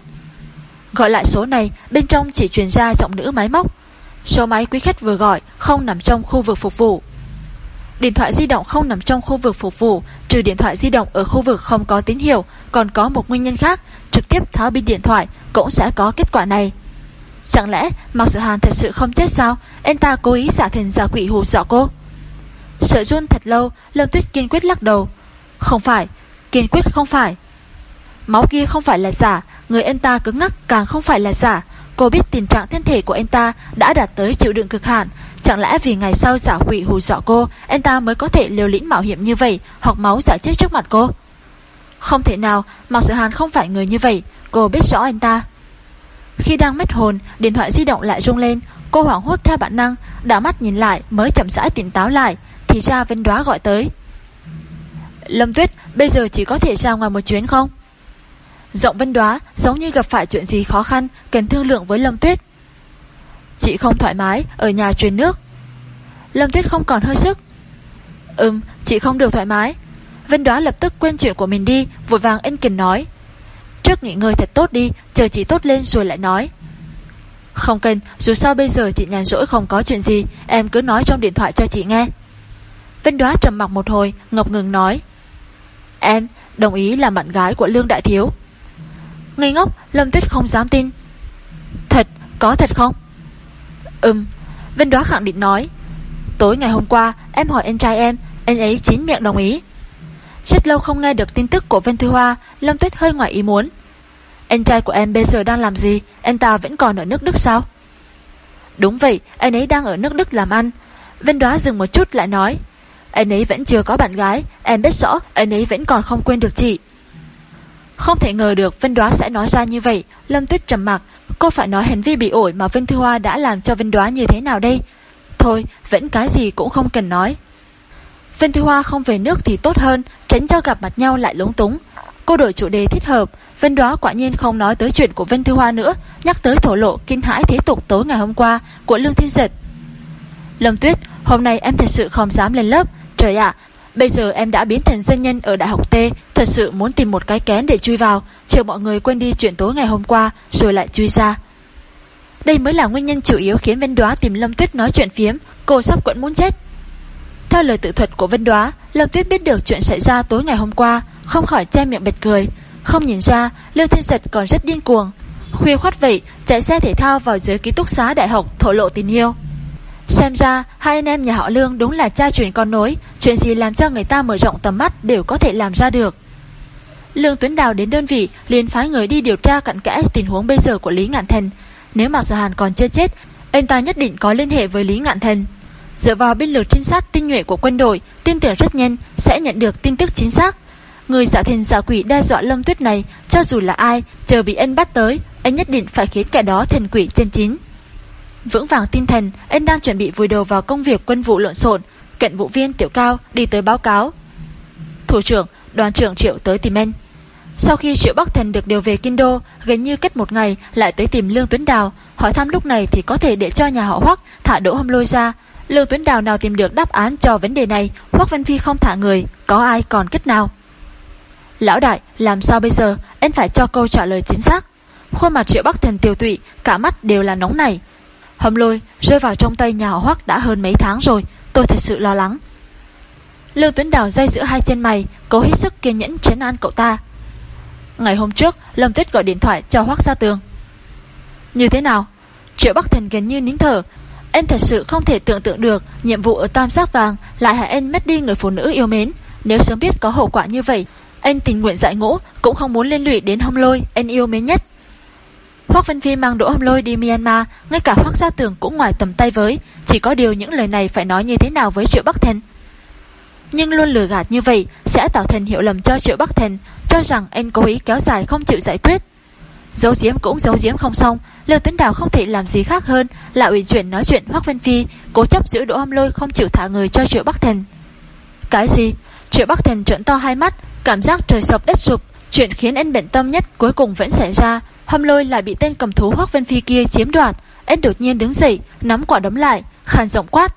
Gọi lại số này, Bên trong chỉ truyền ra giọng nữ máy móc. Số máy quý khách vừa gọi Không nằm trong khu vực phục vụ. Điện thoại di động không nằm trong khu vực phục vụ, Trừ điện thoại di động ở khu vực không có tín hiệu. Còn có một nguyên nhân khác, Trực tiếp tháo pin điện thoại, Cũng sẽ có kết quả này. Chẳng lẽ Mạc Sự Hàn thật sự không chết sao? Anh ta cố ý giả thần giả quỷ hù dọa cô. Sợ run thật lâu Lâm Tuyết kiên quyết lắc đầu. Không phải, kiên quyết không phải. Máu kia không phải là giả Người anh ta cứng ngắc càng không phải là giả. Cô biết tình trạng thân thể của anh ta Đã đạt tới chịu đựng cực hạn. Chẳng lẽ vì ngày sau giả quỷ hù dọa cô Anh ta mới có thể liều lĩnh mạo hiểm như vậy Hoặc máu giả chết trước mặt cô? Không thể nào Mạc Sự Hàn không phải người như vậy. Cô biết rõ anh ta. Khi đang mất hồn, Điện thoại di động lại rung lên. Cô hoảng hốt theo bản năng, Đảo mắt nhìn lại, mới chậm rãi tỉnh táo lại. Thì ra Vân Đoá gọi tới. Lâm Tuyết, bây giờ chỉ có thể ra ngoài một chuyến không? Giọng Vân Đoá giống như gặp phải chuyện gì khó khăn, Cần thương lượng với Lâm Tuyết. Chị không thoải mái, Ở nhà truyền nước. Lâm Tuyết không còn hơi sức. Ừm, chị không được thoải mái. Vân Đoá lập tức quên chuyện của mình đi, Vội vàng ân cần nói. Trước nghỉ ngơi thật tốt đi, Chờ chị tốt lên rồi lại nói. Không cần, Dù sao bây giờ chị nhàn rỗi không có chuyện gì, Em cứ nói trong điện thoại cho chị nghe. Vân Đoá trầm mặc một hồi Ngọc ngừng nói. Em, đồng ý làm bạn gái của Lương Đại Thiếu. Ngây ngốc, Lâm Tuyết không dám tin. Thật, có thật không? Ừm, Vân Đoá khẳng định nói. Tối ngày hôm qua, em hỏi anh trai em, Anh ấy chín miệng đồng ý. Rất lâu không nghe được tin tức của Vân Thư Hoa, Lâm Tuyết hơi ngoài ý muốn. Anh trai của em bây giờ đang làm gì? Anh ta vẫn còn ở nước Đức sao? Đúng vậy, anh ấy đang ở nước Đức làm ăn. Vân Đoá dừng một chút lại nói, Anh ấy vẫn chưa có bạn gái. Em biết rõ, anh ấy vẫn còn không quên được chị. Không thể ngờ được Vân Đoá sẽ nói ra như vậy. Lâm Tuyết trầm mặc, Cô phải nói hành vi bị ổi mà Vân Thư Hoa đã làm cho Vân Đoá như thế nào đây? Thôi, vẫn cái gì cũng không cần nói. Vân Thư Hoa không về nước thì tốt hơn, Tránh cho gặp mặt nhau lại lúng túng. Cô đổi chủ đề thích hợp. Vân đó quả nhiên không nói tới chuyện của Vân Thư Hoa nữa, Nhắc tới thổ lộ kinh hãi thế tục tối ngày hôm qua Của Lương Thiên Giật. Lâm Tuyết, Hôm nay em thật sự không dám lên lớp. Trời ạ, Bây giờ em đã biến thành dân nhân ở Đại học T, Thật sự muốn tìm một cái kén để chui vào, Chờ mọi người quên đi chuyện tối ngày hôm qua Rồi lại chui ra. Đây mới là nguyên nhân chủ yếu khiến Vân Đoá tìm Lâm Tuyết nói chuyện phiếm, Cô sắp quẫn muốn chết. Theo lời tự thuật của Vân Đoá, Lâm Tuyết biết được chuyện xảy ra tối ngày hôm qua không khỏi che miệng bật cười Không nhìn ra Lưu Thiên Giật còn rất điên cuồng khuya khoát vậy, chạy xe thể thao vào dưới ký túc xá đại học thổ lộ tình yêu. Xem ra, hai anh em nhà họ Lương đúng là cha truyền con nối, chuyện gì làm cho người ta mở rộng tầm mắt đều có thể làm ra được. Lương Tuấn Đào đến đơn vị liền phái người đi điều tra cặn kẽ tình huống bây giờ của Lý Ngạn Thần. Nếu Mạc Sở Hàn còn chưa chết, anh ta nhất định có liên hệ với Lý Ngạn Thần. Dựa vào binh lực trinh sát tinh nhuệ của quân đội, tin tưởng rất nhanh sẽ nhận được tin tức chính xác. Người giả thần giả quỷ đe dọa Lâm Tuyết này, cho dù là ai, chờ bị anh bắt tới, anh nhất định phải khiến kẻ đó thần quỷ chân chính. Vững vàng tinh thần, anh đang chuẩn bị vùi đầu vào công việc quân vụ lộn xộn. Cận vụ viên Tiểu Cao đi tới báo cáo. Thủ trưởng, đoàn trưởng Triệu tới tìm anh. Sau khi Triệu Bắc Thần được điều về Kinh Đô, gần như cách một ngày lại tới tìm Lương Tuấn Đào, hỏi thăm lúc này thì có thể để cho nhà họ Hoắc thả Đỗ Hâm Lôi ra. Lương Tuấn Đào nào tìm được đáp án cho vấn đề này, Hoắc Văn Phi không thả người, có ai còn kết nào? Lão đại, làm sao bây giờ, anh phải cho câu trả lời chính xác. Khuôn mặt Triệu Bắc Thần tiêu tụy, cả mắt đều là nóng này. Hầm lôi rơi vào trong tay nhà họ Hoắc đã hơn mấy tháng rồi, tôi thật sự lo lắng. lưu Tuấn Đào dây giữa hai chân mày, cố hết sức kiên nhẫn chấn an cậu ta. Ngày hôm trước, Lâm Tuyết gọi điện thoại cho Hoắc Gia Tường. Như thế nào? Triệu Bắc Thần gần như nín thở. em thật sự không thể tưởng tượng được nhiệm vụ ở Tam Giác Vàng lại hại em mất đi người phụ nữ yêu mến. Nếu sớm biết có hậu quả như vậy, anh tình nguyện dạy ngũ cũng không muốn liên lụy đến hông lôi anh yêu mến nhất. Hoắc Vân Phi mang Đỗ Hâm Lôi đi Myanmar, ngay cả Hoắc Gia Tường cũng ngoài tầm tay với, chỉ có điều những lời này phải nói như thế nào với Triệu Bắc Thần. Nhưng luôn lừa gạt như vậy sẽ tạo thành hiệu lầm cho Triệu Bắc Thần, cho rằng anh cố ý kéo dài không chịu giải quyết. Giấu giếm cũng giấu giếm không xong, Lưu Tuấn Đào không thể làm gì khác hơn là ủy chuyển nói chuyện Hoắc Vân Phi, cố chấp giữ Đỗ Hâm Lôi không chịu thả người cho Triệu Bắc Thần. Cái gì? Triệu Bắc Thần trợn to hai mắt, cảm giác trời sập đất sụp, chuyện khiến anh bận tâm nhất cuối cùng vẫn xảy ra, Hâm lôi lại bị tên cầm thú Hoác Vân Phi kia chiếm đoạt. Anh đột nhiên đứng dậy Nắm quả đấm lại Khàn giọng quát.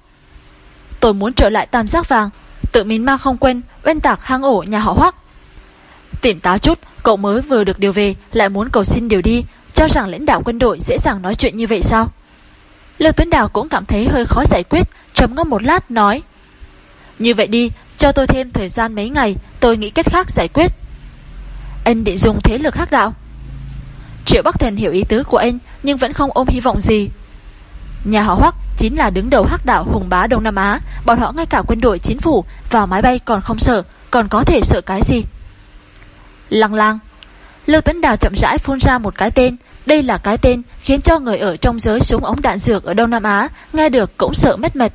Tôi muốn trở lại tam giác vàng Tự mình mang không quên Oanh tạc hang ổ nhà họ Hoác. Tỉnh táo chút Cậu mới vừa được điều về Lại muốn cầu xin điều đi Cho rằng lãnh đạo quân đội dễ dàng nói chuyện như vậy sao? Lưu Tuấn Đào cũng cảm thấy hơi khó giải quyết Trầm ngâm một lát nói. Như vậy đi cho tôi thêm thời gian mấy ngày Tôi nghĩ cách khác giải quyết Anh định dùng thế lực hắc đạo Triệu Bắc Thần hiểu ý tứ của anh nhưng vẫn không ôm hy vọng gì. Nhà họ Hoắc chính là đứng đầu hắc đạo hùng bá Đông Nam Á, bọn họ ngay cả quân đội chính phủ vào máy bay còn không sợ, còn có thể sợ cái gì? Lăng lang. Lưu Tuấn Đào chậm rãi phun ra một cái tên, đây là cái tên khiến cho người ở trong giới súng ống đạn dược ở Đông Nam Á nghe được cũng sợ mất mệt.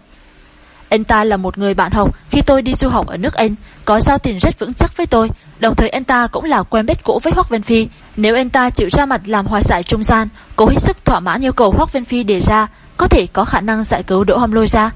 Anh ta là một người bạn học khi tôi đi du học ở nước Anh, có giao tình rất vững chắc với tôi, đồng thời anh ta cũng là quen biết cũ với Hoắc Vân Phi. Nếu anh ta chịu ra mặt làm hòa giải trung gian, cố hết sức thỏa mãn yêu cầu Hoắc Vân Phi đề ra, có thể có khả năng giải cứu Đỗ Hâm Lôi ra.